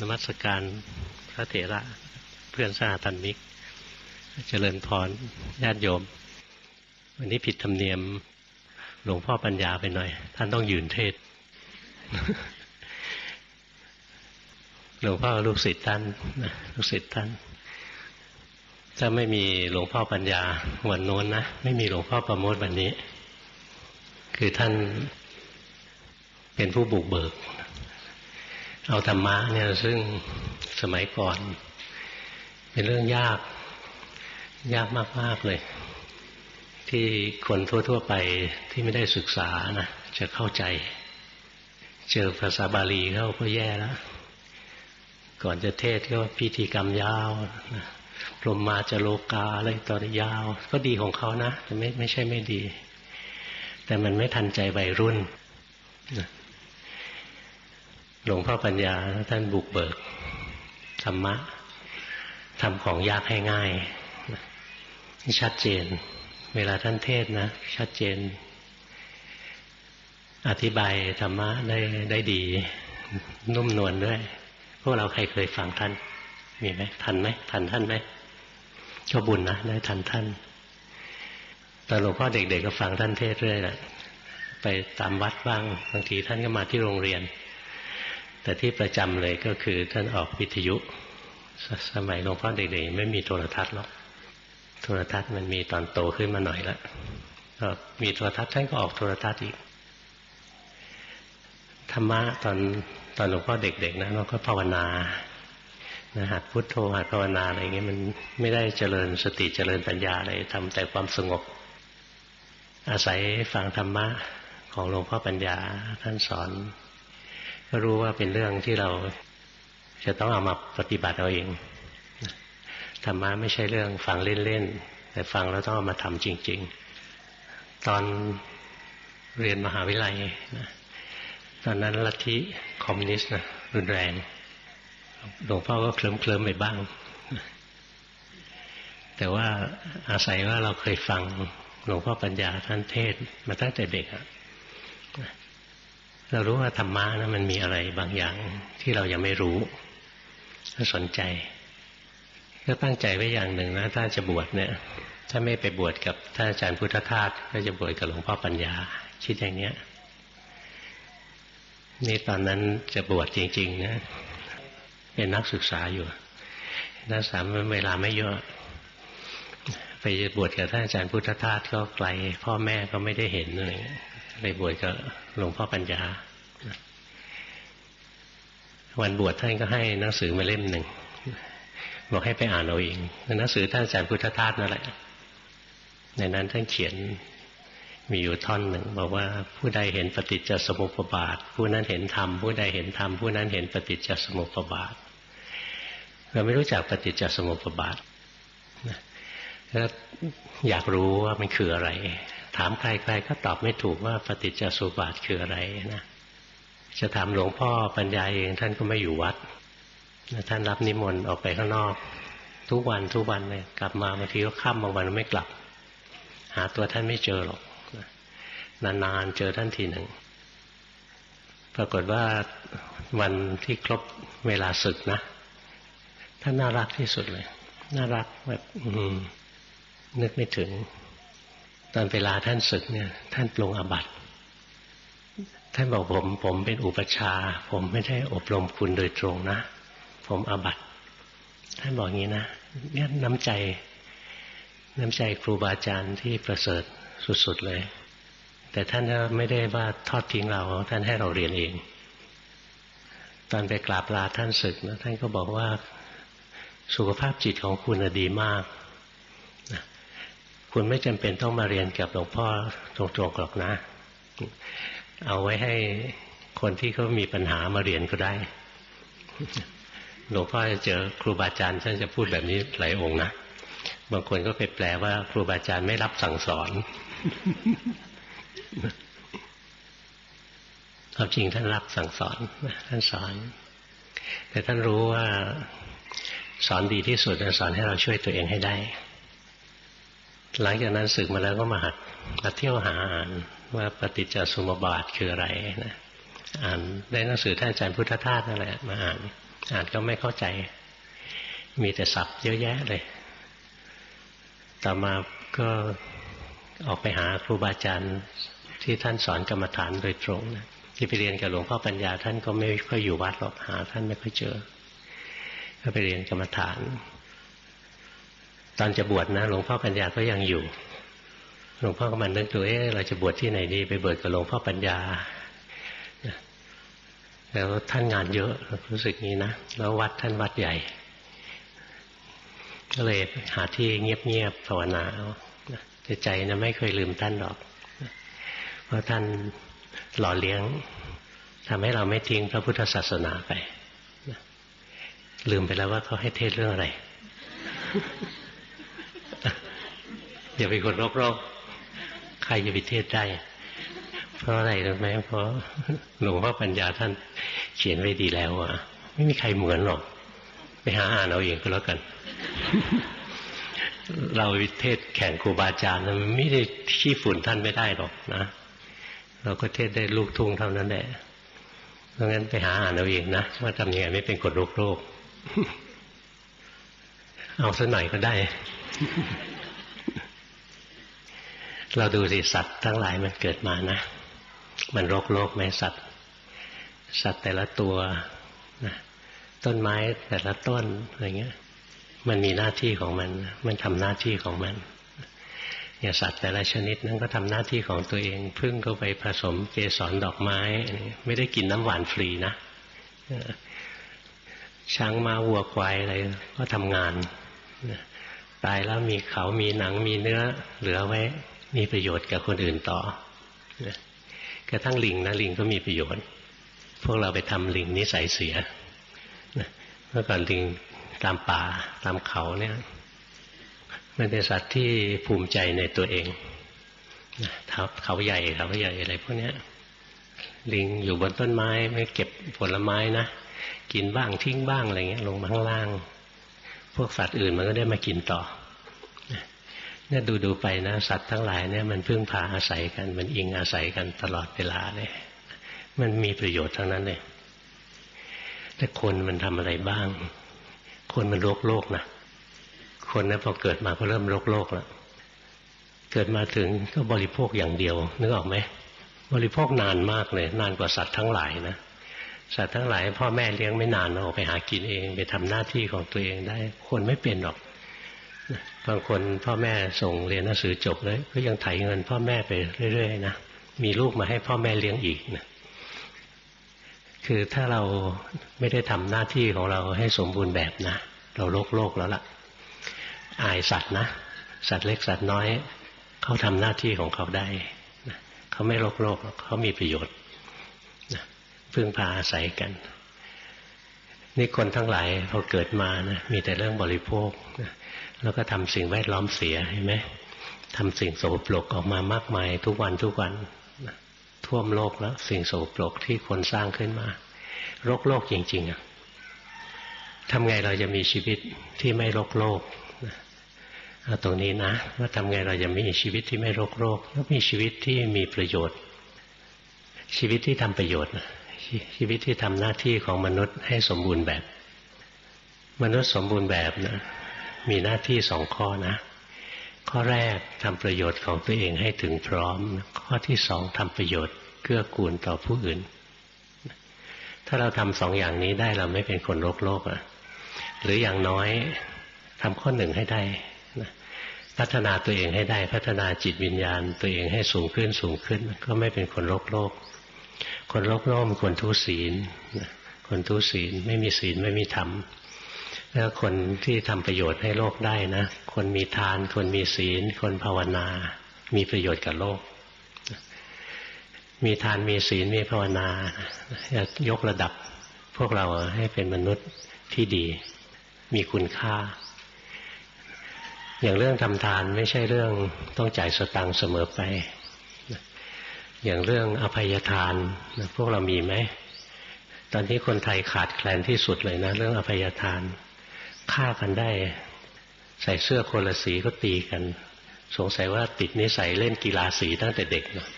นมัสการพระเถระเพื่อนสาธันมิก เจริญพรญาติโยม วันนี้ผิดธรรมเนียมหลวงพ่อปัญญาไปหน่อย ท่านต้องยืนเทศหลวงพ่อลูกศิษย์ท่านลูกศิษย์ท่านถ้าไม่มีหลวงพ่อปัญญาวันโน้นนะไม่มีหลวงพ่อประโมทวันนี้ คือท่านเป็นผู้บุกเบิก เอาธรรมะเนี่ยซึ่งสมัยก่อน เป็นเรื่องยาก ยากมาก ๆ เลย ที่คนทั่ว ๆ ไปที่ไม่ได้ศึกษานะจะเข้าใจ เจอภาษาบาลีเข้าก็แย่แล้ว ก่อนจะเทศก็พิธีกรรมยาวนะพรมมาจะโลกาอะไรต่อยาว ก็ดีของเขานะ แต่ไม่ไม่ใช่ไม่ดี แต่มันไม่ทันใจวัยรุ่นนะ หลวงพ่อปัญญาท่านบุกเบิกธรรมะทำของยากให้ง่ายชัดเจน เวลาท่านเทศนะ ชัดเจน อธิบายธรรมะได้ได้ดี นุ่มนวลด้วย พวกเราใครเคยฟังท่าน มีไหมทันไหมทันท่านไหมก็บุญนะได้ทันท่านแตอนหลวงพ่อเด็กๆก็ฟังท่านเทศเรื่อยแหละไปตามวัดบ้างบางทีท่านก็มาที่โรงเรียน แต่ที่ประจำเลยก็คือท่านออกวิทยุ สมัยหลวงพ่อเด็กๆไม่มีโทรทัศน์หรอกโทรทัศน์มันมีตอนโตขึ้นมาหน่อยล้วมีโทรทัศน์ท่านก็ออกโทรทัศน์อีกธรรมะตอนตอนหลวงพ่อเด็กๆนะเราก็ภาวนานะหัดพุทโธหัดภาวนาอะไรเงี้ยมันไม่ได้เจริญสติเจริญปัญญาอะไรทำแต่ความสงบ อาศัยฟังธรรมะของหลวงพ่อปัญญาท่านสอน ก็รู้ว่าเป็นเรื่องที่เราจะต้องเอามาปฏิบัติเอาเองธรรมะไม่ใช่เรื่องฟังเล่นๆแต่ฟังแล้วต้องเอามาทำจริง ๆ ตอนเรียนมหาวิทยาลัยนะตอนนั้นลัทธิคอมมิวนิสต์นะรุนแรงหลวงพ่อก็เคลิ้มเคลิ้มไปบ้าง แต่ว่าอาศัยว่าเราเคยฟังหลวงพ่อปัญญาท่านเทศมาตั้งแต่เด็กอะ เรารู้ว่าธรรมะนะมันมีอะไรบางอย่างที่เรายังไม่รู้ก็สนใจก็ตั้งใจไว้อย่างหนึ่งนะถ้าจะบวชเนี่ย ถ้าไม่ไปบวชกับท่านอาจารย์พุทธทาสก็จะบวชกับหลวงพ่อปัญญา คิดอย่างเนี้ยนี่ตอนนั้นจะบวชจริง ๆ นะ เป็นนักศึกษาอยู่นักศึกษาเวลาไม่เยอะ ไปบวชกับท่านอาจารย์พุทธทาสก็ไกล พ่อแม่ก็ไม่ได้เห็นอะไร ไปบวชกับหลวงพ่อปัญญา วันบวชท่านก็ให้หนังสือมาเล่มหนึ่งบอกให้ไปอ่านเอาเองหนังสือท่านอาจารย์พุทธทาสนั่นแหละ ในนั้นท่านเขียนมีอยู่ท่อนหนึ่งบอกว่าผู้ใดเห็นปฏิจจสมุปบาท ผู้นั้นเห็นธรรมผู้ใดเห็นธรรมผู้นั้นเห็นปฏิจจสมุปบาท เราไม่รู้จักปฏิจจสมุปบาทแล้วอยากรู้ว่ามันคืออะไรถามใครๆก็ตอบไม่ถูกว่าปฏิจจสุบาทคืออะไรนะจะถามหลวงพ่อปัญญาเองท่านก็ไม่อยู่วัดท่านรับนิมนต์ออกไปข้างนอก ทุกวันทุกวันเลยกลับมาบางทีก็ค่ำบางวันไม่กลับ หาตัวท่านไม่เจอหรอกนานๆเจอท่านทีหนึ่งปรากฏว่าวันที่ครบเวลาศึกนะท่านน่ารักที่สุดเลย น่ารักแบบนึกไม่ถึง ตอนเวลาท่านศึกเนี่ย ท่านปรงอบัตท่านบอกผม ผมเป็นอุปชา ผมไม่ได้อบรมคุณโดยตรงนะ ผมอบัตท่านบอกงี้นะเนี่ยน้ำใจ น้ำใจครูบาอาจารย์ที่ประเสริฐสุดๆเลย แต่ท่านไม่ได้ว่าทอดทิ้งเรา ท่านให้เราเรียนเอง ตอนไปกราบลาท่านศึกนะท่านก็บอกว่าสุขภาพจิตของคุณดีมาก คุณไม่จำเป็นต้องมาเรียนกับหลวงพ่อตรงๆหรอกนะ เอาไว้ให้คนที่เขามีปัญหามาเรียนก็ได้ หลวงพ่อจะเจอครูบาอาจารย์ท่านจะพูดแบบนี้หลายองค์นะ บางคนก็ไปแปลว่า ครูบาอาจารย์ไม่รับสั่งสอนความจริงท่านรับสั่งสอนท่านสอน แต่ท่านรู้ว่าสอนดีที่สุดสอนให้เราช่วยตัวเองให้ได้ หลังจากนั้นศึกมาแล้วก็มาหัดมาเที่ยวหาอ่านว่าปฏิจจสมุปบาทคืออะไรนะอ่านได้หนังสือท่านอาจารย์พุทธทาสนั่นแหละมาอ่าน อ่านก็ไม่เข้าใจ มีแต่ศัพท์เยอะแยะเลย ต่อมาก็ออกไปหาครูบาอาจารย์ที่ท่านสอนกรรมฐานโดยตรงนะที่ไปเรียนกับหลวงพ่อปัญญาท่านก็ไม่ค่อยอยู่วัดหรอกหา ท่านไม่ค่อยเจอ ก็ไปเรียนกรรมฐาน ตอนจะบวชนะหลวงพ่อปัญญาก็ยังอยู่ หลวงพ่อก็มันนึกดูเอ๊ะเราจะบวชที่ไหนดี ไปบวชกับหลวงพ่อปัญญาแล้วท่านงานเยอะรู้สึกนี้นะแล้ววัดท่านวัดใหญ่ ก็เลยหาที่เงียบๆภาวนาแต่ใจนะไม่เคยลืมท่านหรอก เพราะท่านหล่อเลี้ยงทำให้เราไม่ทิ้งพระพุทธศาสนาไปลืมไปแล้วว่าเขาให้เทศเรื่องอะไร อย่าเป็นคนรกๆใครจะไปเทศได้ เพราะอะไรรู้ไหมเพราะหลวงพ่อปัญญาท่านเขียนไว้ดีแล้วอะ ไม่มีใครเหมือนหรอก ไปหาอ่านเอาเองก็แล้วกัน เราเทศแข่งครูบาอาจารย์มันไม่ได้ขี้ฝุ่นท่านไม่ได้หรอกนะเราก็เทศได้ลูกทุ่งเท่านั้นแหละเพราะงั้นไปหาอ่านเอาเองนะว่าทำยังไงไม่เป็นกฎโรคโรคเอาสักหน่อยก็ได้ เราดูสิสัตว์ทั้งหลายมันเกิดมานะ มันโรคโลกไหมสัตว์ สัตว์แต่ละตัวนะต้นไม้แต่ละต้นอะไรเงี้ย มันมีหน้าที่ของมัน มันทำหน้าที่ของมันอย่างสัตว์แต่ละชนิดนั้นก็ทำหน้าที่ของตัวเองพึ่งก็ไปผสมเกสรดอกไม้ ไม่ได้กินน้ำหวานฟรีนะช้างมาวัวควายอะไรก็ทำงานตายแล้วมีเขามีหนังมีเนื้อเหลือไว้ มีประโยชน์กับคนอื่นต่อกระทั่งลิงนะลิงก็มีประโยชน์ พวกเราไปทำลิงนิสัยเสียเมื่อก่อนลิงตามป่าตามเขาเนี่ย มันเป็นสัตว์ที่ภูมิใจในตัวเองเขาใหญ่เขาใหญ่อะไรพวกนี้ลิงอยู่บนต้นไม้ไม่เก็บผลไม้นะกินบ้างทิ้งบ้างอะไรเงี้ย ลงมาข้างล่าง พวกสัตว์อื่นมันก็ได้มากินต่อ เนี่ยดูดูไปนะสัตว์ทั้งหลายเนี่ยมันพึ่งพาอาศัยกัน มันอิงอาศัยกันตลอดเวลาเลย มันมีประโยชน์ทั้งนั้นเลยแต่คนมันทำอะไรบ้าง คนมันโลกโลกนะคนนะพอเกิดมาก็เริ่มโลกโลกแล้วเกิดมาถึงก็บริโภคอย่างเดียวนึกออกไหมบริโภคนานมากเลย นานกว่าสัตว์ทั้งหลายนะสัตว์ทั้งหลาย พ่อแม่เลี้ยงไม่นานออกไปหากินเอง ไปทำหน้าที่ของตัวเองได้ คนไม่เป็นหรอก บางคนพ่อแม่ส่งเรียนหนังสือจบเลยก็ยังไถเงินพ่อแม่ไปเรื่อยๆนะมีลูกมาให้พ่อแม่เลี้ยงอีกนะคือถ้าเราไม่ได้ทำหน้าที่ของเราให้สมบูรณ์แบบนะเราโลกโลกแล้วล่ะ อายสัตว์นะ สัตว์เล็กสัตว์น้อย เขาทำหน้าที่ของเขาได้นะเขาไม่โลกโลกเขามีประโยชน์นะพึ่งพาอาศัยกันนี่คนทั้งหลายพอเกิดมานะมีแต่เรื่องบริโภคนะ แล้วก็ทำสิ่งแวดล้อมเสียเห็นไหมทำสิ่งโสโครกออกมามากมายทุกวันทุกวันท่วมโลกแล้ว สิ่งโสโครกที่คนสร้างขึ้นมารคโลกจริง ๆอะทำไงเราจะมีชีวิตที่ไม่รคโลกเอาตรงนี้นะว่าทำไงเราจะมีชีวิตที่ไม่รคโรคแล้วมีชีวิตที่มีประโยชน์ ชีวิตที่ทำประโยชน์ชีวิตที่ทำหน้าที่ของมนุษย์ให้สมบูรณ์แบบ มนุษย์สมบูรณ์แบบนะ มีหน้าที่สองข้อนะ ข้อแรกทำประโยชน์ของตัวเองให้ถึงพร้อม ข้อที่สองทำประโยชน์เกื้อกูลต่อผู้อื่น ถ้าเราทำสองอย่างนี้ได้เราไม่เป็นคนโลกโลกอะหรืออย่างน้อยทำข้อหนึ่งให้ได้พัฒนาตัวเองให้ได้ พัฒนาจิตวิญญาณ ตัวเองให้สูงขึ้นสูงขึ้น ก็ไม่เป็นคนโลกโลก คนโลกโลกเป็นคนทุศีลคนทุศีลไม่มีศีลไม่มีธรรม แล้วคนที่ทำประโยชน์ให้โลกได้นะ คนมีทาน คนมีศีล คนภาวนา มีประโยชน์กับโลก มีทานมีศีลมีภาวนาจะยกระดับพวกเราให้เป็นมนุษย์ที่ดี มีคุณค่า อย่างเรื่องทำทานไม่ใช่เรื่องต้องจ่ายสตังค์เสมอไป อย่างเรื่องอภัยทานพวกเรามีไหม ตอนที่คนไทยขาดแคลนที่สุดเลยนะ เรื่องอภัยทาน ฆ่ากันได้ ใส่เสื้อคนละสีก็ตีกัน สงสัยว่าติดนิสัยเล่นกีฬาสีตั้งแต่เด็กนะ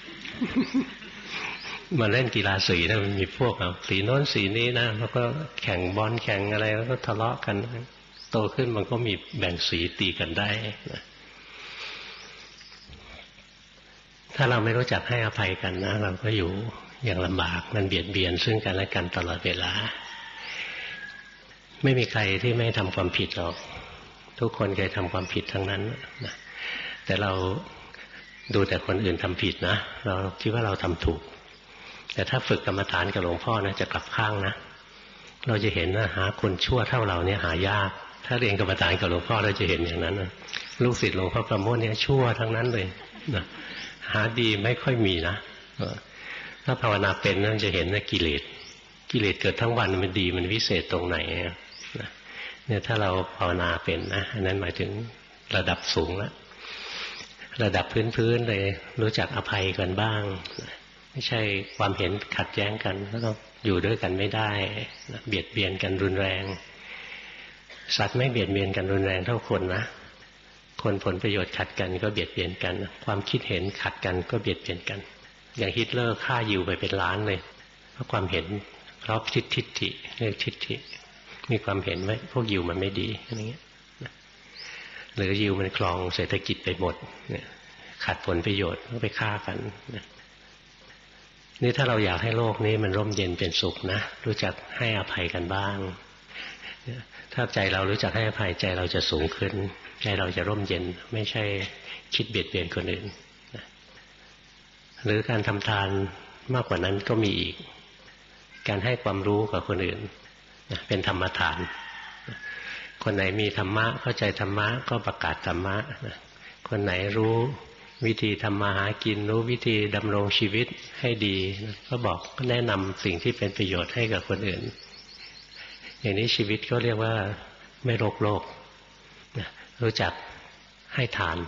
มาเล่นกีฬาสีนะมันมีพวกเอาสีโน้นสีนี้นะแล้วก็แข่งบอลแข่งอะไรแล้วก็ทะเลาะกัน โตขึ้นมันก็มีแบ่งสีตีกันได้นะถ้าเราไม่รู้จักให้อภัยกันนะ เราก็อยู่อย่างลำบากมันเบียดเบียนซึ่งกันและกันตลอดเวลา ไม่มีใครที่ไม่ทำความผิดหรอก ทุกคนเคยทำความผิดทั้งนั้นนะแต่เราดูแต่คนอื่นทำผิดนะ เราคิดว่าเราทำถูก แต่ถ้าฝึกกรรมฐานกับหลวงพ่อนะจะกลับข้างนะเราจะเห็นว่าหาคนชั่วเท่าเราเนี่ยหายาก ถ้าเรียนกรรมฐานกับหลวงพ่อเราจะเห็นอย่างนั้นนะลูกศิษย์หลวงพ่อประโมทเนี่ยชั่วทั้งนั้นเลยนะหาดีไม่ค่อยมีนะถ้าภาวนาเป็นนั่นจะเห็นว่ากิเลสกิเลสเกิดทั้งวันมันดีมันวิเศษตรงไหน เนี่ยถ้าเราภาวนาเป็นนะอันนั้นหมายถึงระดับสูงแล้วระดับพื้นๆเลย รู้จักอภัยกันบ้าง ไม่ใช่ความเห็นขัดแย้งกันแล้วก็อยู่ด้วยกันไม่ได้ เบียดเบียนกันรุนแรง สัตว์ไม่เบียดเบียนกันรุนแรงเท่าคนนะคนผลประโยชน์ขัดกันก็เบียดเบียนกัน ความคิดเห็นขัดกันก็เบียดเบียนกัน อย่างฮิตเลอร์ฆ่าอยู่ไปเป็นล้านเลย เพราะความเห็นเพราะทิฏฐิเรียกทิฏฐิ มีความเห็นว่าพวกยู่มันไม่ดีอะไรเงี้ยหรือยิวมันคลองเศรษฐกิจไปหมดเนี่ยขัดผลประโยชน์ก็ไปฆ่ากันนี่ถ้าเราอยากให้โลกนี้มันร่มเย็นเป็นสุขนะ รู้จักให้อภัยกันบ้าง ถ้าใจเรารู้จักให้อภัยใจเราจะสูงขึ้น ใจเราจะร่มเย็น ไม่ใช่คิดเบียดเบียนคนอื่นนะหรือการทำทานมากกว่านั้นก็มีอีก การให้ความรู้กับคนอื่น เป็นธรรมทาน คนไหนมีธรรมะเข้าใจธรรมะก็ประกาศธรรมะ คนไหนรู้วิธีทำมาหากินรู้วิธีดำรงชีวิตให้ดี ก็บอกก็แนะนำสิ่งที่เป็นประโยชน์ให้กับคนอื่น อย่างนี้ชีวิตก็เรียกว่าไม่โลกโลกรู้จักให้ทาน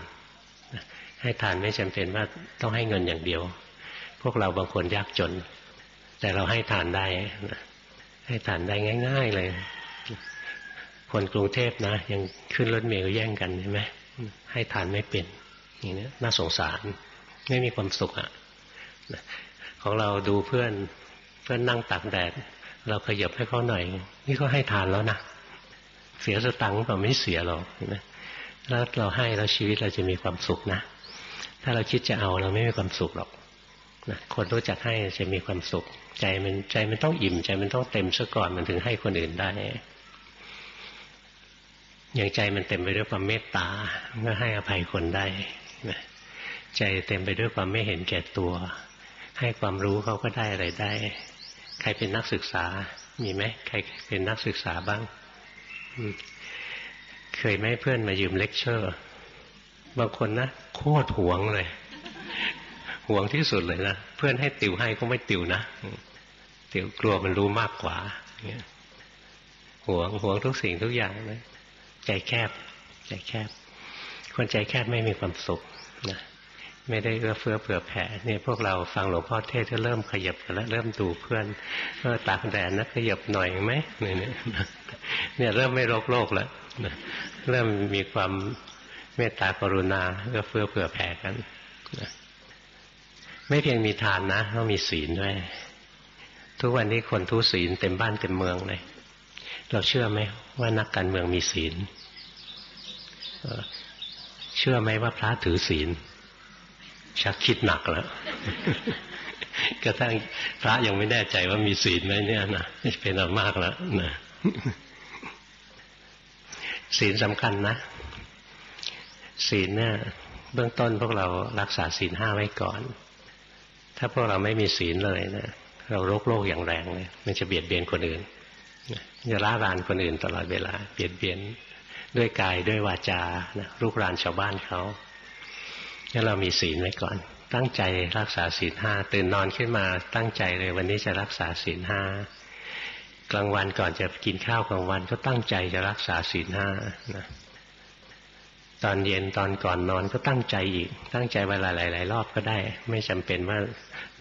ให้ทานไม่จำเป็นว่าต้องให้เงินอย่างเดียว พวกเราบางคนยากจน แต่เราให้ทานได้ ให้ทานได้ง่าย ๆ เลย คนกรุงเทพนะ ยังขึ้นรถเมล์แย่งกันใช่ไหมให้ทานไม่เป็นอย่างนี้น่าสงสาร ไม่มีความสุขอะ่ะของเราดูเพื่อนเพื่อนนั่งตากแดด เราขยับให้เขาหน่อย นี่ก็ให้ทานแล้วนะเสียสตังค์เปล่าไม่เสียหรอกนะแล้วเราให้แล้วชีวิตเราจะมีความสุขนะ ถ้าเราคิดจะเอาเราไม่มีความสุขหรอกนะคนรู้จักให้จะมีความสุข ใจมันใจมันต้องอิ่ม ใจมันต้องเต็มซะก่อนมันถึงให้คนอื่นได้อย่างใจมันเต็มไปด้วยความเมตตาก็ให้อภัยคนได้นะใจเต็มไปด้วยความไม่เห็นแก่ตัว ให้ความรู้เขาก็ได้อะไรได้ ใครเป็นนักศึกษา มีไหมใครเป็นนักศึกษาบ้าง เคยไหมเพื่อนมายืมเลคเชอร์ บางคนนะโคตรหวงเลยหวงที่สุดเลยนะ เพื่อนให้ติวให้ก็ไม่ติวนะ ติวกลัวมันรู้มากกว่าหวงหวงทุกสิ่งทุกอย่างเลยใจแคบ ใจแคบ คนใจแคบไม่มีความสุขนะไม่ได้เอื้อเฟื้อเผื่อแผ่นี่พวกเราฟังหลวงพ่อเทศก็เริ่มขยับกันแล้วเริ่มดูเพื่อนก็ตากแดดนะขยับหน่อยไหมเนี่ยเนี่ยเริ่มไม่โรคโลกแล้วเริ่มมีความเมตตากรุณาเอื้อเฟื้อเผื่อแผ่กันไม่เพียงมีทานนะต้องมีศีลด้วย ทุกวันนี้คนทุศีลเต็มบ้านเต็มเมืองเลย เราเชื่อไหมว่านักการเมืองมีศีลเชื่อไหมว่าพระถือศีล ชักคิดหนักแล้วกระทั่งพระยังไม่แน่ใจว่ามีศีลไหมเนี่ยนะเป็นอมากแล้วนะศีลสำคัญนะ ศีลเนี่ยเบื้องต้นพวกเรารักษาศีลห้าไว้ก่อน ถ้าพวกเราไม่มีศีลเลยนะ เราโรคโลกอย่างแรงเลยมันจะเบียดเบียนคนอื่นจะล่ารานคนอื่นตลอดเวลา เบียดเบียนด้วยกายด้วยวาจานะลูกรานชาวบ้านเขางั้นเรามีศีลไว้ก่อน ตั้งใจรักษาศีลห้าตื่นนอนขึ้นมาตั้งใจเลยวันนี้จะรักษาศีลห้ากลางวันก่อนจะกินข้าวกลางวันก็ตั้งใจจะรักษาศีลห้านะ ตอนเย็นตอนก่อนนอนก็ตั้งใจอีก ตั้งใจเวลาหลาย ๆ รอบก็ได้ ไม่จำเป็นว่า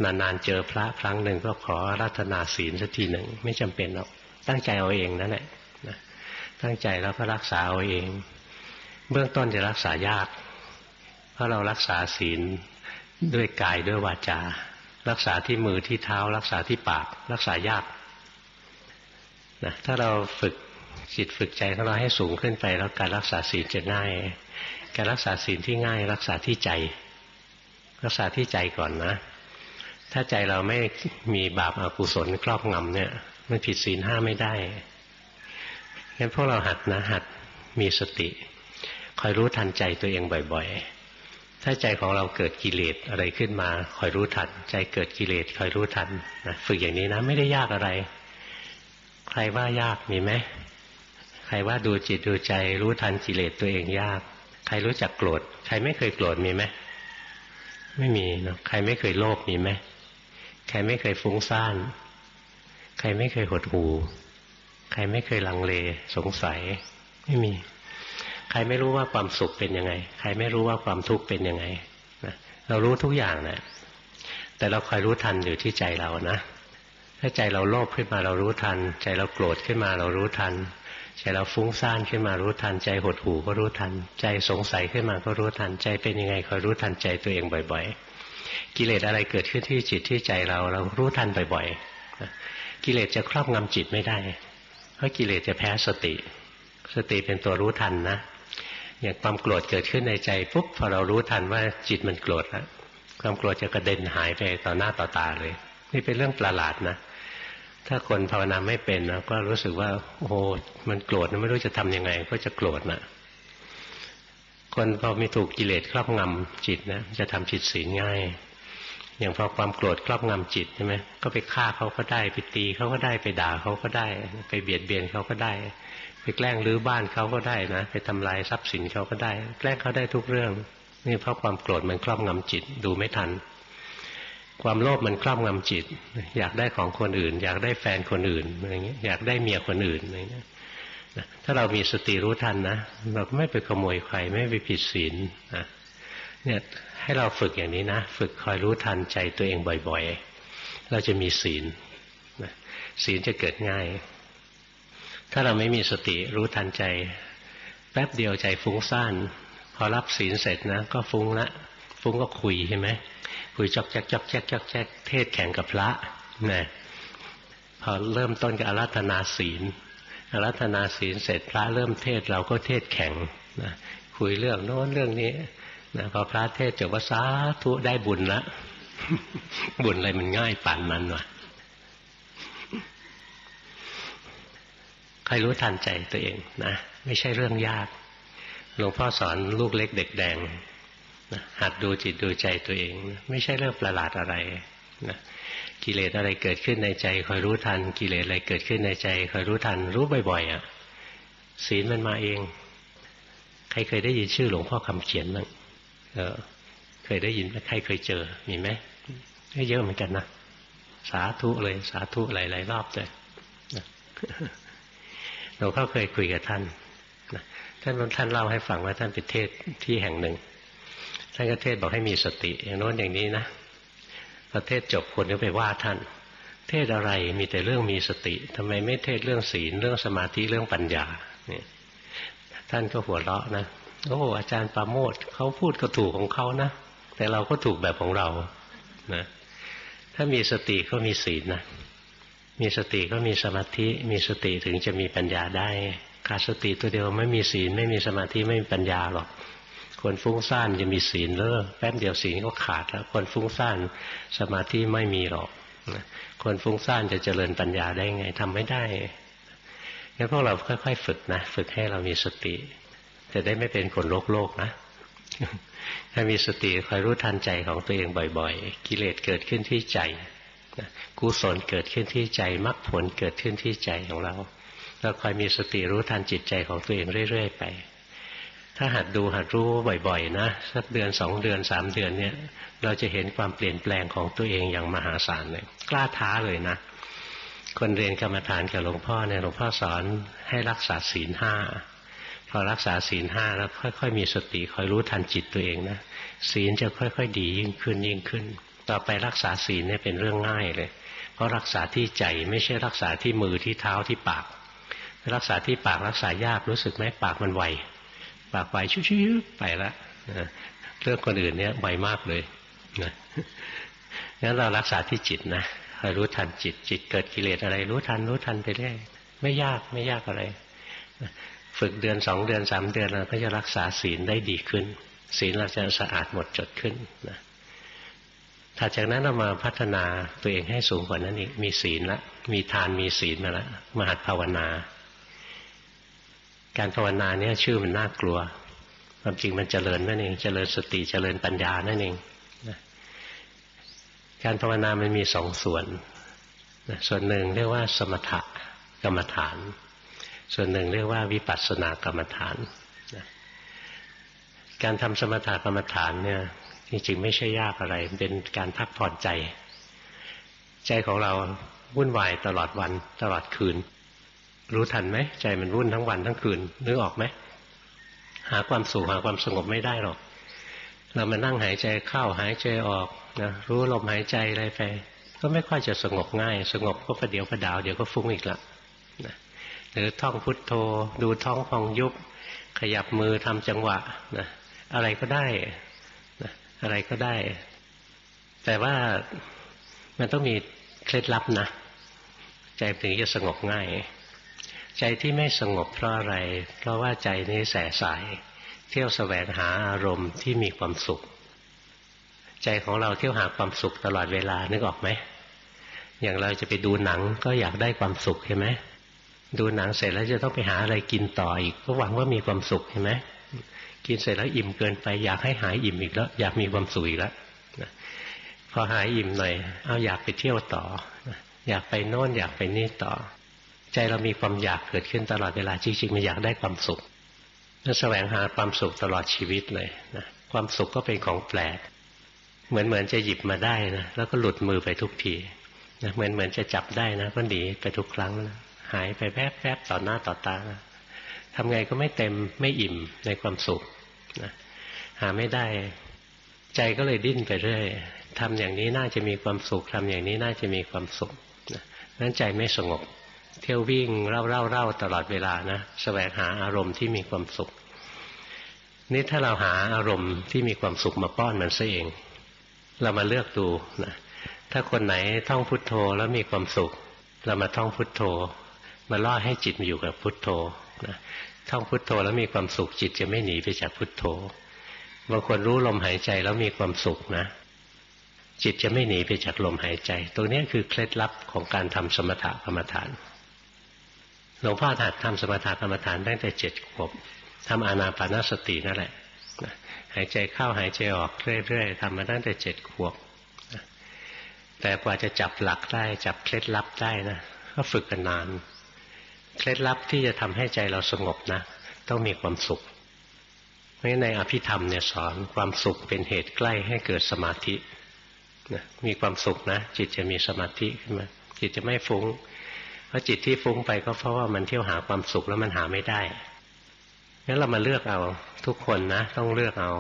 นานๆเจอพระครั้งหนึ่งก็ขอรัตนาศีลสักทีหนึ่งไม่จำเป็นหรอกตั้งใจเอาเองนั่นแหละนะตั้งใจแล้วก็รักษาเอาเอง เบื้องต้นจะรักษายาก เพราะเรารักษาศีลด้วยกายด้วยวาจา รักษาที่มือที่เท้า รักษาที่ปาก รักษายากนะถ้าเราฝึกจิตฝึกใจของเราให้สูงขึ้นไปแล้วการรักษาศีลจะง่าย การรักษาศีลที่ง่ายรักษาที่ใจ รักษาที่ใจก่อนนะ ถ้าใจเราไม่มีบาปอากุศลครอบงำเนี่ย มันผิดศีลห้าไม่ได้งั้นพวกเราหัดนะหัดมีสติ คอยรู้ทันใจตัวเองบ่อย ๆ ถ้าใจของเราเกิดกิเลสอะไรขึ้นมา คอยรู้ทัน ใจเกิดกิเลสคอยรู้ทันนะฝึกอย่างนี้นะไม่ได้ยากอะไร ใครว่ายากมีไหมใครว่าดูจิตดูใจรู้ทันกิเลสตัวเองยาก ครรู้จักโกรธ ใครไม่เคยโกรธมีไหมไม่มีนะใครไม่เคยโลภมีไหมใครไม่เคยฟุ้งซ่าน ใครไม่เคยหดหู่ใครไม่เคยลังเลสงสัย ไม่มี ใครไม่รู้ว่าความสุขเป็นยังไง ใครไม่รู้ว่าความทุกข์เป็นยังไงนะเรารู้ทุกอย่างนะแต่เราคอยรู้ทันอยู่ที่ใจเรานะถ้าใจเราโลภขึ้นมาเรารู้ทัน ใจเราโกรธขึ้นมาเรารู้ทัน ใจเราฟุ้งซ่านขึ้นมารู้ทัน ใจหดหู่ก็รู้ทัน ใจสงสัยขึ้นมาก็รู้ทัน ใจเป็นยังไงคอยรู้ทันใจตัวเองบ่อย ๆ กิเลสอะไรเกิดขึ้นที่จิตที่ใจเราเรารู้ทันบ่อยๆกิเลสจะครอบงำจิตไม่ได้ เพราะกิเลสจะแพ้สติ สติเป็นตัวรู้ทันนะอย่างความโกรธเกิดขึ้นในใจปุ๊บพอเรารู้ทันว่าจิตมันโกรธแล้วความโกรธจะกระเด็นหายไปต่อหน้าต่อตาเลย นี่เป็นเรื่องประหลาดนะ ถ้าคนภาวนาไม่เป็นนะก็รู้สึกว่า โอ้โหมันโกรธไม่รู้จะทํำยังไง ก็จะโกรธนะคนพอมีถูกกิเลสครอบงำจิตนะจะทำจิตศีลง่าย อย่างพอความโกรธครอบงำจิตใช่ไหมก็ไปฆ่าเขาก็ได้ไปตีเขาก็ได้ไปด่าเขาก็ได้ ไปเบียดเบียนเขาก็ได้ ไปแกล้งรื้อบ้านเขาก็ได้นะไปทำลายทรัพย์สินเขาก็ได้ แกล้งเขาได้ทุกเรื่อง นี่เพราะความโกรธมันครอบงำจิตดูไม่ทัน ความโลภมันครอบงำจิต อยากได้ของคนอื่น อยากได้แฟนคนอื่นอะไรเงี้ยอยากได้เมียคนอื่นอะไรเงี้ยถ้าเรามีสติรู้ทันนะเราไม่ไปขโมยใครไม่ไปผิดศีลนะเนี่ยให้เราฝึกอย่างนี้นะ ฝึกคอยรู้ทันใจตัวเองบ่อยๆ เราจะมีศีลศีลจะเกิดง่าย ถ้าเราไม่มีสติรู้ทันใจ แป๊บเดียวใจฟุ้งซ่าน พอรับศีลเสร็จนะ ก็ฟุ้งละฟุ้งก็คุยใช่ไหม คุยจอกแจ๊กจอกแจ๊กจอกแจ๊กเทศแข่งกับพระนะพอเริ่มต้นกับอารัธนาศีลอารัธนาศีลเสร็จพระเริ่มเทศเราก็เทศแข่งนะคุยเรื่องโน้นเรื่องนี้นะพอพระเทศจบว่าสาธุได้บุญละบุญอะไรมันง่ายปั่นมันวะใครรู้ทันใจตัวเองนะไม่ใช่เรื่องยากหลวงพ่อสอนลูกเล็กเด็กแดง นะหัดดูจิตดูใจตัวเองไม่ใช่เรื่องประหลาดอะไรนะกิเลสอะไรเกิดขึ้นในใจคอยรู้ทัน กิเลสอะไรเกิดขึ้นในใจคอยรู้ทัน รู้บ่อยๆอะศีลมันมาเอง ใครเคยได้ยินชื่อหลวงพ่อคำเขียนบ้างเออ เคยได้ยินไหมใครเคยเจอมีไหมเยอะเหมือนกันนะสาธุเลย สาธุหลายๆรอบเลยหลวงพ่อเคยคุยกับท่านท่านท่านเล่าให้ฟังว่าท่านไปเทศที่แห่งหนึ่ง ท่านก็เทศบอกให้มีสติ อย่างโน้นอย่างนี้นะพอเทศจบคนก็ไปว่าท่าน เทศอะไรมีแต่เรื่องมีสติทำไมไม่เทศเรื่องศีลเรื่องสมาธิเรื่องปัญญาเนี่ยท่านก็หัวเราะนะโอ้อาจารย์ปาโมดเขาพูดก็ถูกของเขานะแต่เราก็ถูกแบบของเรานะถ้ามีสติก็มีศีลนะมีสติก็มีสมาธิ มีสติถึงจะมีปัญญาได้ขาดสติตัวเดียวไม่มีศีลไม่มีสมาธิไม่มีปัญญาหรอก คนฟุ้งซ่านจะมีศีลเลิกแป๊บเดียวศีลก็ขาดแล้ว คนฟุ้งซ่านสมาธิไม่มีหรอก คนฟุ้งซ่านจะเจริญปัญญาได้ไงทำไม่ได้งั้นพวกเราค่อย ๆ ฝึกนะ ฝึกให้เรามีสติ จะได้ไม่เป็นคนโลกโลกนะ ถ้ามีสติคอยรู้ทันใจของตัวเองบ่อย ๆ กิเลสเกิดขึ้นที่ใจกุศลเกิดขึ้นที่ใจมรรคผลเกิดขึ้นที่ใจของเรา เราคอยมีสติรู้ทันจิตใจของตัวเองเรื่อย ๆ ไป ถ้าหัดดูหัดรู้บ่อยๆนะสักเดือนสองเดือนสามเดือนเนี่ยเราจะเห็นความเปลี่ยนแปลงของตัวเองอย่างมหาศาลเลยกล้าท้าเลยนะ คนเรียนกรรมฐานกับหลวงพ่อเนี่ยหลวงพ่อสอนให้รักษาศีลห้าพอรักษาศีลห้าแล้วค่อยๆมีสติคอยรู้ทันจิตตัวเองนะศีลจะค่อยๆดียิ่งขึ้นยิ่งขึ้น ต่อไปรักษาศีลเนี่ยเป็นเรื่องง่ายเลย เพราะรักษาที่ใจไม่ใช่รักษาที่มือที่เท้าที่ปาก รักษาที่ปากรักษายากรู้สึกไหมปากมันไว ปากไวชิวๆไปละเรื่องคนอื่นเนี่ยไวมากเลยนะงั้นเรารักษาที่จิตนะรู้ทันจิต จิตเกิดกิเลสอะไร รู้ทันรู้ทันไปเรื่อยไม่ยากไม่ยากอะไร ฝึกเดือนสองเดือนสามเดือนเราก็จะรักษาศีลได้ดีขึ้น ศีลเราจะสะอาดหมดจดขึ้นนะถัดจากนั้นเรามาพัฒนาตัวเองให้สูงกว่านั้นอีกมีศีลละ มีทานมีศีลมาล้วมหัดภาวนา การภาวนาเนี่ยชื่อมันน่ากลัว ความจริงมันเจริญนั่นเอง เจริญสติเจริญปัญญานั่นเองการภาวนามันมีสองส่วน ส่วนหนึ่งเรียกว่าสมถะกรรมฐาน ส่วนหนึ่งเรียกว่าวิปัสสนากรรมฐาน การทำสมถะกรรมฐานเนี่ยจริงๆไม่ใช่ยากอะไร เป็นการพักผ่อนใจ ใจของเราวุ่นวายตลอดวันตลอดคืน รู้ทันไหมใจมันวุ่นทั้งวันทั้งคืนนึกออกไหมหาความสุขหาความสงบไม่ได้หรอก เรามานั่งหายใจเข้าหายใจออกนะรู้ลมหายใจอะไรไป ก็ไม่ค่อยจะสงบง่าย สงบก็ประเดี๋ยวประดาวเดี๋ยวก็ฟุ้งอีกละนะหรือท่องพุทโธ ดูท้องพองยุบ ขยับมือทำจังหวะนะอะไรก็ได้นะอะไรก็ได้ แต่ว่ามันต้องมีเคล็ดลับนะ ใจถึงจะสงบง่าย ใจที่ไม่สงบเพราะอะไร เพราะว่าใจนี้แสสาย เที่ยวสแสวงหาอารมณ์ที่มีความสุข ใจของเราเที่ยวหาความสุขตลอดเวลานึกออกไหมอย่างเราจะไปดูหนังก็อยากได้ความสุขใช่ไหมดูหนังเสร็จแล้วจะต้องไปหาอะไรกินต่ออีก ก็หวังว่ามีความสุขใช่ไหมกินเสร็จแล้วอิ่มเกินไป อยากให้หายอิ่มอีกแล้ว อยากมีความสุขอีกแล้วพอหายอิ่มหน่อย เอาอยากไปเที่ยวต่อ อยากไปโน่นอยากไปนี่ต่อ ใจเรามีความอยากเกิดขึ้นตลอดเวลาจริงๆมันอยากได้ความสุขนั่นแสวงหาความสุขตลอดชีวิตเลยนะความสุขก็เป็นของแปลก เหมือนเหมือนจะหยิบมาได้นะแล้วก็หลุดมือไปทุกทีนะเหมือนเหมือนจะจับได้นะก็หนีไปทุกครั้งนะหายไปแป๊บแป๊บต่อหน้าต่อตาทำไงก็ไม่เต็มไม่อิ่มในความสุขนะหาไม่ได้ ใจก็เลยดิ้นไปเรื่อยทำอย่างนี้น่าจะมีความสุขทำอย่างนี้น่าจะมีความสุขนะนั้นใจไม่สงบ เที่ยววิ่งเร่าเร่าเร่าตลอดเวลานะสแสวงหาอารมณ์ที่มีความสุข นี่ถ้าเราหาอารมณ์ที่มีความสุขมาป้อนมันซะเอง เรามาเลือกดูนะถ้าคนไหนท่องพุทโธแล้วมีความสุข เรามาท่องพุทโธ มาล่อให้จิตมาอยู่กับพุทโธนะท่องพุทโธแล้วมีความสุขจิตจะไม่หนีไปจากพุทโธบางคนรู้ลมหายใจแล้วมีความสุขนะจิตจะไม่หนีไปจากลมหายใจ ตรงนี้คือเคล็ดลับของการทำสมถะกรรมฐาน หลวงพ่อถัดทำสมถะกรรมฐานตั้งแต่เจ็ดขวบทำอานาปานสตินั่นแหละหายใจเข้าหายใจออกเรื่อยๆทำมาตั้งแต่เจ็ดขวบแต่กว่าจะจับหลักได้จับเคล็ดลับได้นะก็ฝึกกันนาน เคล็ดลับที่จะทำให้ใจเราสงบนะ ต้องมีความสุขเพราะในอภิธรรมเนี่ยสอนความสุขเป็นเหตุใกล้ให้เกิดสมาธินะมีความสุขนะ จิตจะมีสมาธิขึ้นมาจิตจะไม่ฟุง้ง เพราะจิตที่ฟุ้งไปก็เพราะว่ามันเที่ยวหาความสุขแล้วมันหาไม่ได้งั้นเรามาเลือกเอาทุกคนนะ ต้องเลือกเอา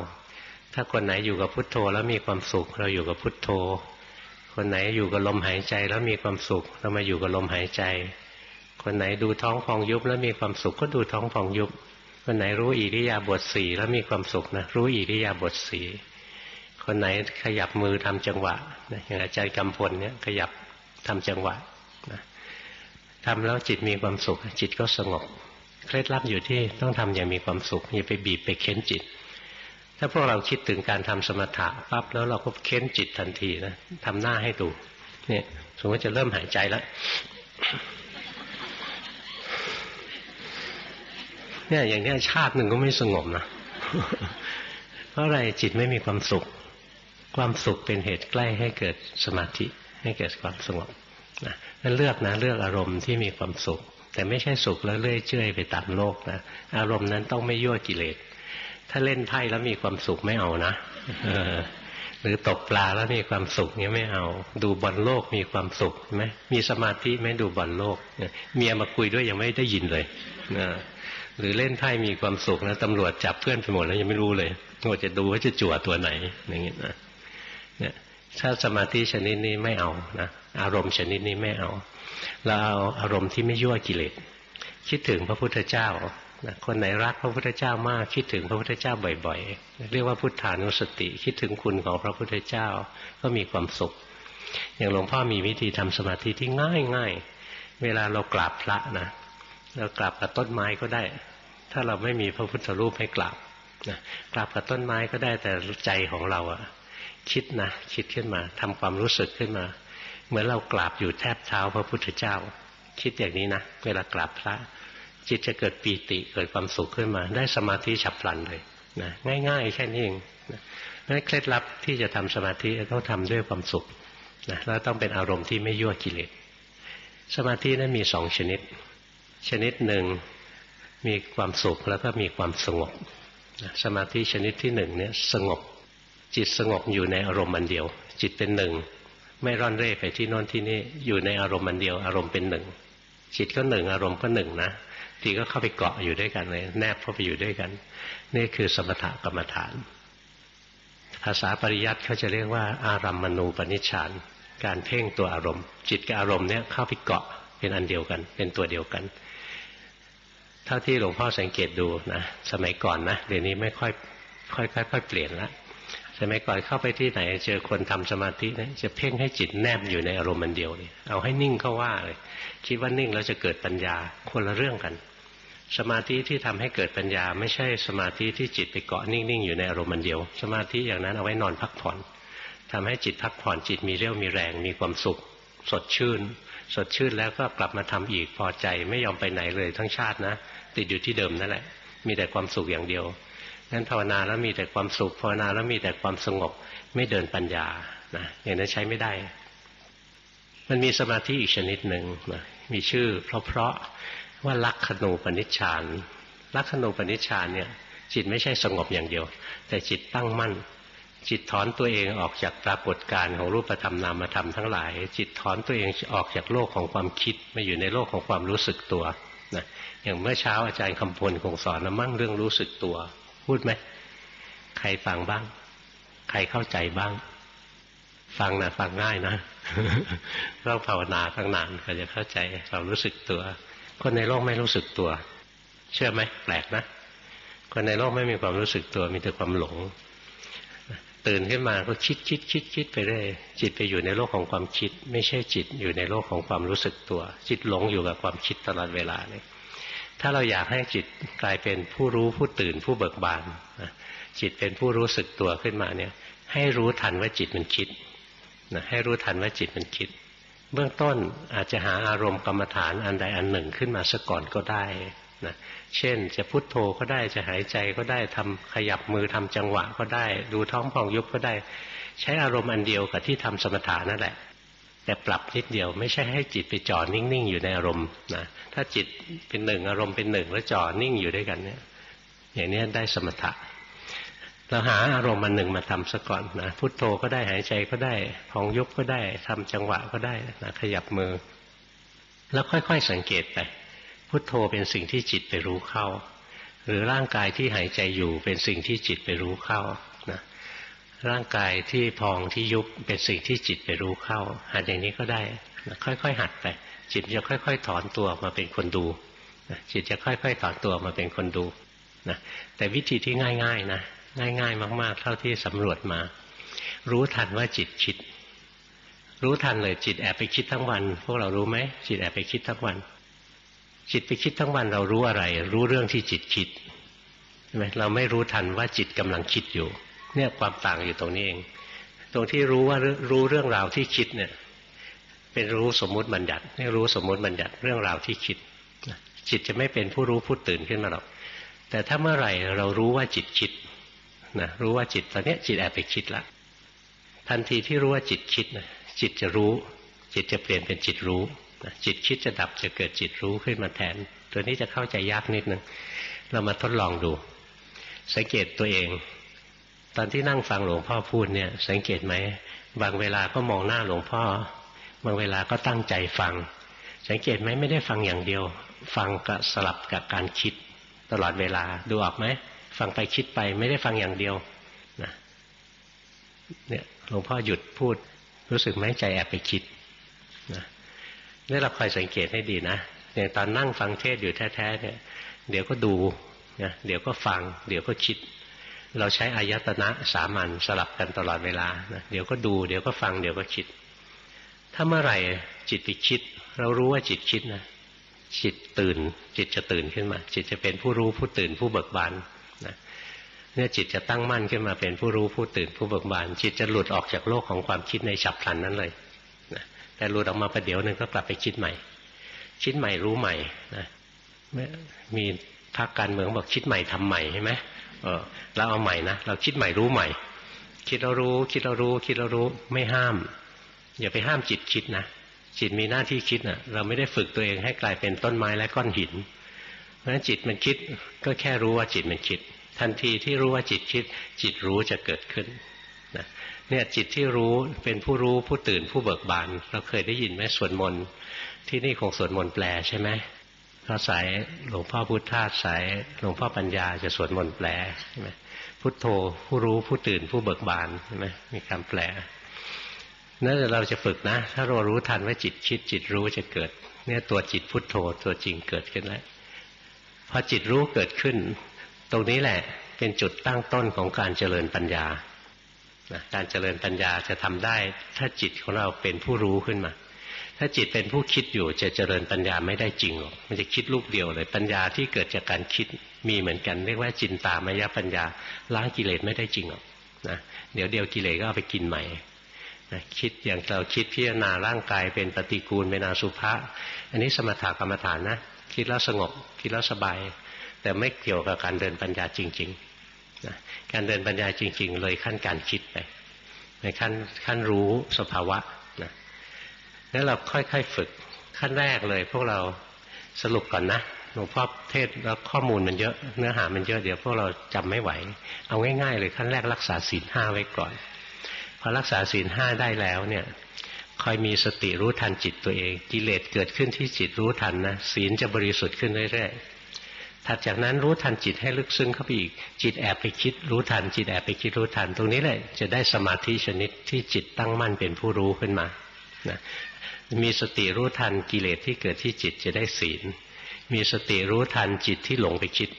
ถ้าคนไหนอยู่กับพุทโธแล้วมีความสุข เราอยู่กับพุทโธ คนไหนอยู่กับลมหายใจแล้วมีความสุข เรามาอยู่กับลมหายใจ คนไหนดูท้องพองยุบแล้วมีความสุขก็ดูท้องพองยุบ คนไหนรู้อิริยาบถสีแล้วมีความสุขนะรู้อิริยาบถสีคนไหนขยับมือทำจังหวะอย่างอาจารย์กำพลเนี่ยขยับทำจังหวะ ทำแล้วจิตมีความสุข จิตก็สงบ เคล็ดลับอยู่ที่ต้องทำอย่างมีความสุขอย่าไปบีบไปเค้นจิต ถ้าพวกเราคิดถึงการทำสมถะปั๊บแล้วเราก็เค้นจิตทันทีนะทำหน้าให้ดูเนี่ยสมมติจะเริ่มหายใจแล้วเนี่ยอย่างนี้ชาติหนึ่งก็ไม่สงบนะเพราะอะไรจิตไม่มีความสุข ความสุขเป็นเหตุใกล้ให้เกิดสมาธิให้เกิดความสงบนะ นั่นเลือกนะเลือกอารมณ์ที่มีความสุข แต่ไม่ใช่สุขแล้วเลื่อยเจื่อยไปตามโลกนะอารมณ์นั้นต้องไม่ยั่วกิเลสถ้าเล่นไพ่แล้วมีความสุขไม่เอานะหรือตกปลาแล้วมีความสุขเนี้ยไม่เอา ดูบอลโลกมีความสุขไหมมีสมาธิไม่ดูบอลโลกเมียมาคุยด้วยยังไม่ได้ยินเลยนะหรือเล่นไพ่มีความสุขนะตำรวจจับเพื่อนไปหมดแล้วยังไม่รู้เลยว่าจะดูว่าจะจั่วตัวไหนอย่างเงี้ยนะเนี่ยถ้าสมาธิชนิดนี้ไม่เอานะ อารมณ์ชนิดนี้ไม่เอา เราเอาอารมณ์ที่ไม่ยั่วกิเลสคิดถึงพระพุทธเจ้าคนไหนรักพระพุทธเจ้ามากคิดถึงพระพุทธเจ้าบ่อยๆ เรียกว่าพุทธานุสติ คิดถึงคุณของพระพุทธเจ้าก็มีความสุข อย่างหลวงพ่อมีวิธีทำสมาธิที่ง่ายง่ายเวลาเรากราบพระนะเรากราบกับต้นไม้ก็ได้ ถ้าเราไม่มีพระพุทธรูปให้กราบนะกราบกับต้นไม้ก็ได้แต่ใจของเราอะคิดนะคิดขึ้นมาทำความรู้สึกขึ้นมา เหมือนเรากราบอยู่แทบเท้าพระพุทธเจ้า คิดอย่างนี้นะเวลากราบพระ จิตจะเกิดปีติเกิดความสุขขึ้นมา ได้สมาธิฉับพลันเลยนะง่ายๆแค่นี้เองนั่นเคล็ดลับที่จะทำสมาธิต้องทำด้วยความสุขนะแล้วต้องเป็นอารมณ์ที่ไม่ยั่วกิเลสสมาธินั้นมีสองชนิด ชนิดหนึ่งมีความสุขแล้วก็มีความสงบสมาธิชนิดที่หนึ่งเนี่ยสงบจิตสงบอยู่ในอารมณ์มันเดียว จิตเป็นหนึ่ง ไม่ร่อนเร่ไปที่โน้นที่นี่อยู่ในอารมณ์มันเดียว อารมณ์เป็นหนึ่งจิตก็หนึ่งอารมณ์ก็หนึ่งนะทีก็เข้าไปเกาะอยู่ด้วยกันเลยแนบเข้าไปอยู่ด้วยกัน นี่คือสมถกรรมฐาน ภาษาปริยัติเขาจะเรียกว่า อารัมมณูปนิชฌานการเพ่งตัวอารมณ์ จิตกับอารมณ์เนี่ยเข้าไปเกาะเป็นอันเดียวกัน เป็นตัวเดียวกันเท่าที่หลวงพ่อสังเกตดูนะสมัยก่อนนะเดี๋ยวนี้ไม่ค่อยค่อยค่อยเปลี่ยนละ สมัยก่อนเข้าไปที่ไหน เจอคนทำสมาธินะจะเพ่งให้จิตแนบอยู่ในอารมณ์มันเดียวเลยเอาให้นิ่งก็ว่าเลยคิดว่านิ่งแล้วจะเกิดปัญญาคนละเรื่องกัน สมาธิที่ทำให้เกิดปัญญา ไม่ใช่สมาธิที่จิตไปเกาะนิ่งๆอยู่ในอารมณ์มันเดียว สมาธิอย่างนั้นเอาไว้นอนพักผ่อนทำให้จิตพักผ่อนจิตมีเรี่ยวมีแรงมีความสุข สดชื่น สดชื่นแล้วก็กลับมาทำอีกพอใจไม่ยอมไปไหนเลยทั้งชาตินะ ติดอยู่ที่เดิมนั่นแหละ มีแต่ความสุขอย่างเดียว นั้นภาวนาแล้วมีแต่ความสุขภาวนาแล้วมีแต่ความสงบไม่เดินปัญญานะอย่างนั้นใช้ไม่ได้ มันมีสมาธิอีกชนิดหนึ่งนะมีชื่อ เพราะๆว่าลักขณูปนิชฌานลักขณูปนิชฌานเนี่ย จิตไม่ใช่สงบอย่างเดียว แต่จิตตั้งมั่น จิตถอนตัวเองออกจากปรากฏการณ์ของรูปธรรมนามธรรมทั้งหลาย จิตถอนตัวเองออกจากโลกของความคิดมาอยู่ในโลกของความรู้สึกตัวนะอย่างเมื่อเช้าอาจารย์คำพลคงสอนนะมั่งเรื่องรู้สึกตัว พูดไหมใครฟังบ้าง ใครเข้าใจบ้าง ฟังนะฟังง่ายนะต้องภาวนาตั้งนานก็จะเข้าใจเรารู้สึกตัว คนในโลกไม่รู้สึกตัว เชื่อไหมแปลกนะคนในโลกไม่มีความรู้สึกตัวมีแต่ความหลง ตื่นขึ้นมาก็คิดคิดคิดคิดไปเรื่อยจิตไปอยู่ในโลกของความคิด ไม่ใช่จิตอยู่ในโลกของความรู้สึกตัว จิตหลงอยู่กับความคิดตลอดเวลาเลย ถ้าเราอยากให้จิตกลายเป็นผู้รู้ผู้ตื่นผู้เบิกบานจิตเป็นผู้รู้สึกตัวขึ้นมาเนี่ย ให้รู้ทันว่าจิตมันคิดนะให้รู้ทันว่าจิตมันคิด เบื้องต้นอาจจะหาอารมณ์กรรมฐานอันใดอันหนึ่งขึ้นมาซะก่อนก็ได้นะเช่น จะพุโทโธก็ได้จะหายใจก็ได้ทำขยับมือทำจังหวะก็ได้ ดูท้องพองยุบก็ได้ ใช้อารมณ์อันเดียวกับที่ทำสมถะนั่นแหละ แต่ปรับนิดเดียวไม่ใช่ให้จิตไปจ่อนิ่งๆ อยู่ในอารมณ์นะถ้าจิตเป็นหนึ่งอารมณ์เป็นหนึ่งแล้วจ่อนิ่งอยู่ด้วยกันเนี่ยอย่างนี้ได้สมถะเราหาอารมณ์มันหนึ่งมาทำซะก่อนนะพุโทโธก็ได้หายใจก็ได้พองยุบก็ได้ทำจังหวะก็ได้นะขยับมือ แล้วค่อยๆสังเกตไปพุทโธเป็นสิ่งที่จิตไปรู้เข้า หรือร่างกายที่หายใจอยู่เป็นสิ่งที่จิตไปรู้เข้า ร่างกายที่พองที่ยุบเป็นสิ่งที่จิตไปรู้เข้า หัดอย่างนี้ก็ได้ค่อยๆหัดไปจิตจะค่อย ๆ ถอนตัวมาเป็นคนดูจิตจะค่อย ๆ ถอนตัวมาเป็นคนดูนะแต่วิธีที่ง่าย ๆ นะง่ายๆ มากๆ เท่าที่สำรวจมา รู้ทันว่าจิตคิด รู้ทันเลยจิตแอบไปคิดทั้งวัน พวกเรารู้ไหมจิตแอบไปคิดทั้งวัน จิตไปคิดทั้งวันเรารู้อะไร รู้เรื่องที่จิตคิดใช่ไหมเราไม่รู้ทันว่าจิตกำลังคิดอยู่ เนี่ยความต่างอยู่ตรงนี้เอง ตรงที่รู้ว่ารู้เรื่องราวที่คิดเนี่ย เป็นรู้สมมุติบัญญัตินี่รู้สมมุติบัญญัติเรื่องราวที่คิดจิตจะไม่เป็นผู้รู้ผู้ตื่นขึ้นมาหรอกแต่ถ้าเมื่อไหร่เรารู้ว่าจิตคิดนะรู้ว่าจิตตอนนี้จิตแอบไปคิดละทันทีที่รู้ว่าจิตคิดนะจิตจะรู้ จิตจะเปลี่ยนเป็นจิตรู้จิตคิดจะดับจะเกิดจิตรู้ขึ้นมาแทน ตัวนี้จะเข้าใจยากนิดนึงเรามาทดลองดู สังเกตตัวเอง ตอนที่นั่งฟังหลวงพ่อพูดเนี่ย สังเกตไหมบางเวลาก็มองหน้าหลวงพ่อ บางเวลาก็ตั้งใจฟัง สังเกตไหมไม่ได้ฟังอย่างเดียว ฟังกับสลับกับการคิด ตลอดเวลาดูออกไหมฟังไปคิดไปไม่ได้ฟังอย่างเดียวนะเนี่ยหลวงพ่อหยุดพูด รู้สึกไหมใจแอบไปคิดนะนี่เราคอยสังเกตให้ดีนะอย่างตอนนั่งฟังเทศอยู่แท้ๆเนี่ยเดี๋ยวก็ดูนะเดี๋ยวก็ฟัง เดี๋ยวก็คิด เราใช้อายตนะสามัญสลับกันตลอดเวลานะเดี๋ยวก็ดูเดี๋ยวก็ฟังเดี๋ยวก็คิด ถ้าเมื่อไหร่จิตไปคิด เรารู้ว่าจิตคิดนะจิตตื่น จิตจะตื่นขึ้นมา จิตจะเป็นผู้รู้ผู้ตื่นผู้เบิกบานนะเนี่ยจิตจะตั้งมั่นขึ้นมาเป็นผู้รู้ผู้ตื่นผู้เบิกบาน จิตจะหลุดออกจากโลกของความคิดในฉับพลันนั้นเลยนะแต่หลุดออกมาประเดี๋ยวหนึ่งก็กลับไปคิดใหม่ คิดใหม่รู้ใหม่นะมีพรรคการเมืองบอกคิดใหม่ทำใหม่ใช่ไหม เออเราเอาใหม่นะเราคิดใหม่รู้ใหม่ คิดเรารู้ คิดเรารู้ คิดเรารู้ไม่ห้าม อย่าไปห้ามจิตคิดนะจิตมีหน้าที่คิดนะ่ะ เราไม่ได้ฝึกตัวเองให้กลายเป็นต้นไม้และก้อนหิน เพราะฉะนั้นจิตมันคิดก็แค่รู้ว่าจิตมันคิด ทันทีที่รู้ว่าจิตคิด จิตรู้จะเกิดขึ้นนะเนี่ยจิตที่รู้เป็นผู้รู้ผู้ตื่นผู้เบิกบาน เราเคยได้ยินไหมสวดมนต์ที่นี่คงสวดมนต์แปลใช่ไหม เพราะสายหลวงพ่อพุทธาสายหลวงพ่อปัญญาจะสวดมนต์แปลใช่ไหมพุทโธผู้รู้ผู้ตื่นผู้เบิกบานใช่ไหมมีคำแปลนั่นเราจะฝึกนะ ถ้าเรารู้ทันว่าจิตคิดจิตรู้จะเกิด เนี่ยตัวจิตพุทโธตัวจริงเกิดขึ้นแล้วพอจิตรู้เกิดขึ้น ตรงนี้แหละเป็นจุดตั้งต้นของการเจริญปัญญาการเจริญปัญญาจะทำได้ ถ้าจิตของเราเป็นผู้รู้ขึ้นมา ถ้าจิตเป็นผู้คิดอยู่จะเจริญปัญญาไม่ได้จริงหรอกมันจะคิดลูกเดียวเลย ปัญญาที่เกิดจากการคิดมีเหมือนกัน เรียกว่าจินตามายปัญญาล้างกิเลสไม่ได้จริงหรอกนะเดี๋ยวเดียวกิเลสก็เอาไปกินใหม่นะคิดอย่างเราคิดพิจารณาร่างกายเป็นปฏิกูลเป็นอาสุภะอันนี้สมถกรรมฐานนะคิดแล้วสงบคิดแล้วสบาย แต่ไม่เกี่ยวกับการเดินปัญญาจริงๆนะการเดินปัญญาจริง ๆ เลยขั้นการคิดไปในขั้นขั้นรู้สภาวะ นั้นเราค่อยๆฝึกขั้นแรกเลย พวกเราสรุปก่อนนะหลวงพ่อเทศแล้วข้อมูลมันเยอะเนื้อหามันเยอะเดี๋ยวพวกเราจำไม่ไหว เอาง่ายๆเลยขั้นแรกรักษาศีลห้าไว้ก่อนพอรักษาศีลห้าได้แล้วเนี่ยคอยมีสติรู้ทันจิตตัวเอง กิเลสเกิดขึ้นที่จิตรู้ทันนะศีลจะบริสุทธิ์ขึ้นเรื่อยๆถัดจากนั้นรู้ทันจิตให้ลึกซึ้งเข้าไปอีก จิตแอบไปคิดรู้ทัน จิตแอบไปคิดรู้ทัน ตรงนี้แหละจะได้สมาธิชนิดที่จิตตั้งมั่นเป็นผู้รู้ขึ้นมานะ มีสติรู้ทันกิเลสที่เกิดที่จิตจะได้ศีล มีสติรู้ทันจิตที่หลงไปคิด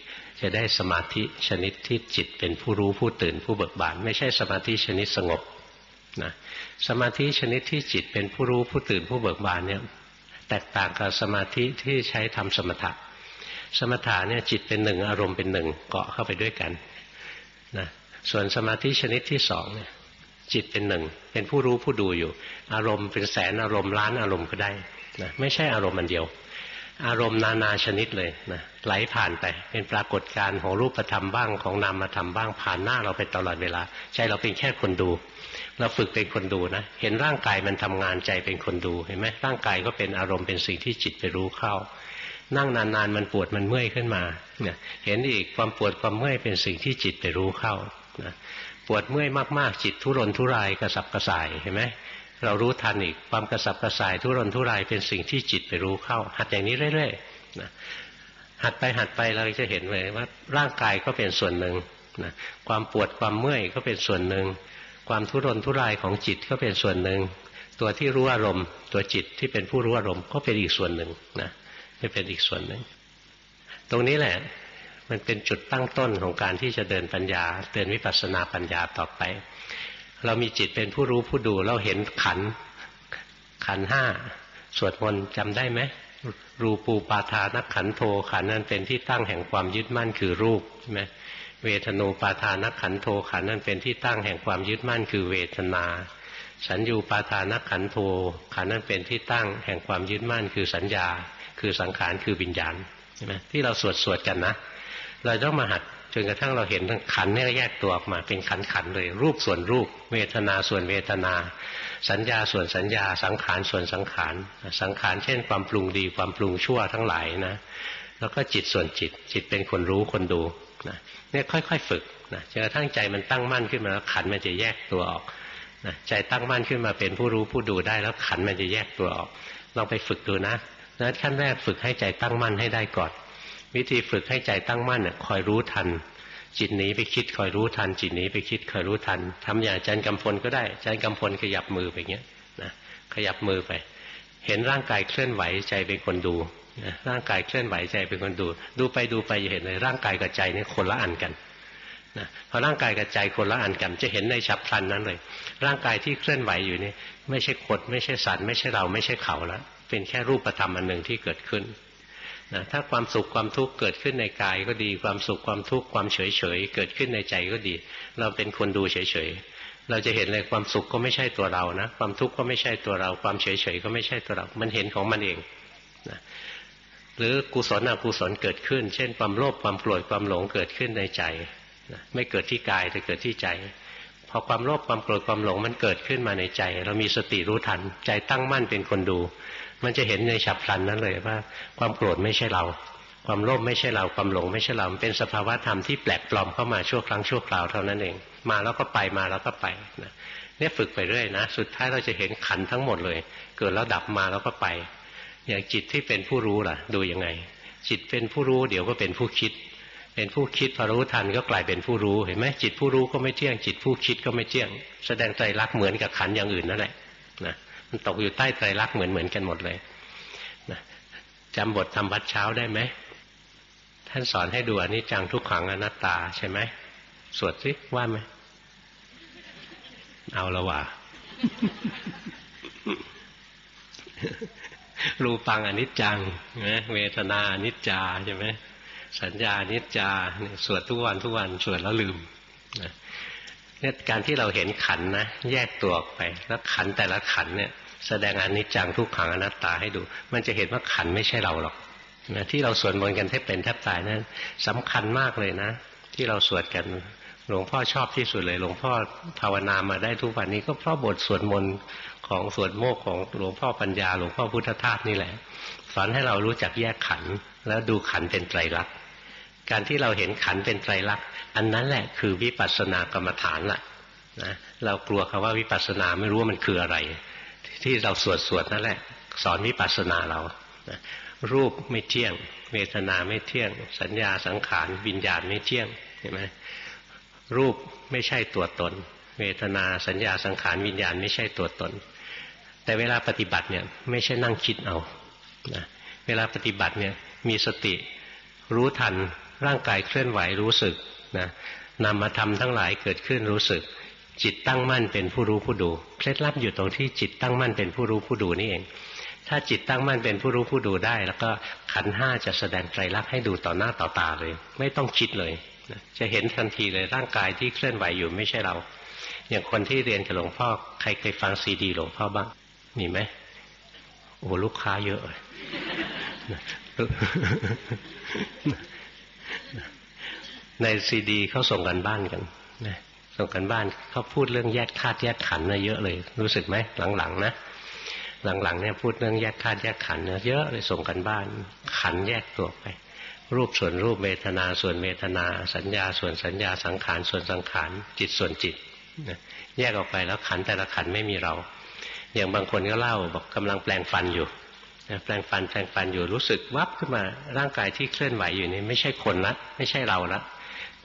จะได้สมาธิชนิดที่จิตเป็นผู้รู้ผู้ตื่นผู้เบิกบาน ไม่ใช่สมาธิชนิดสงบนะสมาธิชนิดที่จิตเป็นผู้รู้ผู้ตื่นผู้เบิกบานเนี่ยแตกต่างกับสมาธิที่ใช้ทำสมถะ สมถะเนี่ยจิตเป็นหนึ่งอารมณ์เป็นหนึ่งเกาะเข้าไปด้วยกันนะส่วนสมาธิชนิดที่สองเนี่ย จิตเป็นหนึ่ง เป็นผู้รู้ผู้ดูอยู่ อารมณ์เป็นแสนอารมณ์ล้านอารมณ์ก็ได้นะไม่ใช่อารมณ์มันเดียว อารมณ์นานาชนิดเลยนะไหลผ่านไป เป็นปรากฏการณ์ของรูปธรรมบ้างของนามธรรมบ้างผ่านหน้าเราไปตลอดเวลา ใจเราเป็นแค่คนดู เราฝึกเป็นคนดูนะ เห็นร่างกายมันทำงานใจเป็นคนดูเห็นไหมร่างกายก็เป็นอารมณ์เป็นสิ่งที่จิตไปรู้เข้านั่งนานๆมันปวดมันเมื่อยขึ้นมาเนี่ยเห็นอีกความปวดความเมื่อยเป็นสิ่งที่จิตไปรู้เข้านะ ปวดเมื่อยมากๆจิตทุรนทุรายกระสับกระส่ายเห็นไหมเรารู้ทันอีกความกระสับกระส่ายทุรนทุรายเป็นสิ่งที่จิตไปรู้เข้า หัดอย่างนี้เรื่อยๆนะหัดไปหัดไปเราจะเห็นเลยว่าร่างกายก็เป็นส่วนหนึ่งนะความปวดความเมื่อยก็เป็นส่วนหนึ่ง ความทุรนทุรายของจิตก็เป็นส่วนหนึ่ง ตัวที่รู้อารมณ์ ตัวจิตที่เป็นผู้รู้อารมณ์ก็เป็นอีกส่วนหนึ่งนะเป็นอีกส่วนหนึ่ง ตรงนี้แหละ มันเป็นจุดตั้งต้นของการที่จะเดินปัญญาเดินวิปัสสนาปัญญาต่อไป เรามีจิตเป็นผู้รู้ผู้ดูเราเห็นขันขันห้าสวดมนต์จำได้ไหมรูปูปาทานักขันโทขันนั้นเป็นที่ตั้งแห่งความยึดมั่นคือรูปใช่ไหมเวทนูปาทานักขันโทขันนั้นเป็นที่ตั้งแห่งความยึดมั่นคือเวทนาสัญญูปาทานักขันโทขันนั้นเป็นที่ตั้งแห่งความยึดมั่นคือสัญญา คือสังขารคือวิญญาณใช่ไหมที่เราสวดสวดกันนะ เราต้องมาหัดจนกระทั่งเราเห็นขันนี่แยกตัวออกมาเป็นขันขันเลย รูปส่วนรูป เวทนาส่วนเวทนา สัญญาส่วนสัญญา สังขารส่วนสังขาร สังขารเช่น ความปรุงดีความปรุงชั่วทั้งหลายนะ แล้วก็จิตส่วนจิต จิตเป็นคนรู้คนดูนะเนี่ยค่อยๆฝึกนะจนกระทั่งใจมันตั้งมั่นขึ้นมาแล้วขันมันจะแยกตัวออกนะใจตั้งมั่นขึ้นมาเป็นผู้รู้ผู้ดูได้แล้วขันมันจะแยกตัวออกลองไปฝึกดูนะนั้นขั้นแรกฝึกให้ใจตั้งมั่นให้ได้ก่อน วิธีฝึกให้ใจตั้งมั่นเนี่ยคอยรู้ทัน จิตหนีไปคิดคอยรู้ทัน จิตหนีไปคิดคอยรู้ทันทำอย่างจันกำพลก็ได้จันกำพลขยับมือไปเงี้ยนะขยับมือไป เห็นร่างกายเคลื่อนไหวใจเป็นคนดูร่างกายเคลื่อนไหวใจเป็นคนดู ดูไปดูไปจะเห็นเลยร่างกายกับใจนี่คนละอันกันนะพอร่างกายกับใจคนละอันกัน จะเห็นในฉับพลันนั้นเลย ร่างกายที่เคลื่อนไหวอยู่นี่ไม่ใช่คนไม่ใช่สัตว์ไม่ใช่เราไม่ใช่เขาแล้วเป็นแค่รูปธรรมอันหนึ่งที่เกิดขึ้น นะถ้าความสุขความทุกข์เกิดขึ้นในกายก็ดี ความสุขความทุกข์ความเฉยเฉยเกิดขึ้นในใจก็ดี เราเป็นคนดูเฉยเฉยเราจะเห็นเลยความสุขก็ไม่ใช่ตัวเรานะ ความทุกข์ก็ไม่ใช่ตัวเรา ความเฉยเฉยก็ไม่ใช่ตัวเรา มันเห็นของมันเองนะหรือกุศลอกุศลเกิดขึ้น เช่น ความโลภความโกรธความหลงเกิดขึ้นในใจไม่เกิดที่กายแต่เกิดที่ใจพอความโลภความโกรธความหลงมันเกิดขึ้นมาในใจ เรามีสติรู้ทัน ใจตั้งมั่นเป็นคนดู มันจะเห็นในฉับพลันนั้นเลยว่า ความโกรธไม่ใช่เรา ความโลภไม่ใช่เราความหลงไม่ใช่เราเป็นสภาวะธรรมที่แปลกปลอมเข้ามาชั่วครั้งชั่วคราวเท่านั้นเอง มาแล้วก็ไปมาแล้วก็ไปนะเนี่ยฝึกไปเรื่อยนะ สุดท้ายเราจะเห็นขันทั้งหมดเลย เกิดแล้วดับมาแล้วก็ไป อย่างจิตที่เป็นผู้รู้ล่ะ ดูยังไง จิตเป็นผู้รู้เดี๋ยวก็เป็นผู้คิด เป็นผู้คิดพอรู้ทันก็กลายเป็นผู้รู้เห็นไหมจิตผู้รู้ก็ไม่เที่ยง จิตผู้คิดก็ไม่เที่ยง แสดงใจรักเหมือนกับขันอย่างอื่นนั่นแหละนะ ตกอยู่ใต้ใจรักเหมือนเหมือนกันหมดเลยนะจำบททำวัดเช้าได้ไหม ท่านสอนให้ดูอนิจจังทุกขังอนัตตาใช่ไหม สวดสิว่าไหม เอาละว่ะรูปังอนิจจังเวทนาอนิจจาใช่ไหมสัญญานิจจาสวดทุกวันทุกวันสวดแล้วลืมนะเนี่ยการที่เราเห็นขันนะแยกตัวออกไป แล้วขันแต่ละขันเนี่ย แสดงอนิจจังทุกขังอนัตตาให้ดู มันจะเห็นว่าขันไม่ใช่เราหรอกนะที่เราสวดมนต์กันแทบเป็นแทบตายนะั้นสำคัญมากเลยนะ ที่เราสวดกันหลวงพ่อชอบที่สุดเลย หลวงพ่อภาวนามาได้ทุกวันนี้ก็เพราะบทสวดมนต์ของสวดโมกของหลวงพ่อปัญญา หลวงพ่อพุทธทาสนี่แหละสอนให้เรารู้จักแยกขันแล้วดูขันเป็นไตรลักษณ์การที่เราเห็นขันเป็นไตรลักษณ์อันนั้นแหละคือวิปัสสนากรรมฐานละนะเรากลัวคำว่าวิปัสสนาไม่รู้ว่ามันคืออะไร ที่เราสวดสวดนั่นแหละ สอนวิปัสสนาเรานะรูปไม่เที่ยง เวทนาไม่เที่ยง สัญญาสังขารวิญญาณไม่เที่ยงเห็นไหมรูปไม่ใช่ตัวตน เวทนาสัญญาสังขารวิญญาณไม่ใช่ตัวตน แต่เวลาปฏิบัติเนี่ยไม่ใช่นั่งคิดเอานะเวลาปฏิบัติเนี่ยมีสติรู้ทันร่างกายเคลื่อนไหวรู้สึกนะนำมาทำทั้งหลายเกิดขึ้นรู้สึก จิตตั้งมั่นเป็นผู้รู้ผู้ดู เคล็ดลับอยู่ตรงที่จิตตั้งมั่นเป็นผู้รู้ผู้ดูนี่เอง ถ้าจิตตั้งมั่นเป็นผู้รู้ผู้ดูได้ แล้วก็ขันห้าจะแสดงไตรลักษณ์ให้ดูต่อหน้าต่อตาเลย ไม่ต้องคิดเลย จะเห็นทันทีเลยร่างกายที่เคลื่อนไหวอยู่ไม่ใช่เรา อย่างคนที่เรียนกับหลวงพ่อใครเคยฟังซีดีหลวงพ่อบ้างมีไหมโอ้ลูกค้าเยอะในซีดีเขาส่งกันบ้านกันนะ ส่งกันบ้านเขาพูดเรื่องแยกธาตุแยกขันธ์นะเยอะเลย รู้สึกไหมหลังๆนะหลังๆเนี่ยพูดเรื่องแยกธาตุแยกขันธ์เยอะเลยส่งกันบ้าน ขันแยกตัวไป รูปส่วนรูปเวทนาส่วนเวทนา สัญญาส่วนสัญญาสังขารส่วนสังขารจิตส่วนจิตแยกออกไปแล้วขันแต่ละขันไม่มีเรา อย่างบางคนก็เล่าบอกกำลังแปลงฟันอยู่แปลงฟันแปลงฟันอยู่รู้สึกวับขึ้นมาร่างกายที่เคลื่อนไหวอยู่นี่ไม่ใช่คนละไม่ใช่เราละ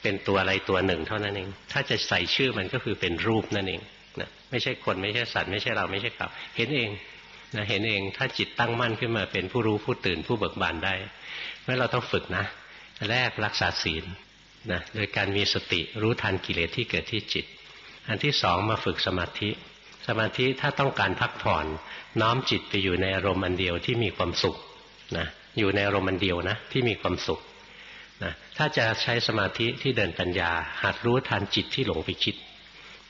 เป็นตัวอะไรตัวหนึ่งเท่านั้นเอง ถ้าจะใส่ชื่อมันก็คือเป็นรูปนั่นเองนะไม่ใช่คนไม่ใช่สัตว์ไม่ใช่เราไม่ใช่เขาเห็นเองนะเห็นเองถ้าจิตตั้งมั่นขึ้นมาเป็นผู้รู้ผู้ตื่นผู้เบิกบานได้เมื่อเราต้องฝึกนะ แรกรักษาศีลนะโดยการมีสติรู้ทันกิเลสที่เกิดที่จิต อันที่สองมาฝึกสมาธิ สมาธิถ้าต้องการพักผ่อน น้อมจิตไปอยู่ในอารมณ์อันเดียวที่มีความสุขนะอยู่ในอารมณ์อันเดียวนะที่มีความสุข ถ้าจะใช้สมาธิที่เดินปัญญา หัดรู้ทันจิตที่หลงไปคิด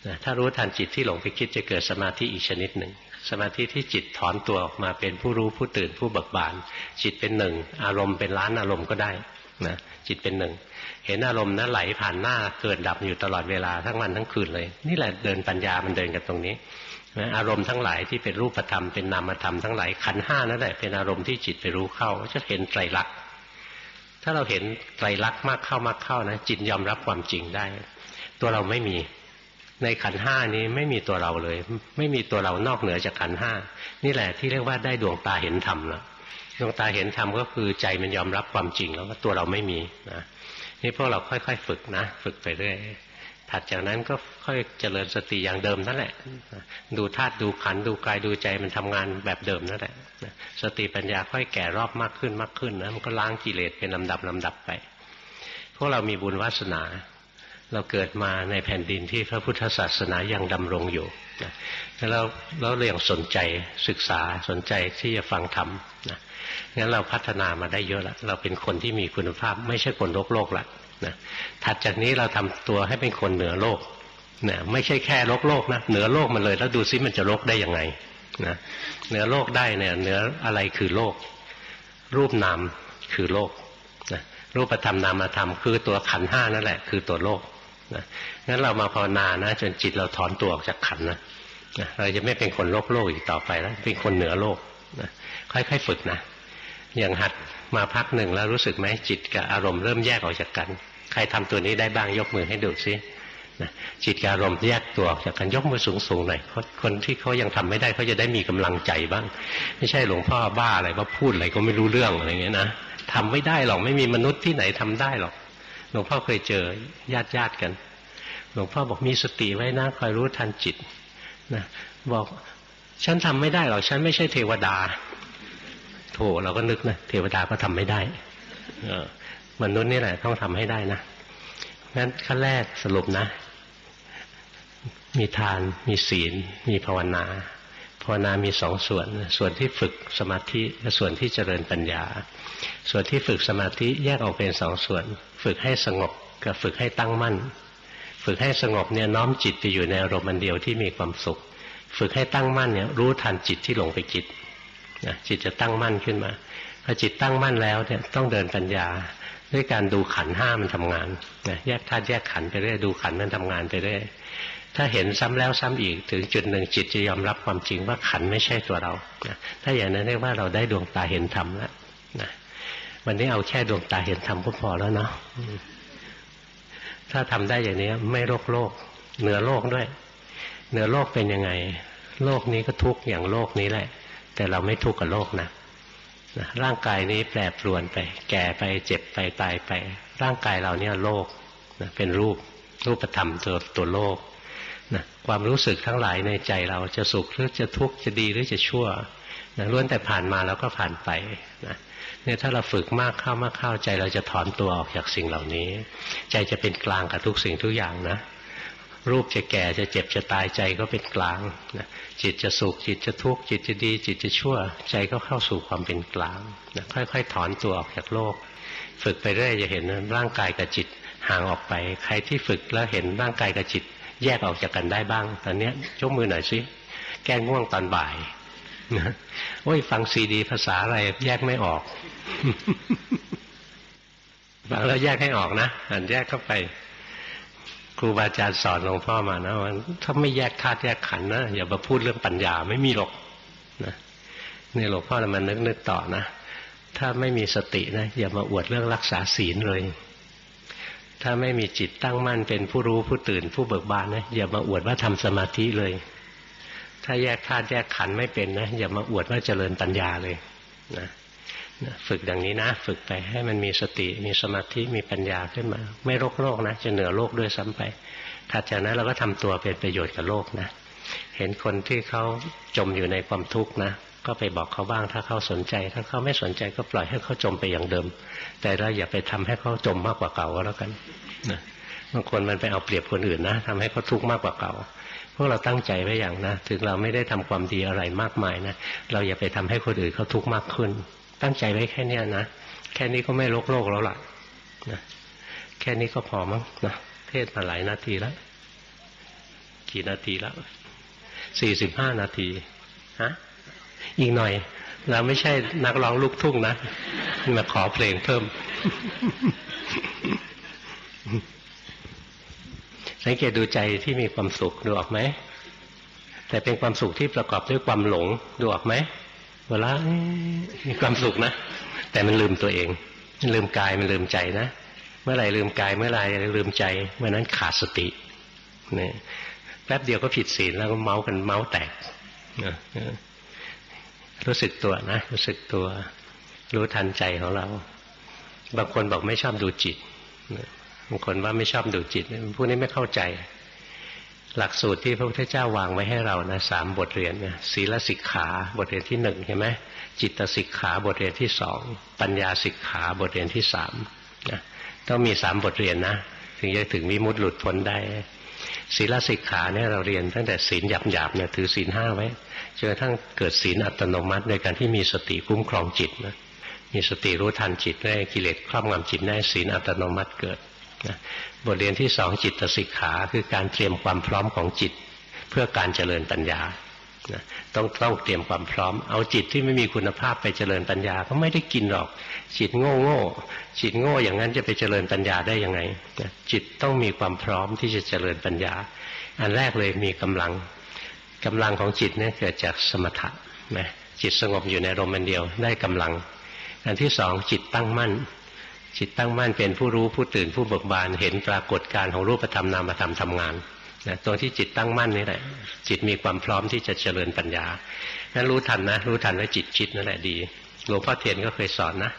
นะถ้ารู้ทันจิตที่หลงไปคิดจะเกิดสมาธิอีกชนิดหนึ่ง สมาธิที่จิตถอนตัวออกมาเป็นผู้รู้ผู้ตื่นผู้เบิกบาน จิตเป็นหนึ่ง อารมณ์เป็นล้านอารมณ์ก็ได้นะจิตเป็นหนึ่ง เห็นอารมณ์นั้นไหลผ่านหน้าเกิดดับอยู่ตลอดเวลาทั้งวันทั้งคืนเลย นี่แหละเดินปัญญามันเดินกันตรงนี้อารมณ์ทั้งหลายที่เป็นรูปธรรมเป็นนามธรรมทั้งหลายขันห้านั่นแหละเป็นอารมณ์ที่จิตไปรู้เข้าจะเห็นไตรลักษณ์ ถ้าเราเห็นไตรลักษณ์มากเข้ามากเข้านะจิตยอมรับความจริงได้ ตัวเราไม่มีในขันห้านี้ไม่มีตัวเราเลย ไม่มีตัวเรานอกเหนือจากขันห้านี่แหละที่เรียกว่าได้ดวงตาเห็นธรรมแล้วดวงตาเห็นธรรมก็คือใจมันยอมรับความจริงแล้วว่าตัวเราไม่มีนะนี่พวกเราค่อย ๆ ฝึกนะ ฝึกไปเรื่อย ถัดจากนั้นก็ค่อยเจริญสติอย่างเดิมนั่นแหละ ดูธาตุดูขันดูกายดูใจมันทำงานแบบเดิมนั่นแหละ สติปัญญาค่อยแก่รอบมากขึ้นมากขึ้นนะมันก็ล้างกิเลสเป็นลำดับลำดับไป พวกเรามีบุญวาสนา เราเกิดมาในแผ่นดินที่พระพุทธศาสนายังดำรงอยู่นะแล้วเราเรื่องสนใจศึกษาสนใจที่จะฟังธรรมนะงั้นเราพัฒนามาได้เยอะแล้วเราเป็นคนที่มีคุณภาพ ไม่ใช่คนโลกโลกละ นะถัดจากนี้เราทำตัวให้เป็นคนเหนือโลกนะไม่ใช่แค่โลกโลกนะเหนือโลกมันเลย แล้วดูซิมันจะโลกได้ยังไงนะเหนือโลกได้เนี่ยเหนืออะไรคือโลก รูปนามคือโลกนะรูปธรรมนามธรรมคือตัวขันห้านั่นแหละ คือตัวโลกนะงั้นเรามาภาวนานะ จนจิตเราถอนตัวออกจากขันนะนะเราจะไม่เป็นคนโลกโลกอีกต่อไปแล้ว เป็นคนเหนือโลกนะค่อยๆฝึกนะ อย่างหัดมาพักหนึ่งแล้วรู้สึกไหมจิตกับอารมณ์เริ่มแยกออกจากกัน ใครทำตัวนี้ได้บ้างยกมือให้ดูซินะจิตกับอารมณ์แยกตัวออกจากกันยกมือสูงๆหน่อยคนที่เขายังทำไม่ได้เขาจะได้มีกำลังใจบ้าง ไม่ใช่หลวงพ่อบ้าอะไรว่าพูดอะไรก็ไม่รู้เรื่องอะไรเงี้ยนะทำไม่ได้หรอกไม่มีมนุษย์ที่ไหนทำได้หรอกหลวงพ่อเคยเจอญาติญาติกัน หลวงพ่อบอกมีสติไว้นะคอยรู้ทันจิตนะบอกฉันทำไม่ได้หรอกฉันไม่ใช่เทวดา โถเราก็นึกนะเทวดาก็ทำไม่ได้อมนุษย์นี่แหละต้องทำให้ได้นะงั้นขั้นแรกสรุปนะ มีทาน มีศีล มีภาวนา ภาวนามีสองส่วน ส่วนที่ฝึกสมาธิและส่วนที่เจริญปัญญา ส่วนที่ฝึกสมาธิแยกออกเป็นสองส่วน ฝึกให้สงบกับฝึกให้ตั้งมั่น ฝึกให้สงบเนี่ยน้อมจิตไปอยู่ในอารมณ์เดียวที่มีความสุข ฝึกให้ตั้งมั่นเนี่ยรู้ทันจิตที่หลงไปคิด นะจิตจะตั้งมั่นขึ้นมาพอจิตตั้งมั่นแล้วเนี่ยต้องเดินปัญญา ด้วยการดูขันห้ามันทำงานนะแยกธาตุแยกขันไปเรื่อยดูขันมันทำงานไปเรื่อยถ้าเห็นซ้ำแล้วซ้ำอีกถึงจุดหนึ่งจิตจะยอมรับความจริงว่าขันไม่ใช่ตัวเรานะถ้าอย่างนั้นเรียกว่าเราได้ดวงตาเห็นธรรมแล้วนะวันนี้เอาแค่ดวงตาเห็นธรรมก็พอแล้วเนาะถ้าทำได้อย่างนี้ไม่โลกโลก เหนือโลกด้วย เหนือโลกเป็นยังไง โลกนี้ก็ทุกข์อย่างโลกนี้แหละ แต่เราไม่ทุกข์กับโลกนะนะร่างกายนี้แปรปรวนไป แก่ไปเจ็บไปตายไป ร่างกายเราเนี่ยโลกนะเป็นรูปรูปธรรมตัวตัวโลกนะความรู้สึกทั้งหลายในใจเราจะสุขหรือจะทุกข์จะดีหรือจะชั่วนะล้วนแต่ผ่านมาแล้วก็ผ่านไปนะเนี่ยถ้าเราฝึกมากเข้ามากเข้าใจเราจะถอนตัวออกจากสิ่งเหล่านี้ ใจจะเป็นกลางกับทุกสิ่งทุกอย่างนะ รูปจะแก่จะเจ็บจะตายใจก็เป็นกลางนะ จิตจะสุขจิตจะทุกข์จิตจะดี จิตจะชั่ว ใจก็เข้าสู่ความเป็นกลางนะค่อยๆ ถอนตัวออกจากโลก ฝึกไปเรื่อยจะเห็นร่างกายกับจิตห่างออกไป ใครที่ฝึกแล้วเห็นร่างกายกับจิต แยกออกจากกันได้บ้าง ตอนนี้ยกมือหน่อยสิแก้ง่วงตอนบ่ายนะโอ้ยฟังซีดี ภาษาอะไรแยกไม่ออกฟังแล้วแยกให้ออกนะอ่านแยกเข้าไป ครูบาอาจารย์สอนหลวงพ่อมานะว่าถ้าไม่แยกธาตุแยกขันนะอย่ามาพูดเรื่องปัญญาไม่มีหรอกนะนี่หลวงพ่อเลยมานึกนึกต่อนะถ้าไม่มีสตินะ อย่ามาอวดเรื่องรักษาศีลเลย ถ้าไม่มีจิตตั้งมั่นเป็นผู้รู้ผู้ตื่นผู้เบิกบานนะอย่ามาอวดว่าทำสมาธิเลย ถ้าแยกธาตุแยกขันไม่เป็นนะอย่ามาอวดว่าเจริญปัญญาเลยนะ ฝึกดังนี้นะ ฝึกไปให้มันมีสติมีสมาธิมีปัญญาขึ้นมา ไม่โรคโลกนะ จะเหนือโลกด้วยซ้ำไปถัดจากนั้นเราก็ทำตัวเป็นประโยชน์กับโลกนะเห็นคนที่เขาจมอยู่ในความทุกข์นะก็ไปบอกเขาบ้างถ้าเขาสนใจ ถ้าเขาไม่สนใจก็ปล่อยให้เขาจมไปอย่างเดิม แต่เราอย่าไปทำให้เขาจมมากกว่าเก่าก็แล้วกันนะบางคนมันไปเอาเปรียบคนอื่นนะทำให้เขาทุกข์มากกว่าเก่าพวกเราตั้งใจไว้อย่างนะ ถึงเราไม่ได้ทำความดีอะไรมากมายนะเราอย่าไปทำให้คนอื่นเขาทุกข์มากขึ้น ตั้งใจไว้แค่นี้นะ แค่นี้ก็ไม่ลกโลกแล้วล่ะนะแค่นี้ก็พอมั้งนะเทศมาหลายนาทีแล้วกี่นาทีแล้วสี่สิบห้านาทีฮะอีกหน่อยเราไม่ใช่นักร้องลูกทุ่งนะมาขอเพลงเพิ่ม สังเกตดูใจที่มีความสุขดูออกไหมแต่เป็นความสุขที่ประกอบด้วยความหลงดูออกไหม เวลามีความสุขนะ แต่มันลืมตัวเองมันลืมกายมันลืมใจนะ เมื่อไหร่ลืมกายเมื่อไหร่ลืมใจเมื่อนั้นขาดสติเนี่ยแป๊บเดียวก็ผิดศีลแล้วก็เมาส์กันเมาส์แตกนะรู้สึกตัวนะ รู้สึกตัว รู้ทันใจของเรา บางคนบอกไม่ชอบดูจิตบางคนว่าไม่ชอบดูจิตพวกนี้ไม่เข้าใจ หลักสูตรที่พระพุทธเจ้าวางไว้ให้เรานะสามบทเรียนนะศีลสิกขาบทเรียนที่หนึ่งใช่ไหมจิตสิกขาบทเรียนที่สองปัญญาสิกขาบทเรียนที่สามนะต้องมีสามบทเรียนนะถึงจะถึงวิมุตติหลุดพ้นได้ศีลสิกขาเนี่ยเราเรียนตั้งแต่ศีลหยาบๆเนี่ยถือศีลห้าไว้จนกระทั่งเกิดศีลอัตโนมัติในการที่มีสติคุ้มครองจิตนะมีสติรู้ทันจิตได้กิเลสครอบงำจิตได้ศีลอัตโนมัติเกิดนะ บทเรียนที่สองจิตสิกขาคือการเตรียมความพร้อมของจิต เพื่อการเจริญปัญญาต้องต้องเตรียมความพร้อม เอาจิตที่ไม่มีคุณภาพไปเจริญปัญญาก็ไม่ได้กินหรอก จิตโง่โง่จิตโง่อย่างนั้นจะไปเจริญปัญญาได้ยังไงจิตต้องมีความพร้อมที่จะเจริญปัญญา อันแรกเลยมีกำลังกำลังของจิตเนี่ยเกิดจากสมถะนะจิตสงบอยู่ในรมันเดียวได้กำลัง อันที่สองจิตตั้งมั่น จิตตั้งมั่นเป็นผู้รู้ผู้ตื่นผู้เบิกบานเห็นปรากฏการของรูปธรรมนามธรรมทำงานนะตัวที่จิตตั้งมั่นนี่แหละ จิตมีความพร้อมที่จะเจริญปัญญานั้นรู้ทันนะ รู้ทันว่าจิตคิดนั่นแหละดีหลวงพ่อเทียนก็เคยสอนนะ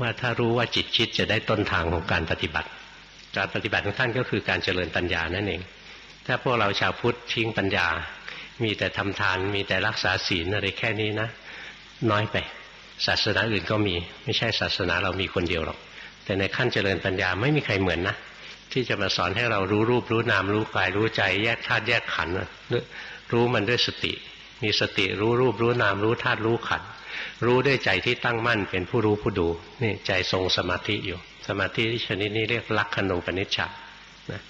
ว่าถ้ารู้ว่าจิตคิดจะได้ต้นทางของการปฏิบัติ การปฏิบัติของท่านก็คือการเจริญปัญญานั่นเอง ถ้าพวกเราชาวพุทธทิ้งปัญญา มีแต่ทำทาน มีแต่รักษาศีลอะไรแค่นี้นะ น้อยไป ศาสนาอื่นก็มี ไม่ใช่ศาสนาเรามีคนเดียวหรอก แต่ในขั้นเจริญปัญญาไม่มีใครเหมือนนะที่จะมาสอนให้เรารู้รูปรู้นามรู้กายรู้ใจ แยกธาตุแยกขันธ์รู้มันด้วยสติ มีสติรู้รูปรู้นามรู้ธาตุรู้ขันธ์รู้ด้วยใจที่ตั้งมั่นเป็นผู้รู้ผู้ดูนี่ใจทรงสมาธิอยู่ สมาธิชนิดนี้เรียกลักขณูปนิชฌานะ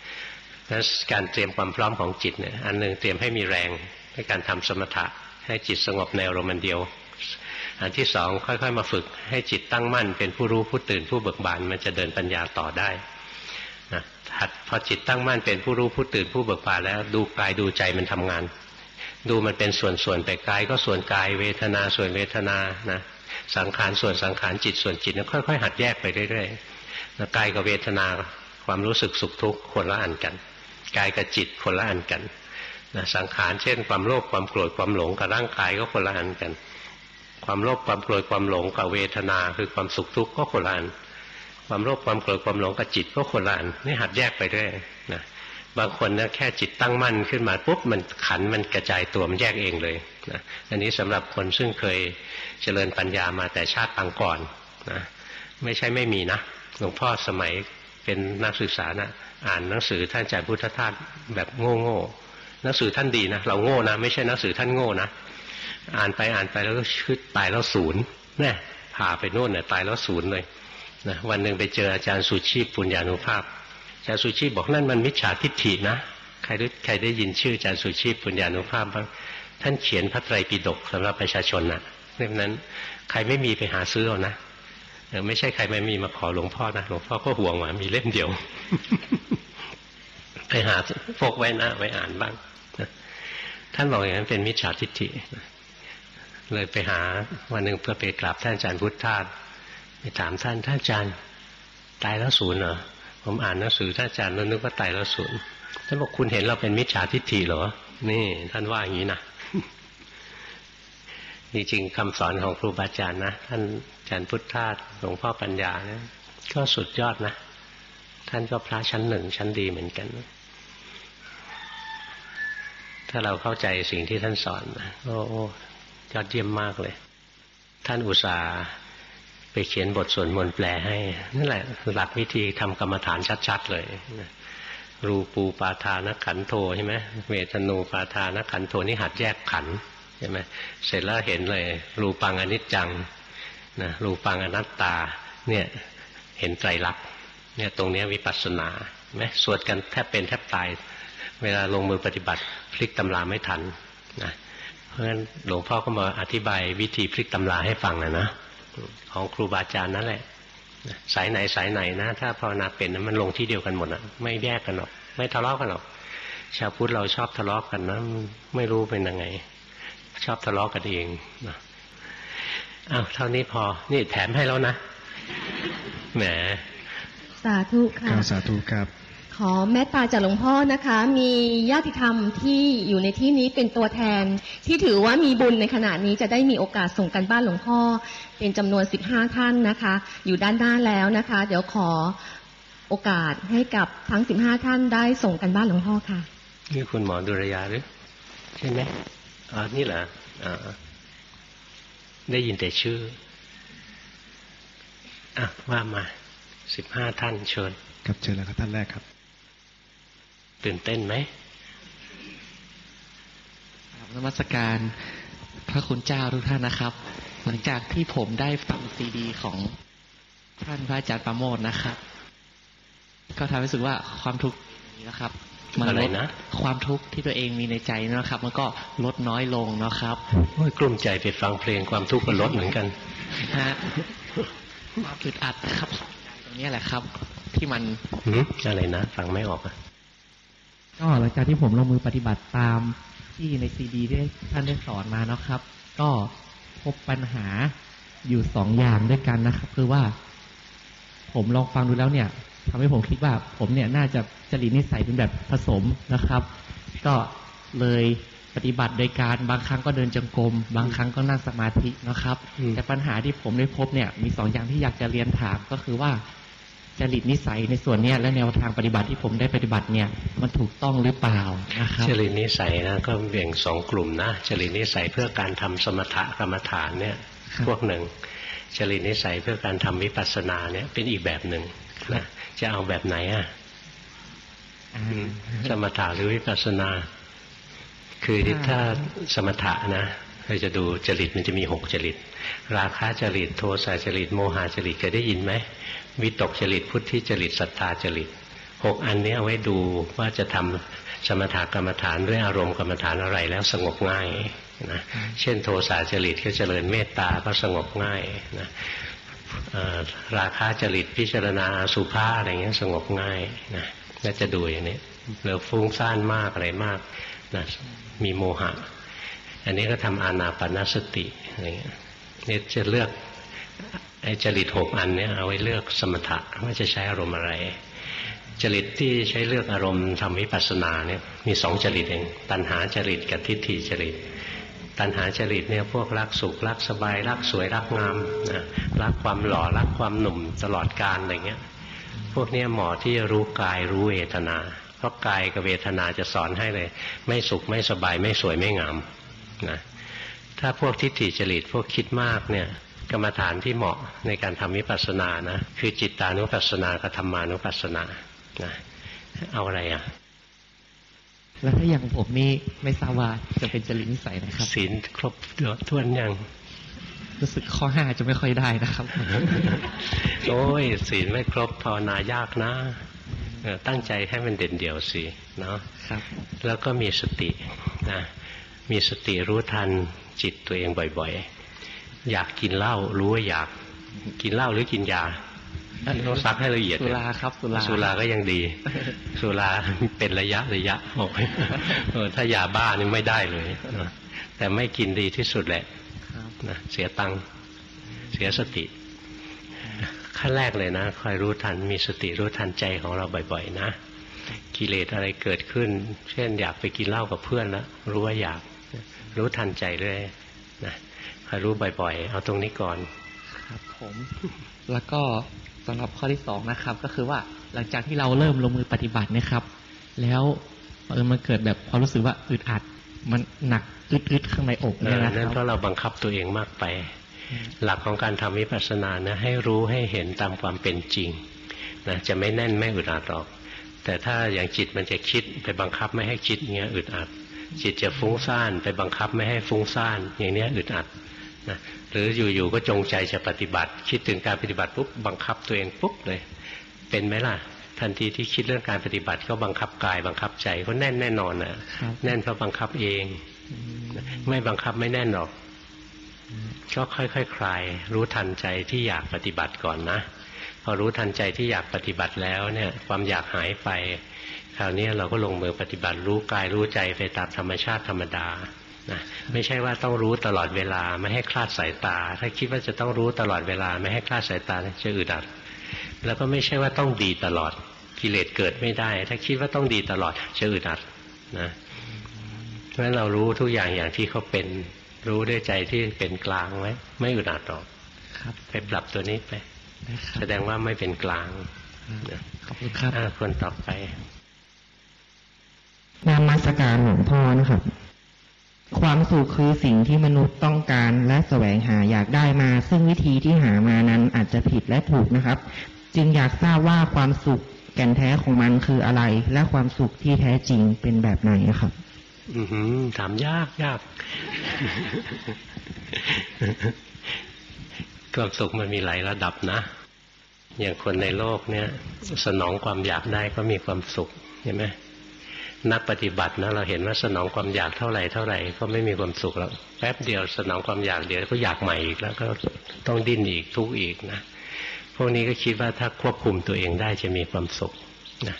นั้นการเตรียมความพร้อมของจิตเนี่ยอันหนึ่งเตรียมให้มีแรงในการทำสมถะให้จิตสงบในอารมณ์เดียว อันที่สองค่อย ๆ มาฝึกให้จิตตั้งมั่น เป็นผู้รู้ผู้ตื่นผู้เบิกบานมันจะเดินปัญญาต่อได้นะหัดพอจิตตั้งมั่นเป็นผู้รู้ผู้ตื่นผู้เบิกบานแล้ว ดูกายดูใจมันทำงาน ดูมันเป็นส่วนๆไปกายก็ส่วนกายเวทนาส่วนเวทนานะสังขารส่วนสังขารจิตส่วนจิตค่อย ๆ หัดแยกไปเรื่อยๆกายกับเวทนาความรู้สึกสุขทุกข์คนละอันกันกายกับจิตคนละอันกันนะสังขารเช่น ความโลภความโกรธความหลงกับร่างกายก็คนละอันกัน ความโลภความโกรธความหลงกับเวทนา คือความสุขทุกข์ก็คนละอันความโลภความโกรธความหลงกับจิตก็คนละอันนี่หัดแยกไปด้วยนะบางคนนะแค่จิตตั้งมั่นขึ้นมาปุ๊บมันขันมันกระจายตัวมันแยกเองเลยนะอันนี้สำหรับคนซึ่งเคยเจริญปัญญามาแต่ชาติปางก่อนนะไม่ใช่ไม่มีนะหลวงพ่อสมัยเป็นนักศึกษานะอ่านหนังสือท่านอาจารย์พุทธทาสแบบโง่โง่หนังสือท่านดีนะเราโง่นะไม่ใช่หนังสือท่านโง่นะ อ่านไปอ่านไปแล้วก็ชืดตายแล้วศูนย์แน่พาไปโน่นเนี่ยตายแล้วศูนย์เลยนะวันหนึ่งไปเจออาจารย์สุชีพปุญญานุภาพอาจารย์สุชีพบอกนั่นมันมิจฉาทิฏฐินะใครได้ใครได้ยินชื่ออาจารย์สุชีพปุญญานุภาพบ้างท่านเขียนพระไตรปิฎกสำหรับประชาชนนะ่ะเล่มนั้น ใครไม่มีไปหาซื้อเอานะไม่ใช่ใครไม่มีมาขอหลวงพ่อนะหลวงพ่อก็ห่วงว่ามีเล่มเดียว ไปหาพกไว้หน้าไว้อ่านบ้างท่านบอกอย่างนั้นเป็นมิจฉาทิฏฐิ เลยไปหาวันหนึ่งเพื่อไปกราบท่านอาจารย์พุทธทาสไปถามท่านท่านอาจารย์ตายแล้วศูนย์เหรอผมอ่านหนังสือท่านอาจารย์แล้วนึกว่าตายแล้วศูนย์ท่านบอกคุณเห็นเราเป็นมิจฉาทิฏฐิเหรอ นี่ ท่านว่าอย่างนี้นะจริงๆคำสอนของครูบาอาจารย์นะท่านอาจารย์พุทธทาสหลวงพ่อปัญญาเนี่ยก็สุดยอดนะท่านก็พระชั้นหนึ่งชั้นดีเหมือนกันถ้าเราเข้าใจสิ่งที่ท่านสอนนะโอ้ ยอดเยี่ยมมากเลย ท่านอุตสาห์ไปเขียนบทสวดมนต์แปลให้นั่นแหละคือหลักวิธีทำกรรมฐานชัด ๆ เลยรูปูปาทานขันโทใช่ไหมเวทนูปาทานขันโทนี่หัดแยกขันใช่ไหมเสร็จแล้วเห็นเลย รูปังอนิจจังนะรูปังอนัตตาเนี่ยเห็นไตรลักษณ์เนี่ยตรงนี้วิปัสสนาไหมสวดกันแทบเป็นแทบตาย เวลาลงมือปฏิบัติพลิกตำราไม่ทันนะ เพราะฉะนั้นหลวงพ่อก็มาอธิบายวิธีพลิกตำราให้ฟังนะนะของครูบาอาจารย์นั่นแหละ สายไหนสายไหนนะ ถ้าภาวนาเป็นมันลงที่เดียวกันหมดอะไม่แยกกันหรอก ไม่ทะเลาะกันหรอก ชาวพุทธเราชอบทะเลาะกันนะไม่รู้เป็นยังไง ชอบทะเลาะกันเองนะอ้าวเท่านี้พอ นี่แถมให้แล้วนะแหมสาธุค่ะสาธุครับ ขอแม่ตาจากหลวงพ่อนะคะ มีญาติธรรมที่อยู่ในที่นี้เป็นตัวแทน ที่ถือว่ามีบุญในขณะนี้จะได้มีโอกาสส่งกันบ้านหลวงพ่อ เป็นจำนวนสิบห้าท่านนะคะ อยู่ด้านหน้าแล้วนะคะ เดี๋ยวขอโอกาสให้กับทั้งสิบห้าท่านได้ส่งกันบ้านหลวงพ่อค่ะนี่คุณหมอดุรยาหรือใช่ไหมอ๋อนี่เหรออ่าได้ยินแต่ชื่ออะว่ามาสิบห้าท่านเชิญครับเชิญแล้วครับท่านแรกครับ ตื่นเต้นไหมนมัสการพระคุณเจ้าทุกท่านนะครับ หลังจากที่ผมได้ฟังซีดี ของท่านพระอาจารย์ประโมทนะครับ ก็ทำให้รู้สึกว่าความทุกข์นี้นะครับมันอะไรลดนะความทุกข์ที่ตัวเองมีในใจนะครับ มันก็ลดน้อยลงนะครับโอ้ยกลุ้มใจไปฟังเพลงความทุกข์ก็ลดเหมือนกันฮะความอึดอัดครับตรงเนี้ยแหละครับ ที่มันหืมอะไรนะฟังไม่ออกอะ ก็หลังจากที่ผมลงมือปฏิบัติตามที่ในซีดีที่ท่านได้สอนมานะครับ ก็พบปัญหาอยู่สองอย่างด้วยกันนะครับ คือว่า ผมลองฟังดูแล้วเนี่ยทำให้ผมคิดว่า ผมเนี่ยน่าจะจริตนิสัยเป็นแบบผสมนะครับ ก็เลยปฏิบัติโดยการบางครั้งก็เดินจงกรมบางครั้งก็นั่งสมาธินะครับ แต่ปัญหาที่ผมได้พบเนี่ย มีสองอย่างที่อยากจะเรียนถามก็คือว่า จริตนิสัยในส่วนเนี้ยและแนวทางปฏิบัติที่ผมได้ปฏิบัติเนี่ยมันถูกต้องหรือเปล่านะครับจริตนิสัยนะก็แบ่งสองกลุ่มนะจริตนิสัยเพื่อการทำสมถะกรรมฐานเนี่ยครับพวกหนึ่งจริตนิสัยเพื่อการทำวิปัสสนาเนี่ยเป็นอีกแบบหนึ่งนะจะเอาแบบไหนอะอ่าอืมสมถะหรือวิปัสสนา คือถ้าสมถะนะเราจะดูจริตมันจะมีหกจริต ราคะจริตโทสะจริตโมหะจริตเคยได้ยินไหม วิตกจริตพุทธิจริตศรัทธาจริตหกอันนี้เอาไว้ดูว่าจะทำสมถกรรมฐานด้วยอารมณ์กรรมฐานอะไรแล้วสงบง่ายนะเช่นโทสะจริตก็เจริญเมตตาก็สงบง่ายนะราคะจริตพิจารณาสุภาอะไรเงี้ยสงบง่ายนะน่าจะดูอย่างนี้หรือฟุ้งซ่านมากอะไรมากนะมีโมหะ อันนี้ก็ทำอานาปานสติอะไรเงี้ยนี่จะเลือก ไอ้จริตหกอันเนี้ยเอาไว้เลือกสมถะว่าจะใช้อารมณ์อะไร จริตที่ใช้เลือกอารมณ์ทำวิปัสสนาเนี่ยมีสองจริตเองตัณหาจริตกับทิฏฐิจริตตัณหาจริตเนี่ยพวกรักสุขรักสบาย รักสวยรักงามนะรักความหล่อรักความหนุ่มตลอดกาลอะไรเงี้ยพวกเนี้ยหมอที่จะรู้กายรู้เวทนา เพราะกายกับเวทนาจะสอนให้เลย ไม่สุขไม่สบายไม่สวยไม่งามนะถ้าพวกทิฏฐิจริตพวกคิดมากเนี่ย กรรมฐานที่เหมาะในการทำวิปัสสนานะ คือจิตตานุปัสสนากับธรรมานุปัสสนานะเอาอะไรอะ แล้วถ้าอย่างผมนี่ไม่ทราบว่าจะเป็นจริตนิสัยนะครับศีลครบถ้วนยังรู้สึกข้อห้าจะไม่ค่อยได้นะครับ โอ้ยศีลไม่ครบภาวนายากนะเออตั้งใจให้มันเด่นเดี่ยวสิเนาะครับแล้วก็มีสตินะมีสติรู้ทันจิตตัวเองบ่อย ๆ อยากกินเหล้ารู้ว่าอยากกินเหล้าหรือกินยาต้องซักให้ละเอียดสุราครับสุราสุราก็ยังดี สุราเป็นระยะระยะออกไปเออถ้ายาบ้านี่ไม่ได้เลยนะแต่ไม่กินดีที่สุดแหละครับนะเสียตังค์เสียสติขั้นแรกเลยนะคอยรู้ทันมีสติรู้ทันใจของเราบ่อย ๆ นะกิเลสอะไรเกิดขึ้น เช่นอยากไปกินเหล้ากับเพื่อนแล้วรู้ว่าอยากรู้ทันใจเลยนะ คอยรู้บ่อยๆ เอาตรงนี้ก่อน ครับผม แล้วก็สำหรับข้อที่สองนะครับ ก็คือว่าหลังจากที่เราเริ่มลงมือปฏิบัตินะครับ แล้วเออมันเกิดแบบความรู้สึกว่าอึดอัด มันหนักอึดๆข้างในอกเอเนี่ยอนะคนั่นรับเพราะเราบังคับตัวเองมากไป หลักของการทำวิปัสสนานะให้รู้ให้เห็นตามความเป็นจริงนะจะไม่แน่นไม่อึดอัดหรอก แต่ถ้าอย่างจิตมันจะคิดไปบังคับไม่ให้คิดอย่างเงี้ยอึดอัด จิตจะฟุ้งซ่าน ไปบังคับไม่ให้ฟุ้งซ่าน อย่างเนี้ยอึดอัดนะ หรืออยู่ๆก็จงใจจะปฏิบัติ คิดถึงการปฏิบัติปุ๊บบังคับตัวเองปุ๊บเลย เป็นไหมล่ะ ทันทีที่คิดเรื่องการปฏิบัติก็บังคับกาย บังคับใจก็แน่นแน่นอนนะครับแน่นเพราะบังคับเอง ไม่บังคับไม่แน่นหรอกก็ค่อยๆคคลาย รู้ทันใจที่อยากปฏิบัติก่อนนะพอรู้ทันใจที่อยากปฏิบัติแล้วเนี่ยความอยากหายไป คราวนี้เราก็ลงมือปฏิบัติรู้กายรู้ใจไปตามธรรมชาติธรรมดา นะไม่ใช่ว่าต้องรู้ตลอดเวลาไม่ให้คลาดสายตา ถ้าคิดว่าจะต้องรู้ตลอดเวลา ไม่ให้คลาดสายตาจะอึดอัดแล้วก็ไม่ใช่ว่าต้องดีตลอดกิเลสเกิดไม่ได้ ถ้าคิดว่าต้องดีตลอดจะอึดอัดนะเพราะฉะนั้นเรารู้ทุกอย่างอย่างที่เขาเป็นรู้ด้วยใจที่เป็นกลางไว้ไม่อึดอัดหรอกครับ ไปปรับตัวนี้ไปได้ครัแสบดงว่าไม่เป็นกลางขอบคุณครับอ่าคนต่อไปนามมัสการหลวงพ่อนะครับ ความสุขคือสิ่งที่มนุษย์ต้องการและแสวงหาอยากได้มา ซึ่งวิธีที่หามานั้นอาจจะผิดและถูกนะครับ จึงอยากทราบว่าความสุขแก่นแท้ของมันคืออะไร และความสุขที่แท้จริงเป็นแบบไหนครับ อือถามยากยากความสุขมันมีหลายระดับนะ อย่างคนในโลกเนี่ย สนองความอยากได้ก็มีความสุขเห็นไหม นักปฏิบัตินะเราเห็นว่าสนองความอยากเท่าไหร่เท่าไหร่ก็ไม่มีความสุขแล้วแป๊บเดียวสนองความอยากเดียวก็อยากใหม่อีกแล้วก็ต้องดิ้นอีกทุกข์อีกนะพวกนี้ก็คิดว่าถ้าควบคุมตัวเองได้จะมีความสุขนะ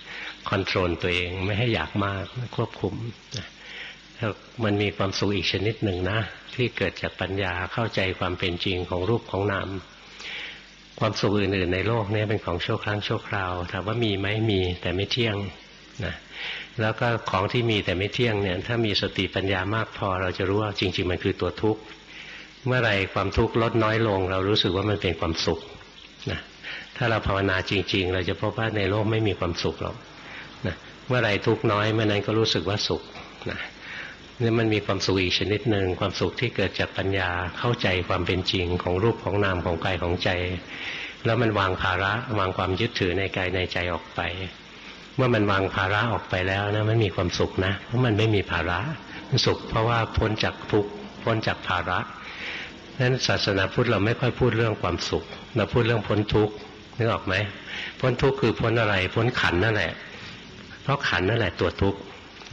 คอนโทรลตัวเองไม่ให้อยากมากควบคุมนะมันมีความสุขอีกชนิดหนึ่งนะ ที่เกิดจากปัญญาเข้าใจความเป็นจริงของรูปของนามความสุขอื่นๆในโลกนี้เป็นของชั่วครั้งชั่วคราวถามว่ามีไหมมีแต่ไม่เที่ยงนะ แล้วก็ของที่มีแต่ไม่เที่ยงเนี่ย ถ้ามีสติปัญญามากพอเราจะรู้ว่าจริง ๆ มันคือตัวทุกข์ เมื่อไรความทุกข์ลดน้อยลง เรารู้สึกว่ามันเป็นความสุขนะถ้าเราภาวนาจริง ๆ เราจะพบว่าในโลกไม่มีความสุขหรอกนะเมื่อไรทุกข์น้อยเมื่อนั้นก็รู้สึกว่าสุขนะนี่มันมีความสุขอีกชนิดหนึ่งความสุขที่เกิดจากปัญญาเข้าใจความเป็นจริงของรูปของนามของกายของใจ แล้วมันวางภาระวางความยึดถือในกายในใจออกไป เมื่อมันวางภาระออกไปแล้วนะมันมีความสุขนะเพราะมันไม่มีภาระมันสุข เพราะว่าพ้นจากทุกข์พ้นจากภาระนั้นศาสนาพุทธเราไม่ค่อยพูดเรื่องความสุขเราพูดเรื่องพ้นทุกข์นึกออกไหมพ้นทุกข์คือพ้นอะไร พ้นขันนั่นแหละ เพราะขันนั่นแหละตัวทุกข์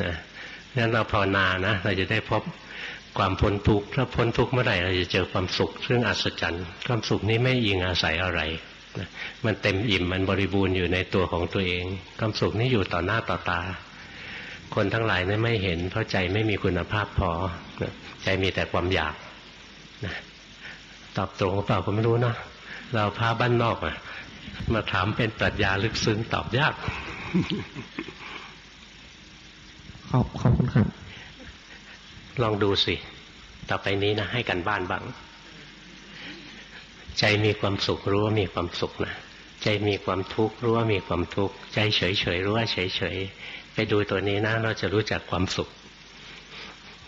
นะงั้นเราภาวนานะเราจะได้พบความพ้นทุกข์ถ้าพ้นทุกข์เมื่อไหร่เราจะเจอความสุข ซึ่งอัศจรรย์ความสุขนี้ไม่ยิงอาศัยอะไร มันเต็มอิ่มมันบริบูรณ์อยู่ในตัวของตัวเอง ความสุขนี้อยู่ต่อหน้าต่อตา คนทั้งหลายนี่ไม่เห็น เพราะใจไม่มีคุณภาพพอใจมีแต่ความอยากนะตอบตรงหรือเปล่าก็ไม่รู้นะเราพาบ้านนอกอะมาถามเป็นปรัชญาลึกซึ้งตอบยากขอบขอบคุณครับลองดูสิ ต่อไปนี้นะให้กันบ้านบ้าง ใจมีความสุขรู้ว่ามีความสุขนะใจมีความทุกข์รู้ว่ามีความทุกข์ใจเฉยเฉยรู้ว่าเฉยเฉยไปดูตัวนี้นะเราจะรู้จักความสุข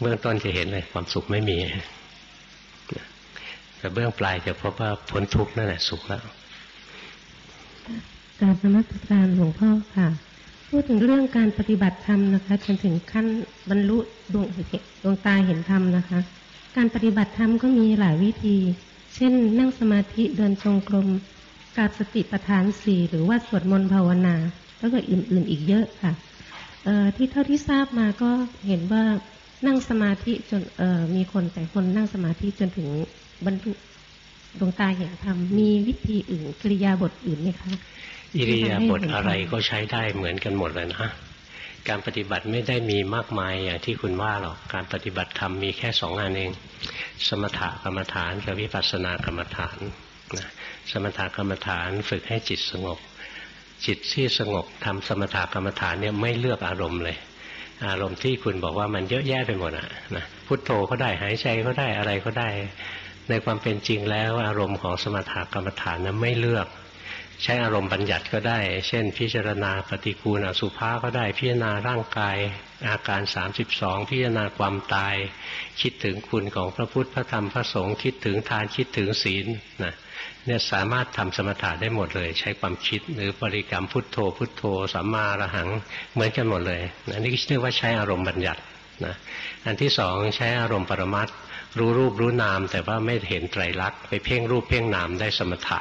เบื้องต้นจะเห็นเลยความสุขไม่มีแต่เบื้องปลายจะพบว่าพ้นทุกข์นั่นแหละสุขแล้วการนมัสการหลวงพ่อค่ะ พูดถึงเรื่องการปฏิบัติธรรมนะคะจนถึงขั้นบรรลุดวงดวงตาเห็นธรรมนะคะ การปฏิบัติธรรมก็มีหลายวิธี เช่น นั่งสมาธิเดินจงกรมกาบสติปัฏฐานสี่หรือว่าสวดมนต์ภาวนาแล้วก็อื่นๆอีกเยอะค่ะที่เท่าที่ทราบมาก็เห็นว่านั่งสมาธิจนมีคนแต่คนนั่งสมาธิจนถึงบรรลุดวงตาเห็นธรรมมีวิธีอื่นกิริยาบทอื่นไหมคะอิริยาบถอะไรก็ใช้ได้เหมือนกันหมดเลยนะ การปฏิบัติไม่ได้มีมากมายอย่างที่คุณว่าหรอก การปฏิบัติธรรมมีแค่สองงานเอง สมถกรรมฐานกับวิปัสสนากรรมฐานนะสมถกรรมฐานฝึกให้จิตสงบ จิตที่สงบทำสมถกรรมฐานเนี่ยไม่เลือกอารมณ์เลย อารมณ์ที่คุณบอกว่ามันเยอะแยะไปหมดอะนะพุทโธก็ได้หายใจก็ได้อะไรก็ได้ ในความเป็นจริงแล้วอารมณ์ของสมถกรรมฐานนั้นไม่เลือก ใช้อารมณ์บัญญัติก็ได้ เช่น พิจารณาปฏิกูลอสุภาก็ได้ พิจารณาร่างกาย อาการ 32 พิจารณาความตาย คิดถึงคุณของพระพุทธพระธรรมพระสงฆ์คิดถึงทานคิดถึงศีลนะเนี่ยสามารถทำสมถะได้หมดเลย ใช้ความคิดหรือบริกรรมพุทโธ พุทโธสัมมาระหังเหมือนกันหมดเลยอันนี้เรียกว่าใช้อารมณ์บัญญัตินะอันที่สองใช้อารมณ์ปรมัตรู้รูปรู้นาม แต่ว่าไม่เห็นไตรลักษณ์ไปเพ่งรูปเพ่งนามได้สมถะ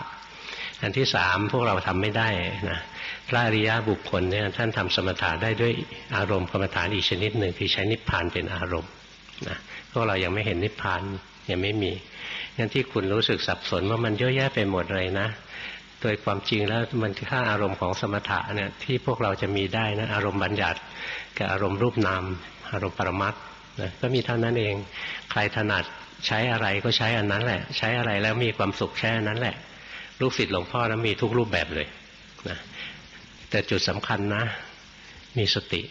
อันที่สามพวกเราทำไม่ได้นะพระอริยบุคคลเนี่ยท่านทำสมถะได้ด้วยอารมณ์กรรมฐานอีกชนิดหนึ่งคือใช้นิพพานเป็นอารมณ์นะพวกเรายังไม่เห็นนิพพานยังไม่มีงั้นที่คุณรู้สึกสับสนว่ามันเยอะแยะไปหมดเลยนะโดยความจริงแล้วมันค่าอารมณ์ของสมถะเนี่ยที่พวกเราจะมีได้นะอารมณ์บัญญัติกับอารมณ์รูปนามอารมณ์ปรมัตนะก็มีเท่านั้นเอง ใครถนัดใช้อะไรก็ใช้อันนั้นแหละ ใช้อะไรแล้วมีความสุขแค่นั้นแหละ ลูกศิษย์หลวงพ่อนะมีทุกรูปแบบเลยนะแต่จุดสำคัญนะ มีสติ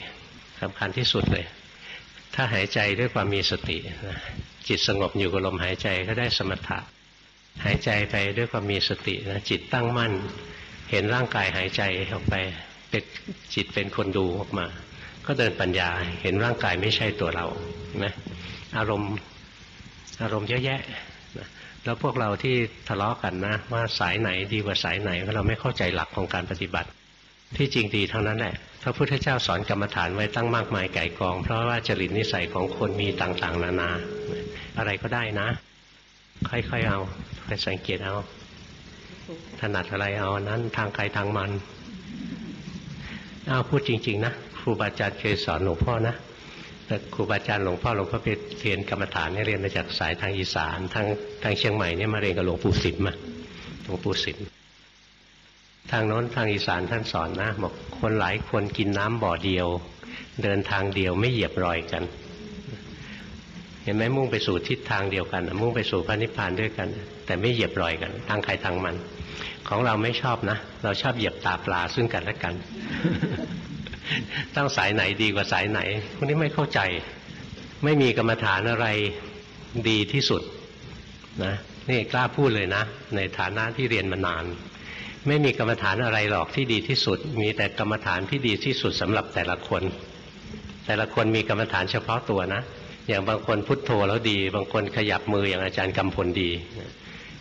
สำคัญที่สุดเลย ถ้าหายใจด้วยความมีสตินะจิตสงบอยู่กับลมหายใจก็ได้สมถะ หายใจไปด้วยความมีสตินะจิตตั้งมั่น เห็นร่างกายหายใจออกไปเป็นจิตเป็นคนดูออกมา ก็เดินปัญญา เห็นร่างกายไม่ใช่ตัวเรานะอารมณ์อารมณ์เยอะแยะ แล้วพวกเราที่ทะเลาะกันนะว่าสายไหนดีกว่าสายไหนเพราะเราไม่เข้าใจหลักของการปฏิบัติ ที่จริงดีเท่านั้นแหละพระพุทธเจ้าสอนกรรมฐานไว้ตั้งมากมายไก่กอง เพราะว่าจริตนิสัยของคนมีต่างๆ นานา อะไรก็ได้นะ ค่อยๆเอาไปสังเกตเอา ถนัดอะไรเอานั้นทางใครทางมันเอาพูดจริง ๆ นะครูบาอาจารย์เคยสอนหลวงพ่อนะ แต่ครูบาอาจารย์หลวงพ่อหลวงพ่อไปเรียนกรรมฐานเนี่ยเรียนมาจากสายทางอีสานทางทางเชียงใหม่เนี่ยมาเรียนกับหลวงปู่สิมมาหลวงปู่สิมทางโน้นทางอีสานท่านสอนนะบอกคนหลายคนกินน้ำบ่อเดียว เดินทางเดียวไม่เหยียบรอยกัน เห็นไหมมุ่งไปสู่ทิศทางเดียวกัน มุ่งไปสู่พระนิพพานด้วยกัน แต่ไม่เหยียบรอยกัน ทางใครทางมัน ของเราไม่ชอบนะ เราชอบเหยียบตาปลาซึ่งกันและกัน ตั้งสายไหนดีกว่าสายไหนพวกนี้ไม่เข้าใจ ไม่มีกรรมฐานอะไรดีที่สุดนะนี่กล้าพูดเลยนะ ในฐานะที่เรียนมานาน ไม่มีกรรมฐานอะไรหรอกที่ดีที่สุด มีแต่กรรมฐานที่ดีที่สุดสำหรับแต่ละคน แต่ละคนมีกรรมฐานเฉพาะตัวนะอย่างบางคนพุทโธแล้วดี บางคนขยับมืออย่างอาจารย์กำพลดี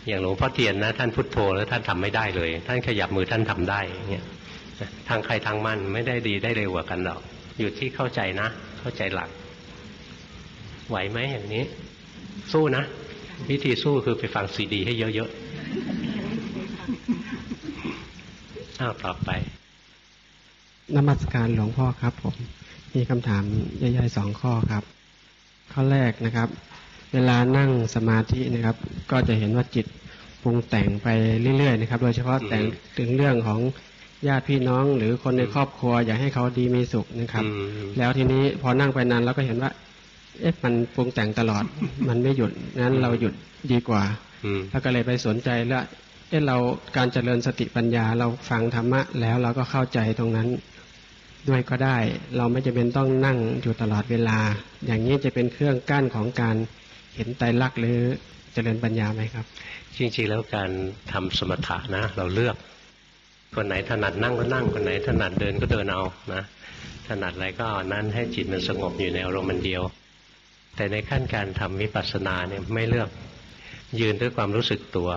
อย่างหลวงพ่อเทียนนะ ท่านพุทโธแล้วท่านทำไม่ได้เลย ท่านขยับมือท่านทำได้เงี้ย ทางใครทางมันไม่ได้ดีได้เร็วกว่ากันหรอก อยู่ที่เข้าใจนะ เข้าใจหลัก ไหวไหมอย่างนี้ สู้นะ วิธีสู้คือไปฟังซีดี ให้เยอะๆอ้าวต่อไปนมัสการหลวงพ่อครับผม มีคำถามย่อยๆสองข้อครับ ข้อแรกนะครับ เวลานั่งสมาธินะครับ ก็จะเห็นว่าจิตปรุงแต่งไปเรื่อยๆนะครับ โดยเฉพาะแต่งถึงเรื่องของ ญาติพี่น้อง หรือคนในครอบครัว อยากให้เขาดีมีสุขนะครับอืมแล้วทีนี้พอนั่งไปนานเราก็เห็นว่า เอ๊ะมันปรุงแต่งตลอด มันไม่หยุดงั้นเราหยุดดีกว่าอืมแล้วก็เลยไปสนใจแล้วเอ๊ะเราการเจริญสติปัญญาเราฟังธรรมะ แล้วเราก็เข้าใจตรงนั้นด้วยก็ได้ เราไม่จำเป็นต้องนั่งอยู่ตลอดเวลา อย่างนี้จะเป็นเครื่องกั้นของการเห็นไตรลักษณ์หรือเจริญปัญญาไหมครับ จริงๆแล้วการทำสมถะนะ เราเลือก คนไหนถนัดนั่งก็นั่ง คนไหนถนัดเดินก็เดินเอานะถนัดอะไรก็เอานั้นให้จิตมันสงบอยู่ในอารมณ์มันเดียว แต่ในขั้นการทำวิปัสสนาเนี่ยไม่เลือกยืนด้วยความรู้สึกตัว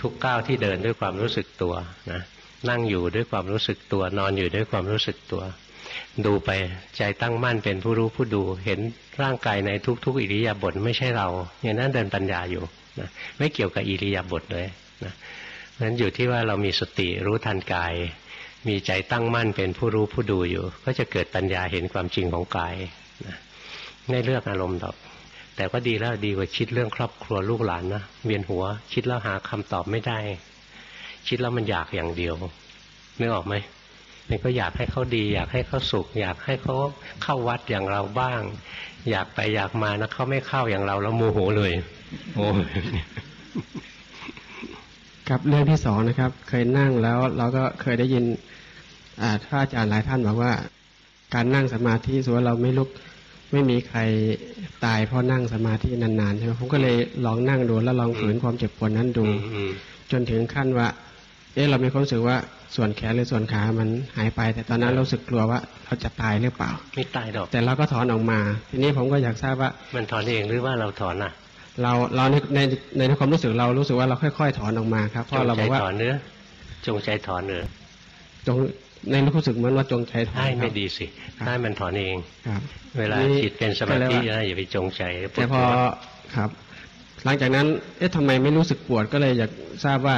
ทุกก้าวที่เดินด้วยความรู้สึกตัวนะนั่งอยู่ด้วยความรู้สึกตัวนอนอยู่ด้วยความรู้สึกตัว ดูไปใจตั้งมั่นเป็นผู้รู้ผู้ดู เห็นร่างกายในทุก ๆ อิริยาบถไม่ใช่เราอย่างนั้นเดินปัญญาอยู่นะไม่เกี่ยวกับอิริยาบถเลย นั้นอยู่ที่ว่าเรามีสติรู้ทันกาย มีใจตั้งมั่นเป็นผู้รู้ผู้ดูอยู่ ก็จะเกิดปัญญาเห็นความจริงของกายนะไม่เลือกอารมณ์ดอก แต่ก็ดีแล้วดีกว่าคิดเรื่องครอบครัวลูกหลานนะเวียนหัว คิดแล้วหาคำตอบไม่ได้ คิดแล้วมันอยากอย่างเดียวนึกออกไหมมันก็อยากให้เขาดี อยากให้เขาสุข อยากให้เขาเข้าวัดอย่างเราบ้าง อยากไปอยากมานะเขาไม่เข้าอย่างเราแล้วโมโหเลย โอ้ย ครับเรื่องที่สองนะครับ เคยนั่งแล้วเราก็เคยได้ยินอ่าท่านอาจารย์หลายท่านบอกว่า การนั่งสมาธิส่วนเราไม่ลุกไม่มีใครตายเพราะนั่งสมาธินานๆใช่ไหมผมก็เลยลองนั่งดูแล้วลองฝืนความเจ็บปวดนั้นดูอืมอืมจนถึงขั้นว่า เอ๊ะเรามีความรู้สึกว่าส่วนแขนหรือส่วนขามันหายไป แต่ตอนนั้นรู้สึกกลัวว่าเราจะตายหรือเปล่า ไม่ตายดอกแต่เราก็ถอนออกมา ทีนี้ผมก็อยากทราบว่า มันถอนเองหรือว่าเราถอนอะ เราเราในในในความรู้สึกเรารู้สึกว่าเราค่อย ๆ ถอนออกมาครับเพจงราะเราใจบอกว่าถอนเนื้อจงใจถอนเนื้อจงในรู้สึกเหมือนว่าจงใจถอนให้ครัไม่บดีสิครับให้มันถอนเองครับ เวลานี่จิตเป็นสมาธิก็เลยว่านะอย่าไปจงใจแต่พอครับ หลังจากนั้น เอ๊ะทำไมไม่รู้สึกปวดก็เลยอยากทราบว่า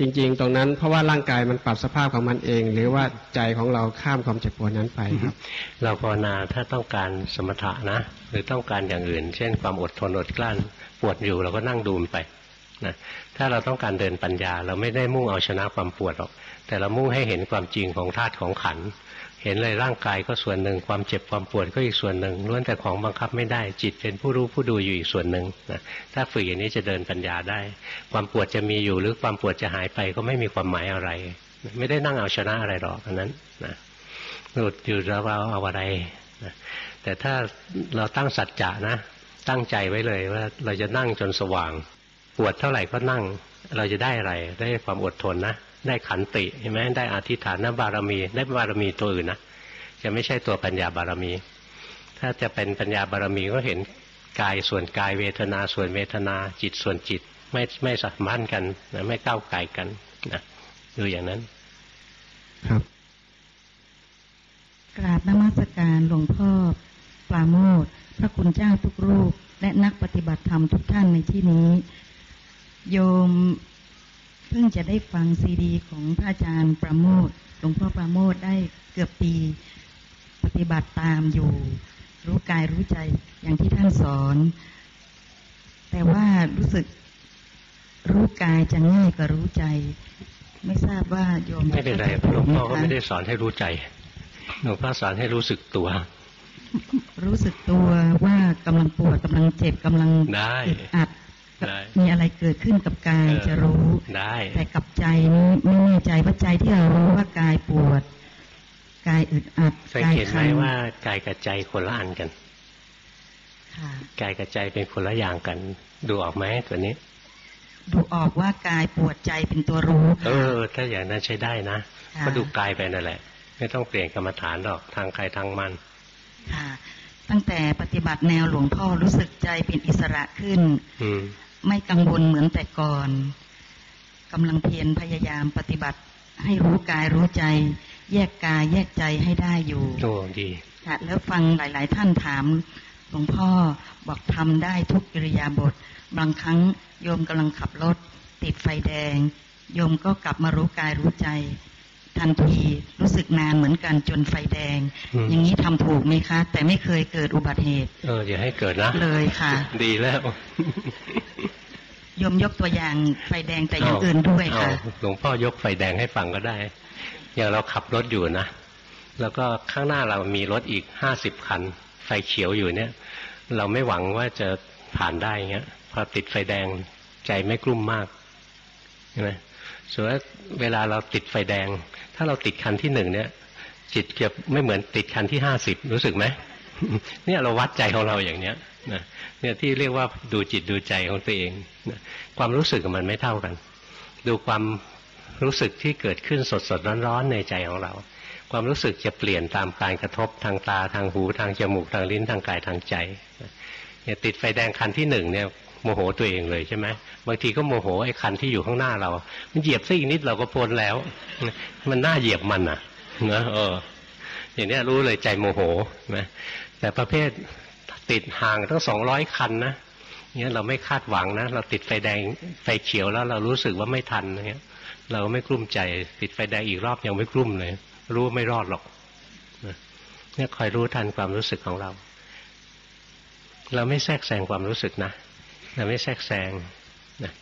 จริง ๆ ตรงนั้นเพราะว่าร่างกายมันปรับสภาพของมันเอง หรือว่าใจของเราข้ามความเจ็บปวดนั้นไปครับ เราภาวนาถ้าต้องการสมถะนะ หรือต้องการอย่างอื่น เช่น ความอดทนอดกลั้นปวดอยู่เราก็นั่งดูมันไปนะถ้าเราต้องการเดินปัญญา เราไม่ได้มุ่งเอาชนะความปวดหรอก แต่เรามุ่งให้เห็นความจริงของธาตุของขันธ์ เห็นเลยร่างกายก็ส่วนหนึ่ง ความเจ็บความปวดก็อีกส่วนหนึ่งล้วนแต่ของบังคับไม่ได้จิตเป็นผู้รู้ผู้ดูอยู่อีกส่วนหนึ่งนะถ้าฝึกอย่างนี้จะเดินปัญญาได้ ความปวดจะมีอยู่หรือความปวดจะหายไปก็ไม่มีความหมายอะไร ไม่ได้นั่งเอาชนะอะไรหรอกอันนั้นนะหลุดอยู่แล้วเราเอาอะไรนะแต่ถ้าเราตั้งสัจจะนะ ตั้งใจไว้เลยว่าเราจะนั่งจนสว่าง ปวดเท่าไหร่ก็นั่ง เราจะได้อะไรได้ความอดทนนะ ได้ขันติเห็นไหมได้อธิษฐานบารมี ได้บารมีตัวอื่นนะจะไม่ใช่ตัวปัญญาบารมี ถ้าจะเป็นปัญญาบารมีก็เห็นกายส่วนกายเวทนาส่วนเวทนาจิตส่วนจิตไม่ไม่สัมพันธ์กันนะไม่ก้าวไกลกันนะดูอย่างนั้น ครับบนมัสการหลวงพ่อปราโมทพระคุณเจ้าทุกรูป และนักปฏิบัติธรรมทุกท่านในที่นี้ โยม เพิ่งจะได้ฟังซีดี ของพระอาจารย์ประโมทหลวงพ่อประโมทได้เกือบปีปฏิบัติตามอยู่ รู้กายรู้ใจอย่างที่ท่านสอน แต่ว่ารู้สึกรู้กายจะง่ายกว่ารู้ใจ ไม่ทราบว่าโยมไม่เป็นไรจะหลวงพ่อก็เข้าใจไม่ได้สอนให้รู้ใจหลวงพ่อสอนให้รู้สึกตัว รู้สึกตัวว่ากำลังปวดกำลังเจ็บกำลังได้อึดอัดได้ มีอะไรเกิดขึ้นกับกายเออจะรู้ได้ แต่กับใจนี้ไม่แน่ใจว่าใจที่เรารู้ว่ากายปวดกายอึดอัดสังกายเกตไหมคันว่ากายกับใจคนละอันกันค่ะกายกับใจเป็นคนละอย่างกัน ดูออกไหมตัวนี้ ดูออกว่ากายปวดใจเป็นตัวรู้ เอค่ะอถ้าอย่างนั้นใช้ได้นะค่ะก็ดูกายไปนั่นแหละ ไม่ต้องเปลี่ยนกรรมฐานหรอกทางใครทางมันค่ะตั้งแต่ปฏิบัติแนวหลวงพ่อรู้สึกใจเป็นอิสระขึ้นอืม ไม่กังวลเหมือนแต่ก่อนกำลังเพียรพยายามปฏิบัติ ให้รู้กายรู้ใจ แยกกายแยกใจให้ได้อยู่โอ้ดีค่ะแล้วฟังหลาย ๆ ท่านถามหลวงพ่อบอกทำได้ทุกอิริยาบถบางครั้งโยมกำลังขับรถ ติดไฟแดง โยมก็กลับมารู้กายรู้ใจ ทันทีรู้สึกนานเหมือนกันจนไฟแดงอืมอย่างนี้ทำถูกไหมคะ แต่ไม่เคยเกิดอุบัติเหตุ เอออย่าให้เกิดนะเลยค่ะ ดีแล้วโยมยกตัวอย่างไฟแดงแต่อย่างอื่นด้วยค่ะเอาหลวงพ่อยกไฟแดงให้ฟังก็ได้ อย่างเราขับรถอยู่นะ แล้วก็ข้างหน้าเรามีรถอีกห้าสิบคัน ไฟเขียวอยู่เนี่ย เราไม่หวังว่าจะผ่านได้เงี้ยพอติดไฟแดงใจไม่กลุ้มมากใช่ไหม ส่วนว่าเวลาเราติดไฟแดง ถ้าเราติดคันที่หนึ่งเนี่ย จิตเกือบไม่เหมือนติดคันที่ห้าสิบรู้สึกไหมเนี่ยเราวัดใจของเราอย่างเนี้ยนะเนี่ยที่เรียกว่าดูจิตดูใจของตัวเองนะความรู้สึกมันไม่เท่ากัน ดูความรู้สึกที่เกิดขึ้นสดสดร้อนๆในใจของเรา ความรู้สึกจะเปลี่ยนตามการกระทบทางตาทางหูทางจมูกทางลิ้นทางกายทางใจเนี่ยติดไฟแดงคันที่หนึ่งเนี่ย โมโหตัวเองเลยใช่ไหมบางทีก็โมโหไอ้คันที่อยู่ข้างหน้าเรา มันเหยียบซะอีกนิดเราก็พ้นแล้ว มันน่าเหยียบมันอะนะเออ อย่างนี้รู้เลยใจโมโหนะแต่ประเภทติดห่างตั้งสองร้อยคันนะเนี่ยเราไม่คาดหวังนะเราติดไฟแดงไฟเขียวแล้วเรารู้สึกว่าไม่ทันเงี้ยเราไม่กลุ้มใจ ติดไฟแดงอีกรอบยังไม่กลุ้มเลย รู้ไม่รอดหรอกเนี่ยคอยรู้ทันความรู้สึกของเรา เราไม่แทรกแซงความรู้สึกนะ เราไม่แทรกแซงนะ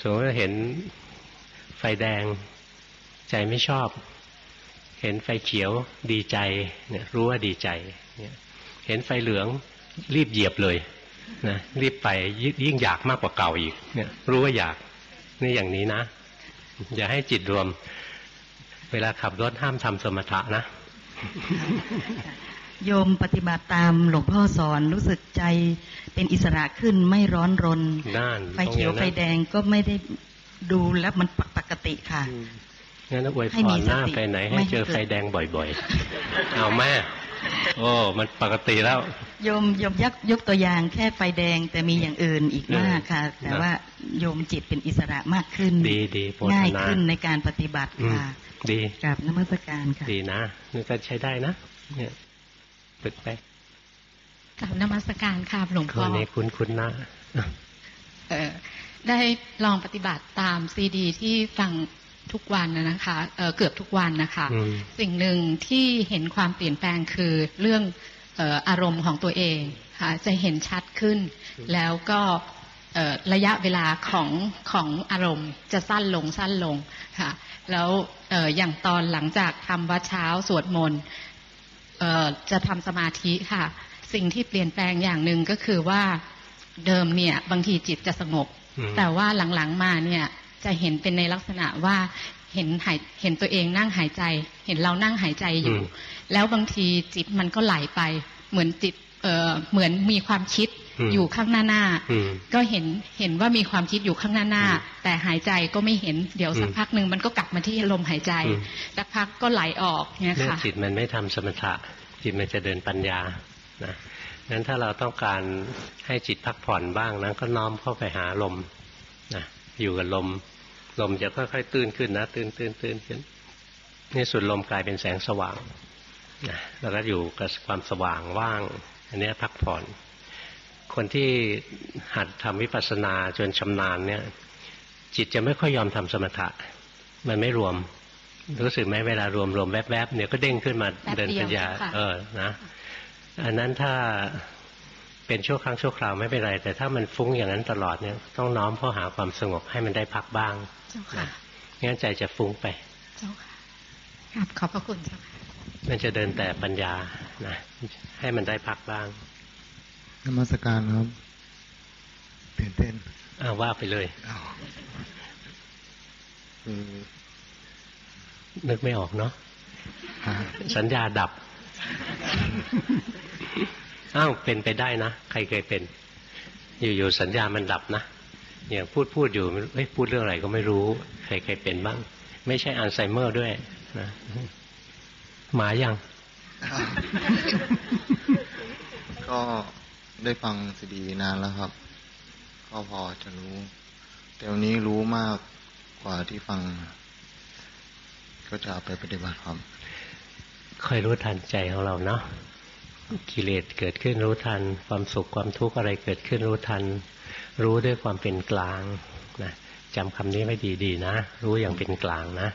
สมมติว่าเห็นไฟแดงใจไม่ชอบ เห็นไฟเขียวดีใจเนี่ยรู้ว่าดีใจเนี่ยเห็นไฟเหลืองรีบเหยียบเลยนะรีบไปยยิ่งอยากมากกว่าเก่าอีกเนี่ยรู้ว่าอยากนี่อย่างนี้นะ อย่าให้จิตรวม เวลาขับรถห้ามทำสมถะนะ โยมปฏิบัติตามหลวงพ่อสอนรู้สึกใจเป็นอิสระขึ้นไม่ร้อนรนน่านไฟเขียวไฟแดงก็ไม่ได้ดูแล้วมันปกติค่ะงั้นอวยพให้มีรหน้าสติไปไหนไม่ให้ให้เจอเกิดไฟแดงบ่อยๆ เอาแม่ โอ้ มันปกติแล้ว โยมโยมยักยกตัวอย่างแค่ไฟแดงแต่มีอย่างอื่นอีกมากค่ะเออแต่ว่าโยมจิตเป็นอิสระมากขึ้น ดีดีโปรดง่ายนาขึ้นในการปฏิบัติอืมค่ะ ดีกราบนมัสการค่ะ ดีนะนี่ก็ใช้ได้นะ เนี่ย ฝึกไปกับนมัสการค่ะหลวงคพ่อนนี้คุ้นคุ้นๆนะเอ่อได้ลองปฏิบัติตามซีดี ที่ฟังทุกวันนะนะคะเอ่อเกือบทุกวันนะคะอืมสิ่งหนึ่งที่เห็นความเปลี่ยนแปลงคือเรื่องเอ่ออารมณ์ของตัวเองค่ะจะเห็นชัดขึ้น แล้วก็เอ่อระยะเวลาของของอารมณ์จะสั้นลงสั้นลงค่ะแล้วเอ่ออย่างตอนหลังจากทำวัดเช้าสวดมนต์เอ่อ จะทำสมาธิค่ะ สิ่งที่เปลี่ยนแปลงอย่างหนึ่งก็คือว่าเดิมเนี่ยบางทีจิตจะสงบอืมแต่ว่าหลังๆมาเนี่ยจะเห็นเป็นในลักษณะว่าเห็นหายเห็นตัวเองนั่งหายใจ เห็นเรานั่งหายใจอยู่ แล้วบางทีจิตมันก็ไหลไป เหมือนจิตเอ่อเหมือนมีความคิด อืมอยู่ข้างหน้าหน้าอืมก็เห็นเห็นว่ามีความคิดอยู่ข้างหน้าหน้าอืมแต่หายใจก็ไม่เห็นเดี๋ยวสักอืมพักหนึ่งมันก็กลับมาที่ลมหายใจอืมสักพักก็ไหลออกเนี่ยเนี่ยค่ะจิตมันไม่ทำสมถะจิตมันจะเดินปัญญานะงั้นถ้าเราต้องการให้จิตพักผ่อนบ้างนะก็น้อมเข้าไปหาลมนะอยู่กับลม ลมจะค่อยๆตื้นขึ้นนะ ตื้นตื้นตื้นขึ้นนี่สุดลมกลายเป็นแสงสว่างนะแล้วก็อยู่กับความสว่างว่าง อันเนี้ยพักผ่อน คนที่หัดทำวิปัสสนาจนชำนาญเนี่ย จิตจะไม่ค่อยยอมทำสมถะ มันไม่รวม รู้สึกไหมเวลารวมรวมแวบๆเนี่ยก็เด้งขึ้นมาแป๊บเดินเดียวปัญญาค่ะเออนะอันนั้นถ้าเป็นชั่วครั้งชั่วคราวไม่เป็นไร แต่ถ้ามันฟุ้งอย่างนั้นตลอดเนี่ยต้องน้อมเข้าหาความสงบให้มันได้พักบ้างเจ้าค่ะงั้นใจจะฟุ้งไปเจ้าค่ะครับขอบพระคุณเจ้าค่ะมันจะเดินแต่ปัญญานะให้มันได้พักบ้าง นมัสการครับตื่นเต้นอ้าวว่าไปเลยอ้าวคือนึกไม่ออกเนาะหาสัญญาดับ อ้าวเป็นไปได้นะ ใครเคยเป็น อยู่ๆสัญญามันดับนะอย่างพูดพูดอยู่เอ้ยพูดเรื่องอะไรก็ไม่รู้ ใครเคยเป็นบ้าง ไม่ใช่อัลไซเมอร์ด้วยนะหมายัง ก็ ได้ฟังซีดีนานแล้วครับ ก็พอจะรู้ แต่วันนี้รู้มากกว่าที่ฟัง ก็จะเอาไปปฏิบัติครับคอยรู้ทันใจของเราเนาะกิเลสเกิดขึ้นรู้ทัน ความสุขความทุกข์อะไรเกิดขึ้นรู้ทัน รู้ด้วยความเป็นกลางนะจำคำนี้ไว้ดีๆนะ รู้อย่างเป็นกลางนะ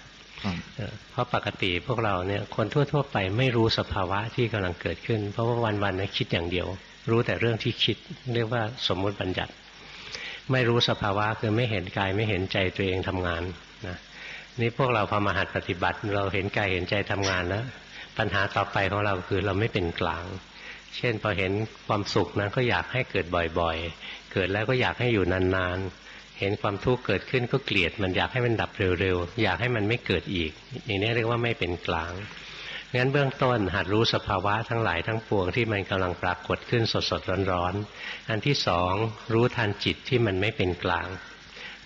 ครับเออเพราะปกติพวกเราเนี่ยคนทั่ว ๆ ไปไม่รู้สภาวะที่กำลังเกิดขึ้น เพราะว่าวันๆเนี่ยคิดอย่างเดียว รู้แต่เรื่องที่คิด เรียกว่าสมมุติบัญญัติ ไม่รู้สภาวะคือไม่เห็นกายไม่เห็นใจตัวเองทำงานนะนี่พวกเราพอมาหัดปฏิบัติ เราเห็นกายเห็นใจทำงานแล้วปัญหาต่อไปของเราคือเราไม่เป็นกลาง เช่นพอเห็นความสุขนะก็อยากให้เกิดบ่อยๆ เกิดแล้วก็อยากให้อยู่นานๆ เห็นความทุกข์เกิดขึ้นก็เกลียด มันอยากให้มันดับเร็วๆ อยากให้มันไม่เกิดอีก อย่างนี้เรียกว่าไม่เป็นกลาง งั้นเบื้องต้นหัดรู้สภาวะทั้งหลายทั้งปวงที่มันกำลังปรากฏขึ้นสดๆร้อนๆ อันที่สองรู้ทันจิตที่มันไม่เป็นกลาง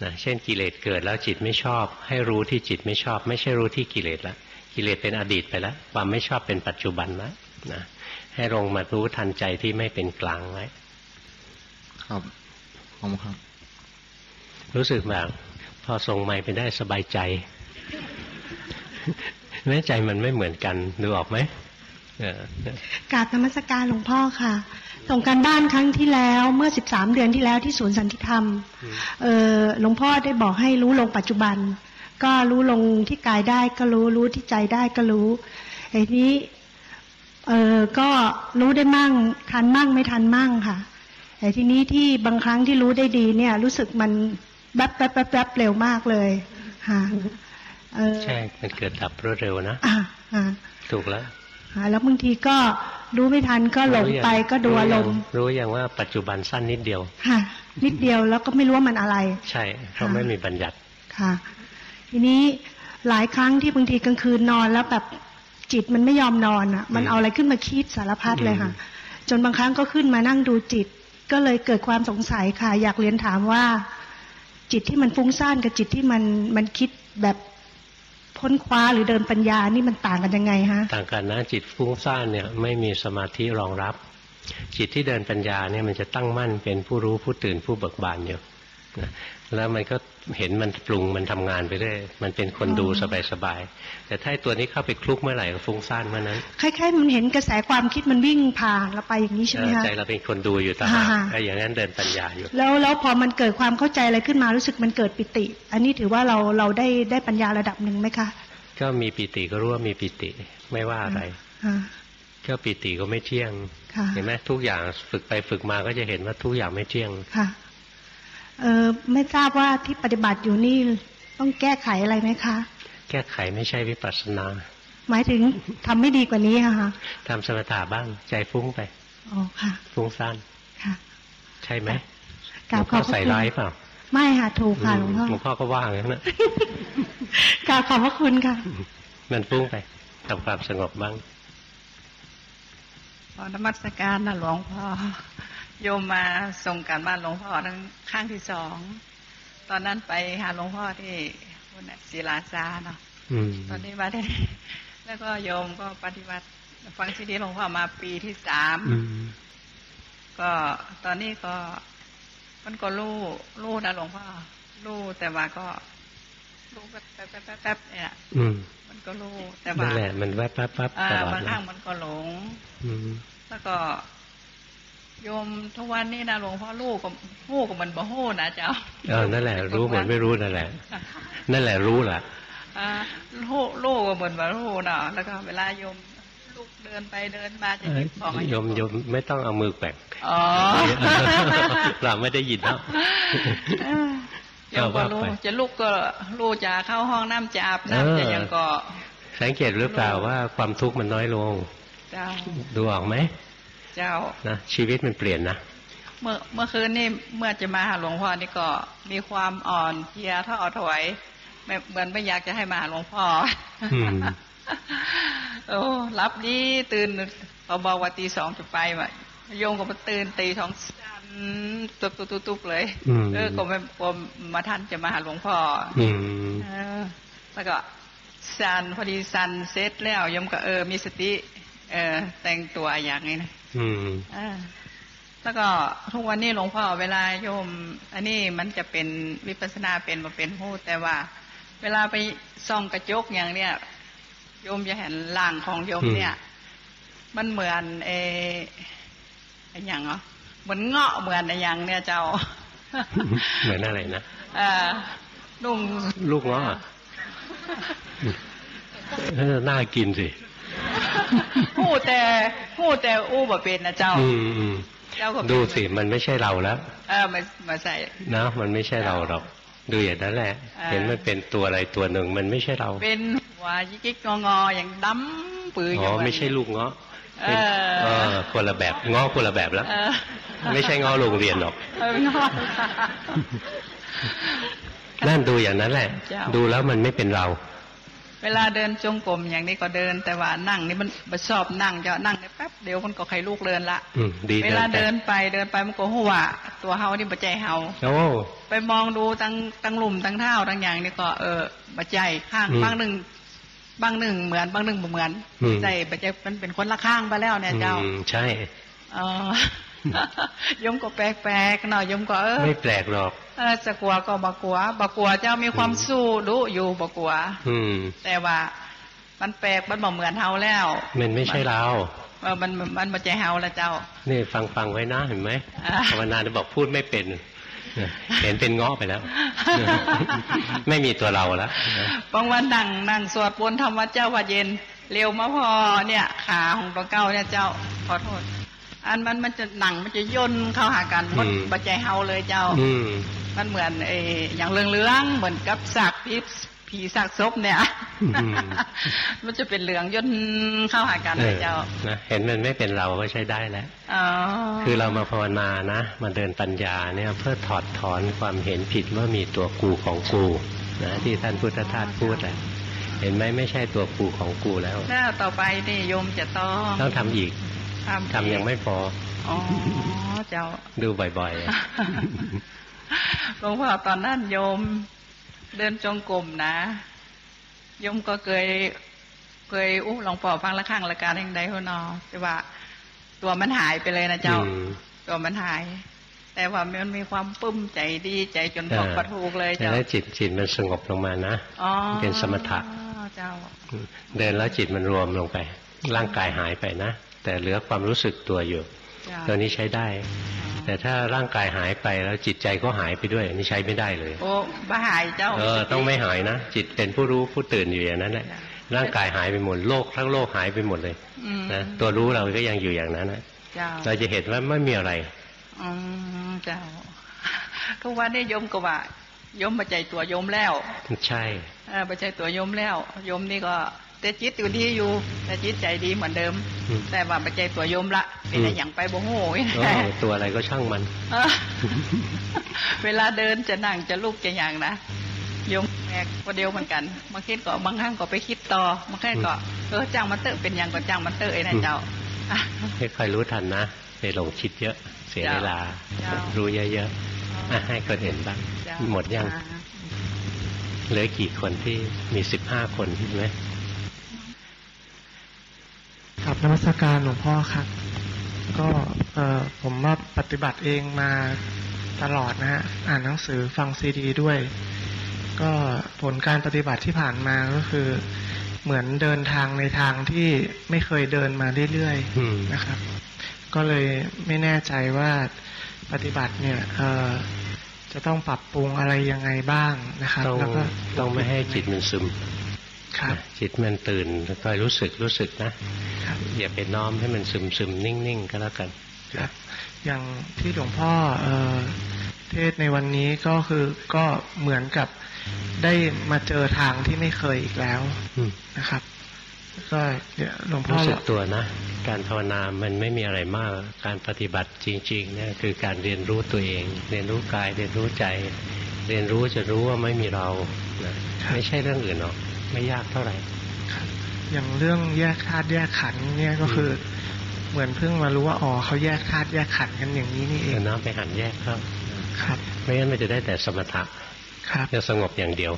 นะเช่นกิเลสเกิดแล้วจิตไม่ชอบ ให้รู้ที่จิตไม่ชอบ ไม่ใช่รู้ที่กิเลสละกิเลสเป็นอดีตไปแล้วความไม่ชอบเป็นปัจจุบันแล้วนะให้ลงมารู้ทันใจที่ไม่เป็นกลางไว้ครับขอบคุณครับ รู้สึกแบบพอทรงไม่ไปได้สบายใจ แม้ใจมันไม่เหมือนกันดูออกไหมเออกราบนมัสการหลวงพ่อค่ะ ส่งการบ้านครั้งที่แล้วเมื่อ 13 เดือนที่แล้วที่ศูนย์สันติธรรมเออหลวงพ่อได้บอกให้รู้ลงปัจจุบัน ก็รู้ลงที่กายได้ก็รู้รู้ที่ใจได้ก็รู้ไอ้นี้เออก็รู้ได้มั่งทันมั่งไม่ทันมั่งค่ะไอ้ทีนี้ที่บางครั้งที่รู้ได้ดีเนี่ย รู้สึกมันแป๊บแป๊บแป๊บแป๊บเร็วมากเลยค่ะเออ ใช่มันเกิดดับรวดเร็วนะอ่าอ่าถูกแล้วอ่าแล้วบางทีก็รู้ไม่ทันก็หลงไปก็ดูอารมณ์รู้อย่างว่าปัจจุบันสั้นนิดเดียวค่ะ นิดเดียวแล้วก็ไม่รู้ว่ามันอะไร ใช่เพราะไม่มีบัญญัติค่ะ ทีนี้หลายครั้งที่บางทีกลางคืนนอนแล้วแบบจิตมันไม่ยอมนอนอะ มันเอาอะไรขึ้นมาคิดสารพัดเลยค่ะ จนบางครั้งก็ขึ้นมานั่งดูจิต ก็เลยเกิดความสงสัยค่ะ อยากเรียนถามว่า จิตที่มันฟุ้งซ่านกับจิตที่มันมันคิดแบบ พ้นคว้าหรือเดินปัญญานี่มันต่างกันยังไงฮะต่างกันนะจิตฟุ้งซ่านเนี่ยไม่มีสมาธิรองรับ จิตที่เดินปัญญาเนี่ยมันจะตั้งมั่นเป็นผู้รู้ผู้ตื่นผู้เบิกบานอยู่นะ แล้วมันก็เห็นมันปรุงมันทำงานไปเรื่อยมันเป็นคนดูสบายๆแต่ถ้าไอ้ตัวนี้เข้าไปคลุกเมื่อไหร่ก็ฟุ้งซ่านเมื่อนั้นคล้ายๆมันเห็นกระแสความคิดมันวิ่งผ่านเราไปอย่างนี้ใช่ไหมเออคะใจเราเป็นคนดูอยู่ต่างหากอ่าก็อย่างนั้นเดินปัญญาอยู่ แล้วแล้วพอมันเกิดความเข้าใจอะไรขึ้นมารู้สึกมันเกิดปิติ อันนี้ถือว่าเราเราได้ได้ปัญญาระดับหนึ่งไหมคะก็มีปิติก็รู้ว่ามีปิติไม่ว่าอะไรอ่าก็ปิติก็ไม่เที่ยงค่ะเห็นไหมทุกอย่างฝึกไปฝึกมาก็จะเห็นว่าทุกอย่างไม่เที่ยงค่ะ เออไม่ทราบว่าที่ปฏิบัติอยู่นี่ต้องแก้ไขอะไรไหมคะ แก้ไขไม่ใช่วิปัสสนา หมายถึงทำไม่ดีกว่านี้ค่ะทำสมถะบ้างใจฟุ้งไปอ๋อค่ะ ฟุ้งซ่านค่ะ ใช่ไหมกราบหลวงพ่อขอบพระคุณใส่ร้ายเปล่าไม่ค่ะถูกค่ะหลวงพ่อหลวงพ่อก็ว่าอย่างนั้นนะกราบขอบพระคุณค่ะ มันฟุ้งไปทำความสงบบ้างขอนมัสการนะหลวงพ่อ โยมมาส่งการบ้านหลวงพ่อทั้งข้างที่สอง ตอนนั้นไปหาหลวงพ่อที่พุนศิลาซาเนาะอืมตอนนี้มาได้แล้วก็โยมก็ปฏิบัติฟังซีดีหลวงพ่อมาปีที่สามอืมก็ตอนนี้ก็มันก็รู้รู้นะหลวงพ่อรู้แต่ว่าก็รู้แป๊บแป๊บแป๊บแป๊บแป๊บเนี่ยอืมมันก็รู้แต่ว่านั่นแหละมันแวบแวบแวบอ่าตลอดบางเลครั้ยงมันก็หลงอืมแล้วก็ โยมทุกวันนี้นะหลวงพ่อลูกก็หู้กับมันบ่หู้นะเจ้าเออนั่นแหละรู้เหมือนไม่รู้นั่นแหละ นั่นแหละรู้ล่ะอ่าลูกลูกก็เหมือนว่าลูกเนาะแล้วก็เวลาโยมลูกเดินไปเดินมาจะหยิบของให้โยมโยมไม่ต้องเอามือแกว่งอ๋อเราไม่ได้ยินแล้วโยมก็รู้จะลูกก็ลูกจะเข้าห้องน้ำจะอาบน้ำจะยังก็ สังเกตหรือเปล่าว่าความทุกข์มันน้อยลงเจ้าดูออกไหม เจ้านะชีวิตมันเปลี่ยนนะเมื่อเมื่อคืนนี่เมื่อจะมาหาหลวงพ่อนี่ก็มีความอ่อนเพลียถ้าอ่อนถวายไม่เหมือนไม่อยากจะให้มาหาหลวงพ่อออืมโอ้รับดีตื่นเขาบอกว่าตีสองจะไปมาโยมก็มาตื่นตีสองสันตุบตุบตุบตุบเลยอืมเออก็ไม่กลัวมาท่านจะมาหาหลวงพ่อออืมเออแล้วก็สันพอดีสันเสร็จแล้วโยมก็เออมีสติ เออแต่งตัวอย่างนี้นะ อืมอ่าแล้วก็ทุกวันนี้หลวงพ่อเวลาโยม อันนี้มันจะเป็นวิปัสสนาเป็นมาเป็นพูดแต่ว่า เวลาไปส่องกระจกอย่างเนี้ยโยมจะเห็นร่างของโยมเนี่ย มันเหมือนเออไออย่างเหรอเหมือนเงาะเหมือนไออย่างเนี่ยเจ้า เหมือนอะไรนะเออนุ่งลูกเงาะอะเออน่ากินสิ พูดแต่พูดแต่อู้บ่เป็นนะเจ้าอืมอืมเจ้าก็เป็นดูสิมันไม่ใช่เราแล้วเออมามาใส่นะมันไม่ใช่เราหรอกดูอย่างนั้นแหละอ่าเห็นมันเป็นตัวอะไรตัวหนึ่งมันไม่ใช่เรา เป็นหัวยิกๆงอๆอย่างดำปือออ๋อยู่แบบไม่ใช่ลูกเงาะเอเป็นอเออคนละแบบเงาะคนละแบบแล้วเออไม่ใช่เงาะโรงเรียนหรอกเอองอนั่นดูอย่างนั้นแหละเจ้าดูแล้วมันไม่เป็นเรา เวลาเดินจงกรมอย่างนี้ก็เดิน แต่ว่านั่งนี่มันมันชอบนั่งจะนั่งได้แป๊บเดียวมันก็ใครลูกเดินละอืมดีเวลาไปเดินไปเดินไปมันก็หัวตัวเฮานี่บัใจเฮาโอ้ไปมองดูตั้งตั้งหลุมตั้งเท้าตั้งอย่างนี่ก็เออบัใจข้างอืมบางหนึ่งบางหนึ่งเหมือนบางหนึ่งบ่เหมือนอืมใจบัใจมันเป็นคนละข้างไปแล้วเนี่ยเจ้าอืมใช่เออ ยมก็แปลกๆหน่อยยมก็เออไม่แปลกหรอกเออจะกลัวก็บกลัวบกลัวเจ้ามีความสู้รู้อยู่บกลัว อืม แต่ว่า มันแปลกมันบ่เหมือนเฮาแล้ว มันไม่ใช่เราเออมันมันมาใจเฮาแล้วเจ้า นี่ฟังฟังไว้นะเห็นไหมอ่าภาวนาจะบอกพูดไม่เป็นเนี่ยเห็นเป็นเงาะไปแล้ว ไม่มีตัวเราแล้วบางวันนั่งนั่งสวดบนต์ธรรมวัดเจ้าว่าเย็น เร็วมาพอเนี่ย ขาของตัวเก้าเนี่ยเจ้าขอโทษ อันมันมันจะหนังมันจะย่นเข้าหากันมันอืมบัใจเฮาเลยเจ้า อืมมันเหมือนเอออย่างเรื่องๆเหมือนกับสากผีผีสากศพเนี่ยอืมมันจะเป็นเหลืองย่นเข้าหากันเลยเจ้านะเห็นมันไม่เป็นเราก็ใช้ได้แล้วอ๋อคือเรามาภาวนานะมาเดินปัญญาเนี่ย เพื่อถอดถอนความเห็นผิดว่ามีตัวกูของกูนะที่ท่านพุทธทาสพูดแหละเห็นไหมไม่ใช่ตัวกูของกูแล้ว แล้วต่อไปนี่โยมจะต้องต้องทำอีก ทำทำยังไม่พออ๋อเจ้า ดูบ่อยหลวงพ่อตอนนั้นโยมเดินจงกรมนะโยมก็เคยเคยอู้หลวงพ่อฟังละครั้งละการอย่างใดหัวนอแต่ว่า ตัวมันหายไปเลยนะๆเจ้าอืมตัวมันหาย แต่ว่ามันมีความปลื้มใจดีใจจนบอกเออประทูกเลยแต่เจ้าแล้วจิตจิตมันสงบลงมานะอ๋อเป็นสมถะเจ้าเดินแล้วจิตมันรวมลงไป ร่างกายหายไปนะ แต่เหลือความรู้สึกตัวอยู่เจ้าตัวนี้ใช้ได้ แต่ถ้าร่างกายหายไปแล้วจิตใจก็หายไปด้วยอันนี้ใช้ไม่ได้เลย โอ้บ้าหายเจ้าเออต้องไม่หายนะ จิตเป็นผู้รู้ผู้ตื่นอยู่อย่างนั้นแหละร่างกายหายไปหมดโลกทั้งโลกหายไปหมดเลยอืมนะตัวรู้เราก็ยังอยู่อย่างนั้นนะเจ้าเราจะเห็นว่าไม่มีอะไรอืมเจ้าทุกวันนี้โยมก็ว่าโยมมาใจตัวโยมแล้ว ใช่เออมาใจตัวโยมแล้วโยมนี่ก็ แต่จิตอยู่ดีอยู่ แต่จิตใจดีเหมือนเดิมอืมแต่ว่ามาใจตัวโยมละเป็นอะไรอย่างไปบ่โง่โอ้ตัวอะไรก็ช่างมันเออเวลาเดินจะนั่งจะลุกจะอย่างนะโยมแอกประเดียวเหมือนกันบางทีก็บางครั้งก็ไปคิดต่อบางครั้งก็เออจ้างมันเตอะเป็นอย่างก็จ้างมันเตอะไอ้นั่นเจ้าให้คอยรู้ทันนะไปหลงคิดเยอะ เสียเวลาเจ้ารู้เยอะๆอะให้คนเห็นบ้างเจ้าหมดยังอ่าเหลือกี่คนที่มีสิบห้าคนใช่ไหม ครับนมัสการหลวงพ่อครับก็เออผมว่าปฏิบัติเองมาตลอดนะฮะอ่านหนังสือฟังซีดี ด้วย ก็ผลการปฏิบัติที่ผ่านมาก็คือ เหมือนเดินทางในทางที่ไม่เคยเดินมาเรื่อยอืมๆนะครับ ก็เลยไม่แน่ใจว่าปฏิบัติเนี่ยเอ่อจะต้องปรับปรุงอะไรยังไงบ้างนะครับต้องแล้วก็ต้องไม่ให้จิตมันซึมครับ จิตมันตื่นคอยรู้สึกรู้สึกนะอย่าไปน้อมให้มันซึมซึมนิ่งนิ่งๆก็แล้วกันครับอย่างที่หลวงพ่อเอ่อเทศในวันนี้ก็คือก็เหมือนกับได้มาเจอทางที่ไม่เคยอีกแล้วอืมนะครับก็เดี๋ยวหลวงพ่อรู้สึกตัวนะ การภาวนา มันไม่มีอะไรมาก การปฏิบัติจริงๆเนี่ยคือการเรียนรู้ตัวเอง เรียนรู้กาย เรียนรู้ใจ เรียนรู้จะรู้ว่าไม่มีเรานะไม่ใช่เรื่องอื่นหรอก ไม่ยากเท่าไหร่อย่างเรื่องแยกธาตุแยกขันธ์เนี่ยก็คือ เหมือนเพิ่งมารู้ว่าอ๋อเขาแยกธาตุแยกขันธ์กันอย่างนี้นี่เอเองอน้ำไปหันแยกครับ ครับไม่งั้นมันจะได้แต่สมถะครับจะสงบอย่างเดียว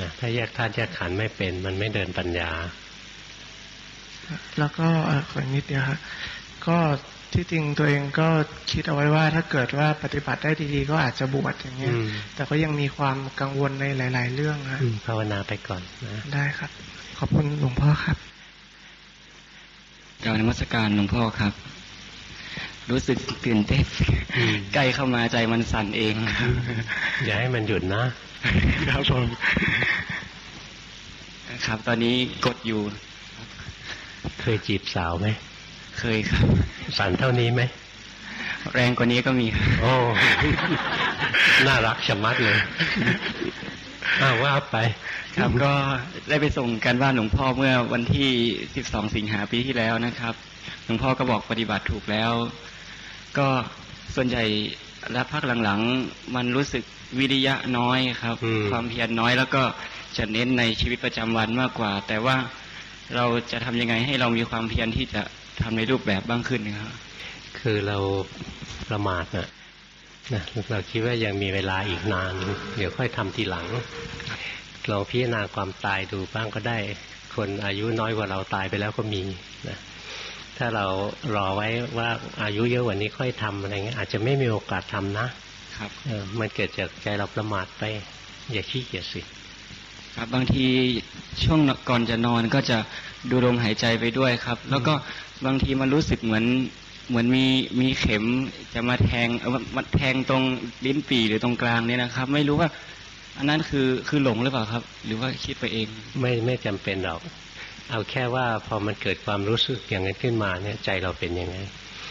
นะถ้าแยกธาตุแยกขันธ์ไม่เป็น มันไม่เดินปัญญา แล้วก็เอ่อขออีกนิดเดียวครับก็ ที่จริงตัวเองก็คิดเอาไว้ว่าถ้าเกิดว่าปฏิบัติได้ดีๆ ก็อาจจะบวชอย่างเงี้ยอืมแต่ก็ยังมีความกังวลในหลาย ๆ เรื่องนะอืมภาวนาไปก่อนนะได้ครับ ขอบคุณหลวงพ่อครับกรารนมัสการหลวงพ่อครับ รู้สึกตื่นเต้นใกล้เข้ามาใจมันสั่นเองอย่าให้มันหยุดนะ ครับผมครับ ตอนนี้กดอยู่ เคยจีบสาวไหม เคยครับสั่นเท่านี้ไหม แรงกว่านี้ก็มีครับโอ้ น่ารักชะมัดเลยอ้าวว่าไปครับก็ได้ไปส่งการบ้านหลวงพ่อเมื่อวันที่ 12 สิงหาปีที่แล้วนะครับ หลวงพ่อก็บอกปฏิบัติถูกแล้ว ก็ส่วนใหญ่และพักหลังๆ มันรู้สึกวิริยะน้อยครับอืมความเพียรน้อยแล้วก็จะเน้นในชีวิตประจำวันมากกว่า แต่ว่าเราจะทำยังไงให้เรามีความเพียรที่จะ ทำในรูปแบบบ้างขึ้นครับคือเราประมาทนะนะเราคิดว่ายังมีเวลาอีกนาน เดี๋ยวค่อยทำทีหลังลองพิจารณาความตายดูบ้างก็ได้ คนอายุน้อยกว่าเราตายไปแล้วก็มีนะถ้าเรารอไว้ว่าอายุเยอะกว่านี้ค่อยทำอะไรเงี้ยอาจจะไม่มีโอกาสทำนะครับเออมันเกิดจากใจเราประมาทไป อย่าขี้เกียจสิครับบางทีช่วงก่อนจะนอนก็จะดูลมหายใจไปด้วยครับ แล้วก็ บางทีมันรู้สึกเหมือนเหมือนมีมีเข็มจะมาแทงเอามาแทงตรงลิ้นปี่หรือตรงกลางเนี่ยนะครับ ไม่รู้ว่า อันนั้นคือคือหลงหรือเปล่าครับ หรือว่าคิดไปเอง ไม่ไม่จำเป็นหรอก เอาแค่ว่าพอมันเกิดความรู้สึกอย่างนั้นขึ้นมาเนี่ยใจเราเป็นยังไง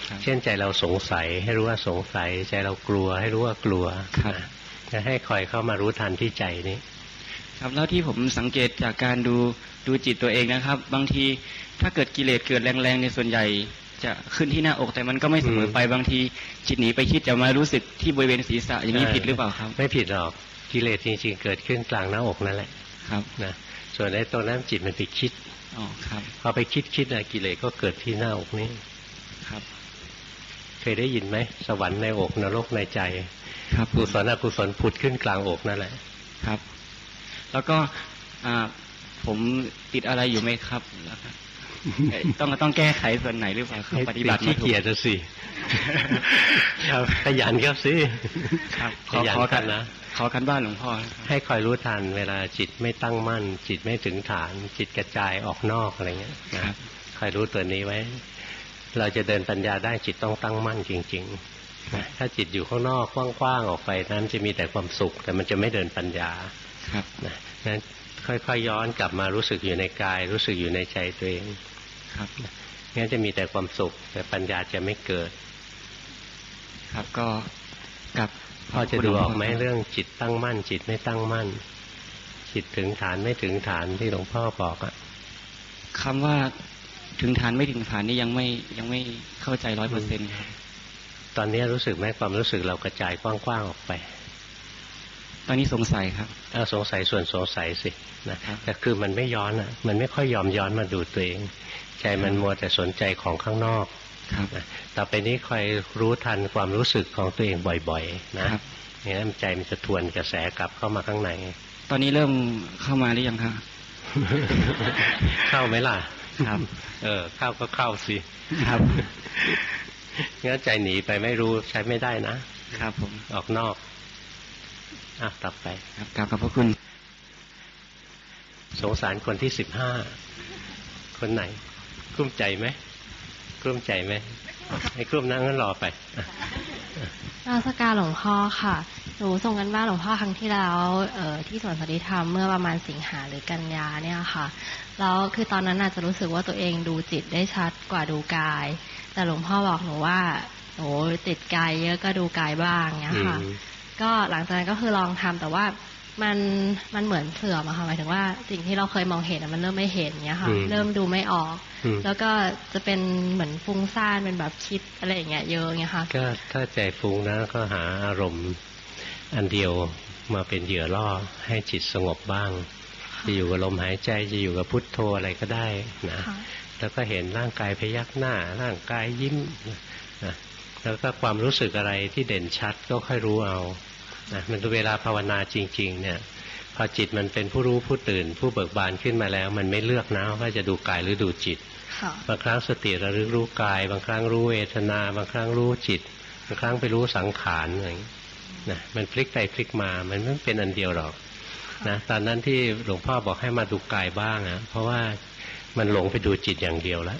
ครับเช่นใจเราสงสัย ให้รู้ว่าสงสัย ใจเรากลัว ให้รู้ว่ากลัวครับนะจะให้คอยเข้ามารู้ทันที่ใจนี้ ครับแล้วที่ผมสังเกตจากการดูดูจิตตัวเองนะครับ บางที ถ้าเกิดกิเลสเกิดแรงๆในส่วนใหญ่จะขึ้นที่หน้าอกแต่มันก็ไม่เสมอไปบางทีจิตหนีไปคิดจะมารู้สึกที่บริเวณศีรษะอย่างนี้ผิดหรือเปล่าครับ ไม่ผิดหรอกกิเลสจริงๆเกิดขึ้นกลางหน้าอกนั่นแหละครับนะส่วนในตรงนั้นจิตมันไปคิดอ๋อครับพอไปคิดคิดนะกิเลสก็เกิดที่หน้าอกนี้ครับ เคยได้ยินไหมสวรรค์ในอกนรกในใจ ครับกุศลอกุศลผุดขึ้นกลางอกนั่นแหละครับ แล้วก็อ่าผมติดอะไรอยู่ไหมครับเอ่อ ต้องต้องแก้ไขส่วนไหนหรือเปล่าครับปฏิบัติขี้เกียจจะสิครับขยันเข้าสิครับขยันขอกันนะขอกันบ้านหลวงพ่อนะครับให้คอยรู้ทันเวลาจิตไม่ตั้งมั่น จิตไม่ถึงฐาน จิตกระจายออกนอกอะไรเงี้ยนะครับคอยรู้ตัวนี้ไว้ เราจะเดินปัญญาได้จิตต้องตั้งมั่นจริงๆนะถ้าจิตอยู่ข้างนอกกว้างๆออกไป นั้นจะมีแต่ความสุข แต่มันจะไม่เดินปัญญาครับนะนั้นค่อยๆย้อนกลับมารู้สึกอยู่ในกาย รู้สึกอยู่ในใจตัวเอง ครับงั้นจะมีแต่ความสุข แต่ปัญญาจะไม่เกิด ครับก็กับพอจะดูออกไหมขบคุณลวงพ่เรื่องจิตตั้งมั่น จิตไม่ตั้งมั่น จิตถึงฐานไม่ถึงฐานที่หลวงพ่อบอกอะคำว่าถึงฐานไม่ถึงฐานนี่ยังไม่ยังไม่เข้าใจร้อยเปอร์เซ็นต์ครับตอนนี้รู้สึกไหมความรู้สึกเรากระจายกว้างๆออกไป ตอนนี้สงสัยครับเอาสงสัยส่วนสงสัยสินะแต่คือมันไม่ย้อนอะ มันไม่ค่อยยอมย้อนมาดูตัวเอง ใจมันมัวแต่สนใจของข้างนอกครับนะต่อไปนี้คอยรู้ทันความรู้สึกของตัวเองบ่อยๆนะครับอย่างนั้นใจมันจะทวนกระแสกลับเข้ามาข้างใน ตอนนี้เริ่มเข้ามาหรือยังครับเข้าไหมล่ะ ครับ เออ เข้าก็เข้าสิครับงั้นใจหนีไปไม่รู้ใช้ไม่ได้นะ ครับ ผมออกนอกอะต่อไป ครับกราบขอบพระคุณ สงสารคนที่สิบห้าคนไหน กลุ้มใจไหมกลุ้มใจไหมไอ้กลุ้มนั่งงั้นรอไปอะราชการหลวงพ่อค่ะ หนูส่งกันบ้านหลวงพ่อครั้งที่แล้วเอ่อที่สวนสันติธรรมเมื่อประมาณสิงหาหรือกันยาเนี่ยค่ะ แล้วคือตอนนั้นอาจจะรู้สึกว่าตัวเองดูจิตได้ชัดกว่าดูกาย แต่หลวงพ่อบอกหนูว่าโอ้ติดกายเยอะก็ดูกายบ้างเนี้ยค่ะอืมก็หลังจากนั้นก็คือลองทำแต่ว่า มันมันเหมือนเสื่อมอะค่ะหมายถึงว่าสิ่งที่เราเคยมองเห็นอะมันเริ่มไม่เห็นเนี้ยค่ะอืมเริ่มดูไม่ออกอืมแล้วก็จะเป็นเหมือนฟุ้งซ่านเป็นแบบคิดอะไรอย่างเงี้ยเยอะเงี้ยค่ะก็ถ้าใจฟุ้งนะก็หาอารมณ์อันเดียวมาเป็นเหยื่อล่อให้จิตสงบบ้าง จะอยู่กับลมหายใจจะอยู่กับพุทโธอะไรก็ได้นะค่ะแล้วก็เห็นร่างกายพยักหน้า ร่างกายยิ้มนะแล้วก็ความรู้สึกอะไรที่เด่นชัดก็ค่อยรู้เอา นะมันเวลาภาวนาจริง ๆ เนี่ยพอจิตมันเป็นผู้รู้ผู้ตื่น ผู้เบิกบานขึ้นมาแล้ว มันไม่เลือกนะว่าจะดูกายหรือดูจิตค่ะบางครั้งสติระลึกรู้กาย บางครั้งรู้เวทนา บางครั้งรู้จิต บางครั้งไปรู้สังขารอะไรอย่างนี้นะมันพลิกไปพลิกมา มันไม่เป็นอันเดียวหรอกนะตอนนั้นที่หลวงพ่อบอกให้มาดูกายบ้างอะเพราะว่ามันหลงไปดูจิตอย่างเดียวแล้ว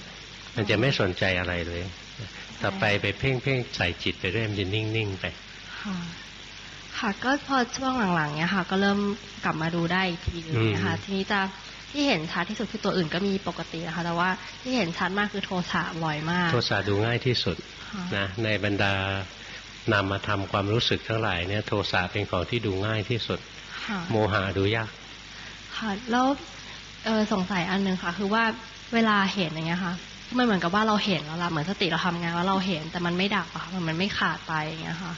มันจะไม่สนใจอะไรเลยนะต่อไปไปเพ่งเพ่งใส่จิตไปเรื่อยมันจะนิ่งๆไป ค่ะค่ะ ก็พอช่วงหลังๆเนี้ยค่ะ ก็เริ่มกลับมาดูได้อีกทีนึงนะคะอืมทีนี้จะที่เห็นชัดที่สุดคือตัวอื่นก็มีปกตินะคะ แต่ว่าที่เห็นชัดมากคือโทสะบ่อยมาก โทสะดูง่ายที่สุดค่ะนะในบรรดานามธรรมความรู้สึกทั้งหลายเนี่ยโทสะเป็นของที่ดูง่ายที่สุดค่ะโมหะดูยาก ค่ะ แล้วเออสงสัยอันหนึ่งค่ะ คือว่าเวลาเห็นอย่างเงี้ยค่ะมันเหมือนกับว่าเราเห็นแล้วล่ะเหมือนสติเราทำงานแล้วเราเห็นแต่มันไม่ดับอะค่ะมันไม่ขาดไปอย่างเงี้ยค่ะ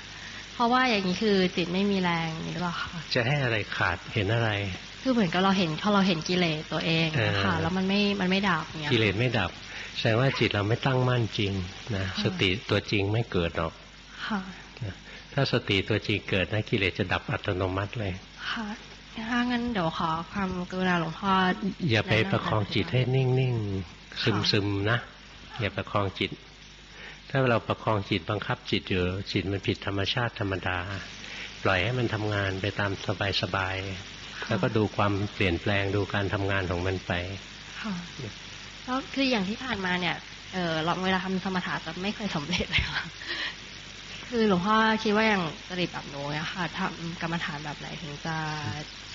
เพราะว่าอย่างนี้คือจิตไม่มีแรงอย่างนี้หรือเปล่าคะจะให้อะไรขาดเห็นอะไร คือเหมือนกับเราเห็นพอเราเห็นกิเลสตัวเองอะค่ะเออแล้วมันไม่มันไม่ดับอย่างเงี้ยกิเลสไม่ดับแสดงว่าจิตเราไม่ตั้งมั่นจริงนะค่ะสติตัวจริงไม่เกิดหรอกค่ะนะถ้าสติตัวจริงเกิดนะกิเลสจะดับอัตโนมัติเลยค่ะถ้างั้นเดี๋ยวขอความกรุณาหลวงพ่ออย่าไปแนนำประคองจิตให้นิ่งๆซึมๆนะอย่าประคองจิต ถ้าเราประคองจิตบังคับจิตอยู่จิตมันผิดธรรมชาติธรรมดา ปล่อยให้มันทำงานไปตามสบายๆแล้วก็ดูความเปลี่ยนแปลงดูการทำงานของมันไปค่ะแล้วคืออย่างที่ผ่านมาเนี่ยเออเราเวลาทำสมถะจะไม่เคยสำเร็จเลยค่ะคือหลวงพ่อคิดว่าอย่างจริตแบบหนูเนี่ยค่ะทำกรรมฐานแบบไหนถึงจะ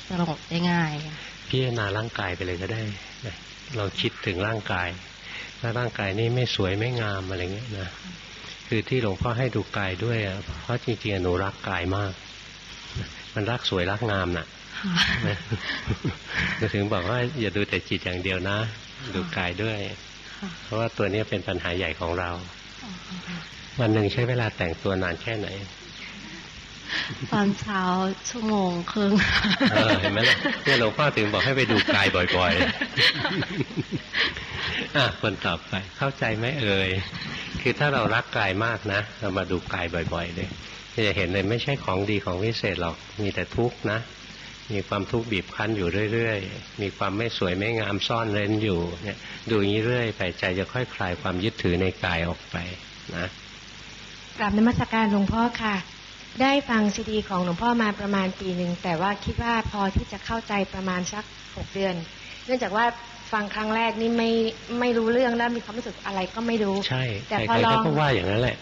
สงบได้ง่ายอะพิจารณาร่างกายไปเลยก็ได้นะเราคิดถึงร่างกาย ถ้าร่างกายนี่ไม่สวยไม่งามอะไรเงี้ยนะคือที่หลวงพ่อให้ดูกายด้วยอะเพราะจริงๆอะหนูรักกายมากนะมันรักสวยรักงามน่ะนะถึงบอกว่าอย่าดูแต่จิตอย่างเดียวนะ ดูกายด้วย เพราะว่าตัวนี้เป็นปัญหาใหญ่ของเรา วันหนึ่งใช้เวลาแต่งตัวนานแค่ไหน ตอนเช้าชั่วโมงครึ่งเออเห็นไหมล่ะเนี่ยหลวงพ่อถึงบอกให้ไปดูกายบ่อยๆอะคนต่อไปเข้าใจไหมเอ่ยคือถ้าเรารักกายมากนะ เรามาดูกายบ่อยๆเลยจะเห็นเลยไม่ใช่ของดีของวิเศษหรอกมีแต่ทุกข์นะ มีความทุกข์บีบคั้นอยู่เรื่อยๆ มีความไม่สวยไม่งามซ่อนเร้นอยู่เนี่ยดูอย่างนี้เรื่อยไปใจจะค่อยคลายความยึดถือในกายออกไปนะกราบนมัสการหลวงพ่อค่ะ ได้ฟังซีดีของหลวงพ่อมาประมาณปีหนึ่งแต่ว่าคิดว่าพอที่จะเข้าใจประมาณสักหกเดือน เนื่องจากว่าฟังครั้งแรกนี่ไม่ไม่รู้เรื่องแล้วมีความรู้สึกอะไรก็ไม่รู้ ใช่ แต่ใคพอรๆลอเขางก็ว่าอย่างนั้นแหละ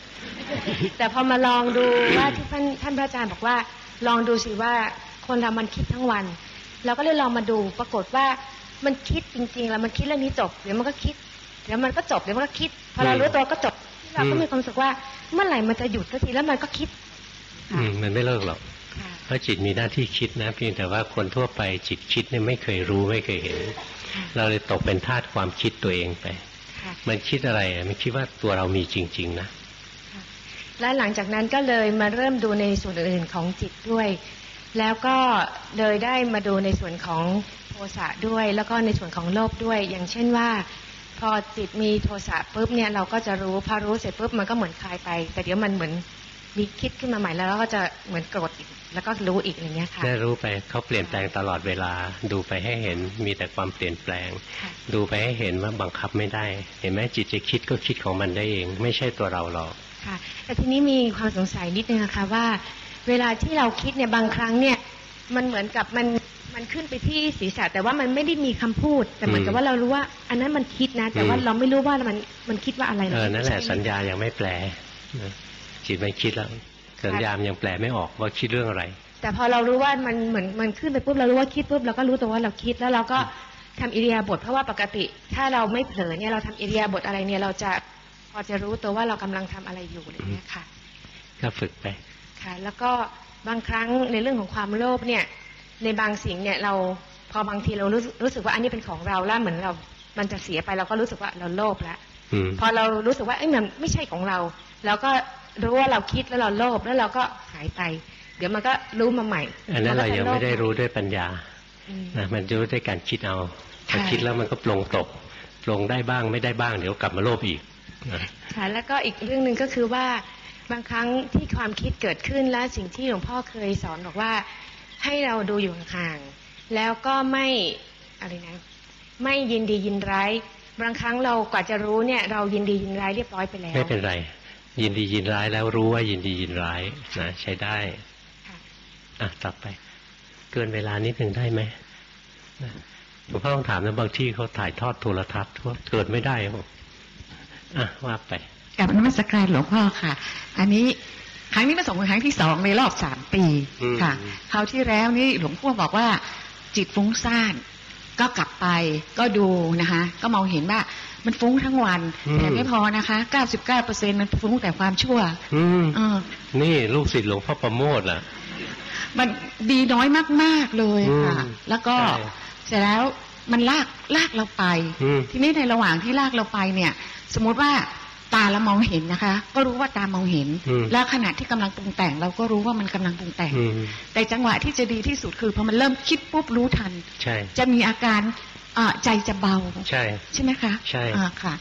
แต่พอมาลองดูว่าที่ท่านท่านพระอาจารย์บอกว่า ลองดูสิว่าคนเรามันคิดทั้งวัน เราก็เลยลองมาดูปรากฏว่ามันคิดจริง ๆ แล้วมันคิดเรื่องนี้จบเดี๋ยวมันก็คิดเดี๋ยวมันก็จบเดี๋ยวมันก็คิด พอเรารู้ตัวก็จบเราก็มีความรู้สึกว่าเมื่อไหร่มันจะหยุดสักทีแล้วมันก็คิดอื มมันไม่เลิกหรอกเพราะจิตมีหน้าที่คิดนะเพียงแต่ว่าคนทั่วไปจิตคิดเนี่ยไม่เคยรู้ไม่เคยเห็น เราเลยตกเป็นทาสความคิดตัวเองไปค่ะมันคิดอะไรอะมันคิดว่าตัวเรามีจริง ๆ นะและหลังจากนั้นก็เลยมาเริ่มดูในส่วนอื่นๆของจิตด้วย แล้วก็เลยได้มาดูในส่วนของโทสะด้วย แล้วก็ในส่วนของโลภด้วย อย่างเช่นว่า พอจิตมีโทสะปุ๊บเนี่ยเราก็จะรู้พอรู้เสร็จปุ๊บมันก็เหมือนคลายไป แต่เดี๋ยวมันเหมือน มีคิดขึ้นมาใหม่แล้วเราก็จะเหมือนโกรธอีกแล้วก็รู้อีกอย่างเงี้ยค่ะได้รู้ไปเขาเปลี่ยนแปลงตลอดเวลา ดูไปให้เห็นมีแต่ความเปลี่ยนแปลง ดูไปให้เห็นว่าบังคับไม่ได้ เห็นไหมจิตจะคิดก็คิดของมันได้เอง ไม่ใช่ตัวเราหรอกค่ะ แต่ทีนี้มีความสงสัยนิดนึงนะคะว่า เวลาที่เราคิดเนี่ยบางครั้งเนี่ย มันเหมือนกับมันมันขึ้นไปที่ศีรษะแต่ว่ามันไม่ได้มีคำพูด แต่เหมือนกับว่าเรารู้ว่า อันนั้นมันคิดนะ แต่ว่าเราไม่รู้ว่ามันมันคิดว่าอะไรเออนั่นแหละสัญญายังไม่แปลนะ จิตมันคิดแล้วสัญญามันยังแปลไม่ออกว่าคิดเรื่องอะไร แต่พอเรารู้ว่ามันเหมือนมันขึ้นไปปุ๊บเรารู้ว่าคิดปุ๊บเราก็รู้ตัวว่าเราคิดแล้วเราก็ทำอิริยาบถเพราะว่าปกติ ถ้าเราไม่เผลอเนี่ยเราทำอิริยาบถอะไรเนี่ย เราจะพอจะรู้ตัวว่าเรากำลังทำอะไรอยู่อะไรเงี้ยค่ะก็ฝึกไปค่ะ แล้วก็บางครั้งในเรื่องของความโลภเนี่ย ในบางสิ่งเนี่ยเราพอบางทีเรารู้รู้สึกว่าอันนี้เป็นของเราแล้วเหมือนเรา มันจะเสียไปเราก็รู้สึกว่าเราโลภแล้วอืมพอเรารู้สึกว่าเอ้ยมันไม่ใช่ของเราเราก็ รู้ว่าเราคิดแล้วเราโลภแล้วเราก็หายไป เดี๋ยวมันก็รู้มาใหม่ อันนั้นเรายังไม่ได้รู้ด้วยปัญญาอืมนะมันรู้ด้วยการคิดเอาพอค่ะคิดแล้วมันก็ปลงตกปลงได้บ้างไม่ได้บ้างเดี๋ยวกลับมาโลภอีกนะค่ะแล้วก็อีกเรื่องหนึ่งก็คือว่าบางครั้งที่ความคิดเกิดขึ้นแล้วสิ่งที่หลวงพ่อเคยสอนบอกว่า ให้เราดูอยู่ห่างๆแล้วก็ไม่อะไรนะไม่ยินดียินร้ายบางครั้งเรากว่าจะรู้เนี่ย เรายินดียินร้ายเรียบร้อยไปแล้วไม่เป็นไร ยินดียินร้ายแล้วรู้ว่ายินดียินร้ายนะใช้ได้อะต่อไป เกินเวลานิดหนึ่งได้ไหมนะหลวงพ่อต้องถามนะบางที่เขาถ่ายทอดโทรทัศน์ว่าเกิดไม่ได้บอกอะว่าไปกับนมัสการหลวงพ่อค่ะ อันนี้ครั้งนี้มาส่งเป็นครั้งที่สองในรอบสามปีอืมค่ะคราวที่แล้วนี่หลวงพ่อบอกว่าจิตฟุ้งซ่าน ก็กลับไปก็ดูนะคะ ก็มองเห็นว่ามันฟุ้งทั้งวันแต่ไม่พอนะคะ 99%มันฟุ้งแต่ความชั่วอืมเออนี่ลูกศิษย์หลวงพ่อประโมทอะ มันดีน้อยมาก ๆ เลยค่ะอืมแล้วก็ใช่เสร็จแล้วมันลากลากเราไปอืมทีนี้ในระหว่างที่ลากเราไปเนี่ย สมมุติว่า ตาเรามองเห็นนะคะ ก็รู้ว่าตามองเห็นอืมแล้วขณะที่กำลังปรุงแต่ง เราก็รู้ว่ามันกำลังปรุงแต่งอืมแต่จังหวะที่จะดีที่สุดคือพอมันเริ่มคิดปุ๊บรู้ทันใช่จะมีอาการอ่าใจจะเบา ใช่ใช่ไหมคะ ใช่อ่าค่ะ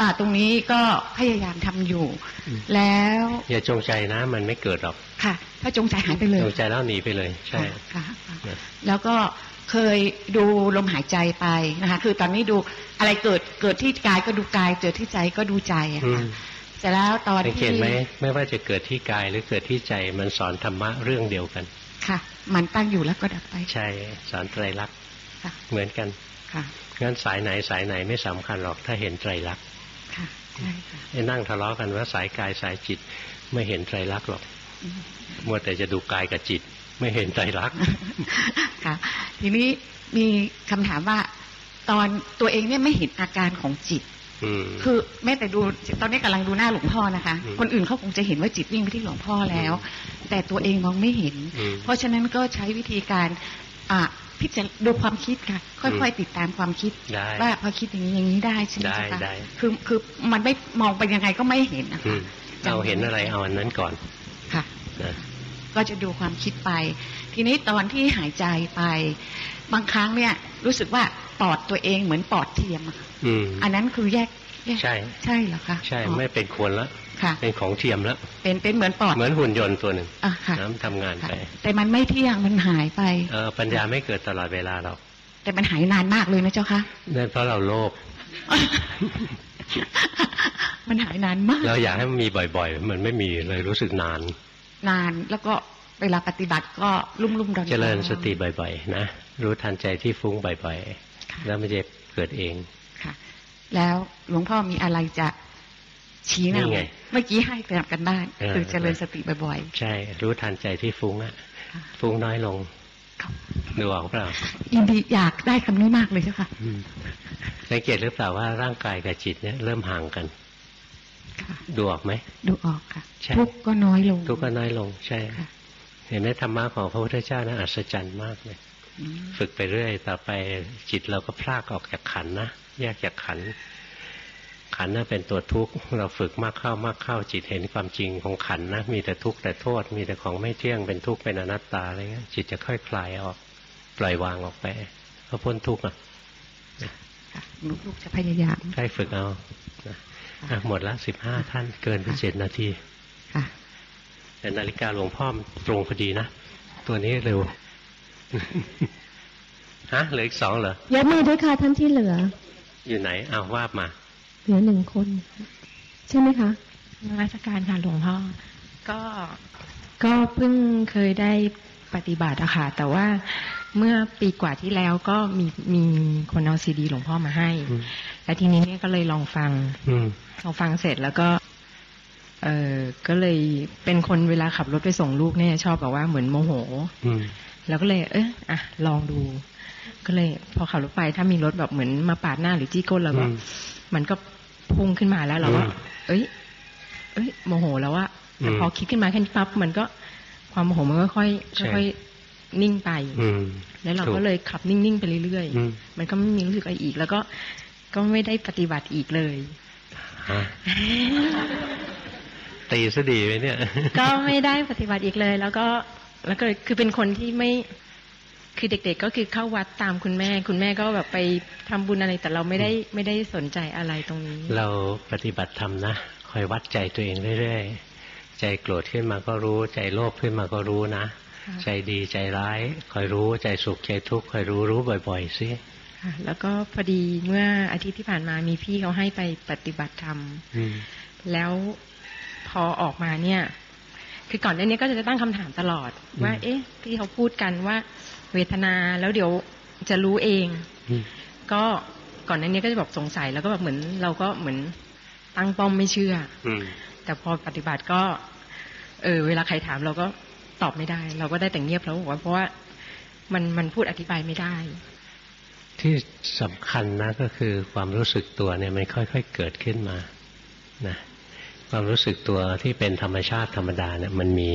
อ่าตรงนี้ก็พยายามทำอยู่ แล้ว อย่าจงใจนะ มันไม่เกิดหรอก ค่ะ ถ้าจงใจหายไปเลย จงใจแล้วหนีไปเลย ใช่ค่ะค่ะนะแล้วก็ เคยดูลมหายใจไปนะคะคือตอนนี้ดูอะไรเกิดเกิดที่กายก็ดูกายเกิดที่ใจก็ดูใจอะอืค่ะมเสร็จแล้วตอนสังเกที่ตไหมไม่ว่าจะเกิดที่กายหรือเกิดที่ใจมันสอนธรรมะเรื่องเดียวกัน ค่ะ มันตั้งอยู่แล้วก็ดับไป ใช่สอนไตรลักษณ์ค่ะเหมือนกันค่ะงั้นสายไหนสายไหนไม่สำคัญหรอกถ้าเห็นไตรลักษณ์ค่ะใช่ค่ะไอ้นั่งทะเลาะกันว่าสายกายสายจิตไม่เห็นไตรลักษณ์หรอกอืมมัวแต่จะดูกายกับจิต ไม่เห็นไตรลักษณ์ค่ะ ทีนี้มีคำถามว่า ตอนตัวเองเนี่ยไม่เห็นอาการของจิตอืมคือแม้แต่ดูตอนนี้กำลังดูหน้าหลวงพ่อนะคะอืมคนอื่นเขาคงจะเห็นว่าจิตวิ่งไปที่หลวงพ่อแล้ว แต่ตัวเองมองไม่เห็นอืมเพราะฉะนั้นก็ใช้วิธีการอ่าพิจารณาดูความคิดค่ะ ค่อยๆติดตามความคิดได้ว่าพอคิดอย่างนี้อย่างนี้ได้ใช่ไหมได้คะได้คือคือมันไม่มองไปยังไงก็ไม่เห็นนะอืคะมเอาเห็นอะไรเอาอันนั้นก่อนค่ะนะ ก็จะดูความคิดไป ทีนี้ตอนที่หายใจไป บางครั้งเนี่ยรู้สึกว่าปอดตัวเองเหมือนปอดเทียมอะค่ะอืมอันนั้นคือแยกแยกใช่ ใช่เหรอคะใช่อ๋อไม่เป็นคนละค่ะเป็นของเทียมแล้วเป็นเป็นเหมือนปอดเหมือนหุ่นยนต์ตัวหนึ่งอะค่ะน้ำทำงานไป แต่มันไม่เที่ยงมันหายไปเออปัญญาไม่เกิดตลอดเวลาหรอกแต่มันหายนานมากเลยนะเจ้าคะนั่นเพราะเราโลภมันหายนานมาก เราอยากให้มันมีบ่อยๆ มันไม่มีเลยรู้สึกนาน นานแล้วก็เวลาปฏิบัติก็ลุ่มลุ่มๆดอนๆเจริญสติบ่อยๆนะรู้ทันใจที่ฟุ้งบ่อยๆแล้วมันจะเกิดเองค่ะ แล้วหลวงพ่อมีอะไรจะชี้นี่นำไงเมื่อกี้ให้แบบกันบ้านเออคือเจริญสติบ่อยใช่ รู้ทันใจที่ฟุ้งอะฟุ้งน้อยลงดูออกเปล่าๆยินดีอยากได้คำนี้มากเลยเจ้าค่ะอืมสังเกตหรือเปล่าว่าร่างกายกับจิตเนี่ยเริ่มห่างกัน ดูออกไหมดูออกค่ะใช่ทุกข์ก็น้อยลง ทุกข์ก็น้อยลงใช่เห็นไหมธรรมะของพระพุทธเจ้านะอัศจรรย์มากเลยอืมฝึกไปเรื่อย ต่อไปจิตเราก็พลากออกจากขันธ์นะแยกจากขันธ์ขันธ์น่ะเป็นตัวทุกข์ เราฝึกมากเข้ามากเข้าจิตเห็นความจริงของขันธ์นะมีแต่ทุกข์แต่โทษ มีแต่ของไม่เที่ยงเป็นทุกข์เป็นอนัตตาอะไรเงี้ยจิตจะค่อยคลายออก ปล่อยวางออกไปก็พ้นทุกข์อะค่ะลูกๆจะพยายามใช่ฝึกเอานะอะ หมดละสิบห้าท่านเกินไปเจ็ดนาทีค่ะแต่นาฬิกาหลวงพ่อมตรงพอดีนะ ตัวนี้เร็วฮะเหลืออีกสองเหรอยกมือด้วยค่ะท่านที่เหลือ อยู่ไหนอ้าวว่าบมา เหลือหนึ่งคน ใช่ไหมคะนมัสการค่ะหลวงพ่อ ก็ก็เพิ่งเคยได้ปฏิบัติอะค่ะ แต่ว่าเมื่อปีกว่าที่แล้วก็มีมีคนเอาซีดีหลวงพ่อมาให้ แล้วทีนี้เนี่ยก็เลยลองฟัง อืมลองฟังเสร็จแล้วก็ เออก็เลยเป็นคนเวลาขับรถไปส่งลูกเนี่ย ชอบแบบว่าเหมือนโมโห อืมแล้วก็เลย เอออะลองดู ก็เลย พอขับรถไปถ้ามีรถแบบเหมือนมาปาดหน้าหรือจี้ก้นเราก็อืมมันก็พุ่งขึ้นมาแล้วเราก็อืมเอ้ย เอ้ย โมโหแล้วอะแต่อืมพอคิดขึ้นมาแค่นี้ปั๊บมันก็ความโมโหมันก็ค่อยใช่ค่อยๆนิ่งไปอืมแล้วเราถูก็เลยขับนิ่งๆไปเรื่อยอืมๆมันก็ไม่มีรู้สึกอะไรอีก แล้วก็ก็ไม่ได้ปฏิบัติอีกเลยฮะ ตีซะดีไหมเนี่ย ก็ไม่ได้ปฏิบัติอีกเลย แล้วก็แล้วก็คือเป็นคนที่ไม่คือเด็กๆก็คือเข้าวัดตามคุณแม่ คุณแม่ก็แบบไปทำบุญอะไรแต่เราไม่ได้ไม่ได้สนใจอะไรตรงนี้ เราปฏิบัติธรรมนะคอยวัดใจตัวเองเรื่อยๆใจโกรธขึ้นมาก็รู้ ใจโลภขึ้นมาก็รู้นะค่ะใจดีใจร้ายคอยรู้ใจสุขใจทุกข์คอยรู้รู้บ่อย ๆสิค่ะ แล้วก็พอดีเมื่ออาทิตย์ที่ผ่านมามีพี่เขาให้ไปปฏิบัติธรรมอืมแล้วพอออกมาเนี่ย คือก่อนหน้านี้ก็จะตั้งคำถามตลอด ว่า เอ๊ะที่เขาพูดกันว่าเวทนาแล้วเดี๋ยวจะรู้เองอืมก็ก่อนหน้านี้ก็จะแบบสงสัยแล้วก็แบบเหมือน เราก็เหมือนตั้งป้อมไม่เชื่อ อืมแต่พอปฏิบัติก็ เออ เวลาใครถามเราก็ตอบไม่ได้ เราก็ได้แต่เงียบแล้วบอกว่าเพราะว่ามันมันพูดอธิบายไม่ได้ ที่สำคัญนะก็คือความรู้สึกตัวเนี่ยมันค่อย ๆ เกิดขึ้นมานะความรู้สึกตัวที่เป็นธรรมชาติธรรมดาเนี่ยมันมี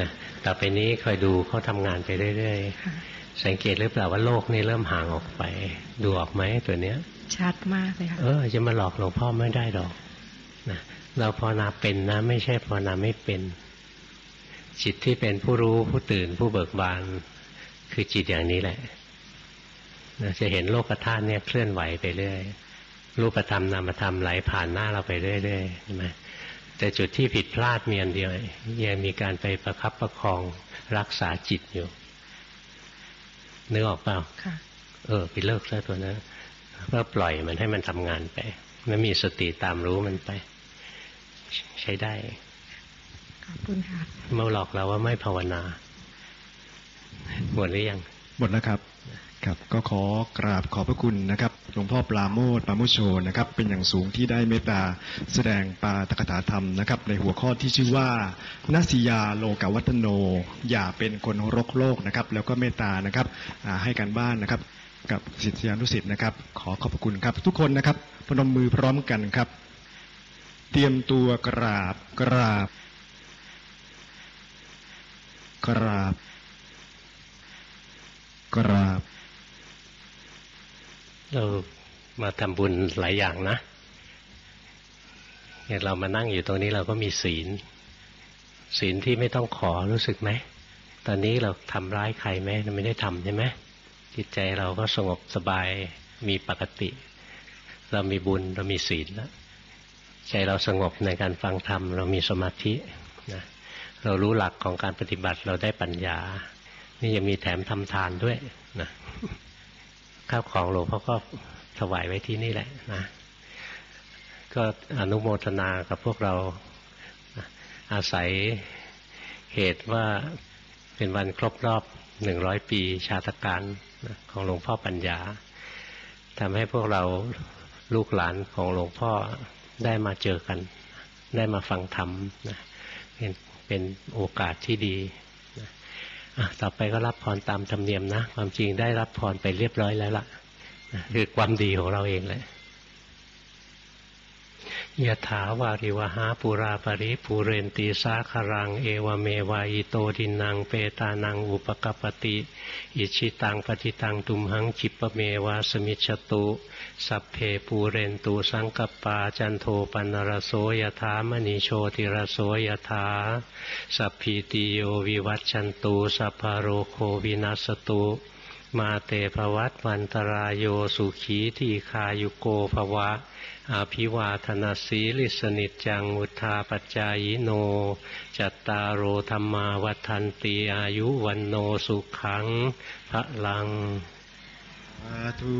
นะต่อไปนี้คอยดูเขาทำงานไปเรื่อยๆ สังเกตหรือเปล่าว่าโลกนี่เริ่มห่างออกไป ดูออกไหมตัวเนี้ย ชัดมากเลยค่ะเออจะมาหลอกหลวงพ่อไม่ได้หรอกนะเราภาวนาเป็นนะ ไม่ใช่ภาวนาไม่เป็น จิตที่เป็นผู้รู้ผู้ตื่นผู้เบิกบาน คือจิตอย่างนี้แหละนะ จะเห็นโลกธาตุเนี่ยเคลื่อนไหวไปเรื่อยรูปธรรมนามธรรมไหลผ่านหน้าเราไปเรื่อยๆใช่ไหมแต่จุดที่ผิดพลาดมีอันเดียวยังมีการไปประคับประคองรักษาจิตอยู่นึกออกเปล่าค่ะเออไปเลิกซะตัวนั้นเพื่อปล่อยมันให้มันทำงานไปไม่มีสติตามรู้มันไป ใช้ได้ ขอบคุณค่ะมาหลอกเราว่าไม่ภาวนา หมดหรือยัง หมดแล้วครับ ครับก็ขอกราบขอบพระคุณนะครับหลวงพ่อปราโมทปราโมชโชนะครับ เป็นอย่างสูงที่ได้เมตตาแสดงปาตกถาธรรมนะครับ ในหัวข้อที่ชื่อว่านาสิยาโลกวัตโน อย่าเป็นคนรกโลกนะครับ แล้วก็เมตตานะครับให้การบ้านนะครับ กับศิษยานุศิษย์นะครับ ขอขอบพระคุณครับ ทุกคนนะครับพนมมือพร้อมกันครับ เตรียมตัวกราบกราบ กราบ กราบ เรามาทำบุญหลายอย่างนะอย่างเรามานั่งอยู่ตรงนี้เราก็มีศีล ศีลที่ไม่ต้องขอรู้สึกไหม ตอนนี้เราทำร้ายใครไหมเราไม่ได้ทำใช่ไหมจิตใจเราก็สงบสบายมีปกติ เรามีบุญเรามีศีลแล้วใจเราสงบในการฟังธรรมเรามีสมาธินะเรารู้หลักของการปฏิบัติเราได้ปัญญา นี่ยังมีแถมทำทานด้วยนะ ข้าวของหลวงพ่อก็ถวายไว้ที่นี่แหละนะก็อนุโมทนากับพวกเราอาศัยเหตุว่าเป็นวันครบรอบหนึ่งร้อยปีชาตการของหลวงพ่อปัญญาทำให้พวกเราลูกหลานของหลวงพ่อได้มาเจอกัน ได้มาฟังธรรมนะเป็นเป็นโอกาสที่ดี ต่อไปก็รับพรตามธรรมเนียมนะ ความจริงได้รับพรไปเรียบร้อยแล้วล่ะนะคือความดีของเราเองเลย ยะถาวาริวหาปุราปริปูเรนตีสาคารัง เอวเมวายโตดินังเปตานังอุปกปปติ อิชิตังปฏิตังตุมหังจิปเมวาสมิชตุ สัพเพปูเรนตูสังกปาจันโทปันรโสยถามณีโชติรโสยถาสัพพีติโยวิวัตชันตูสัพพโรโควินัสตุมาเตภวัตวันตรายโยสุขีทีคายุโกภวะ อาภิวาธนาสีลิสนิจังมุทาปจายโน จัตตารโอธรรมาวัฏันตีอายุวันโนสุขังพระลังอาทู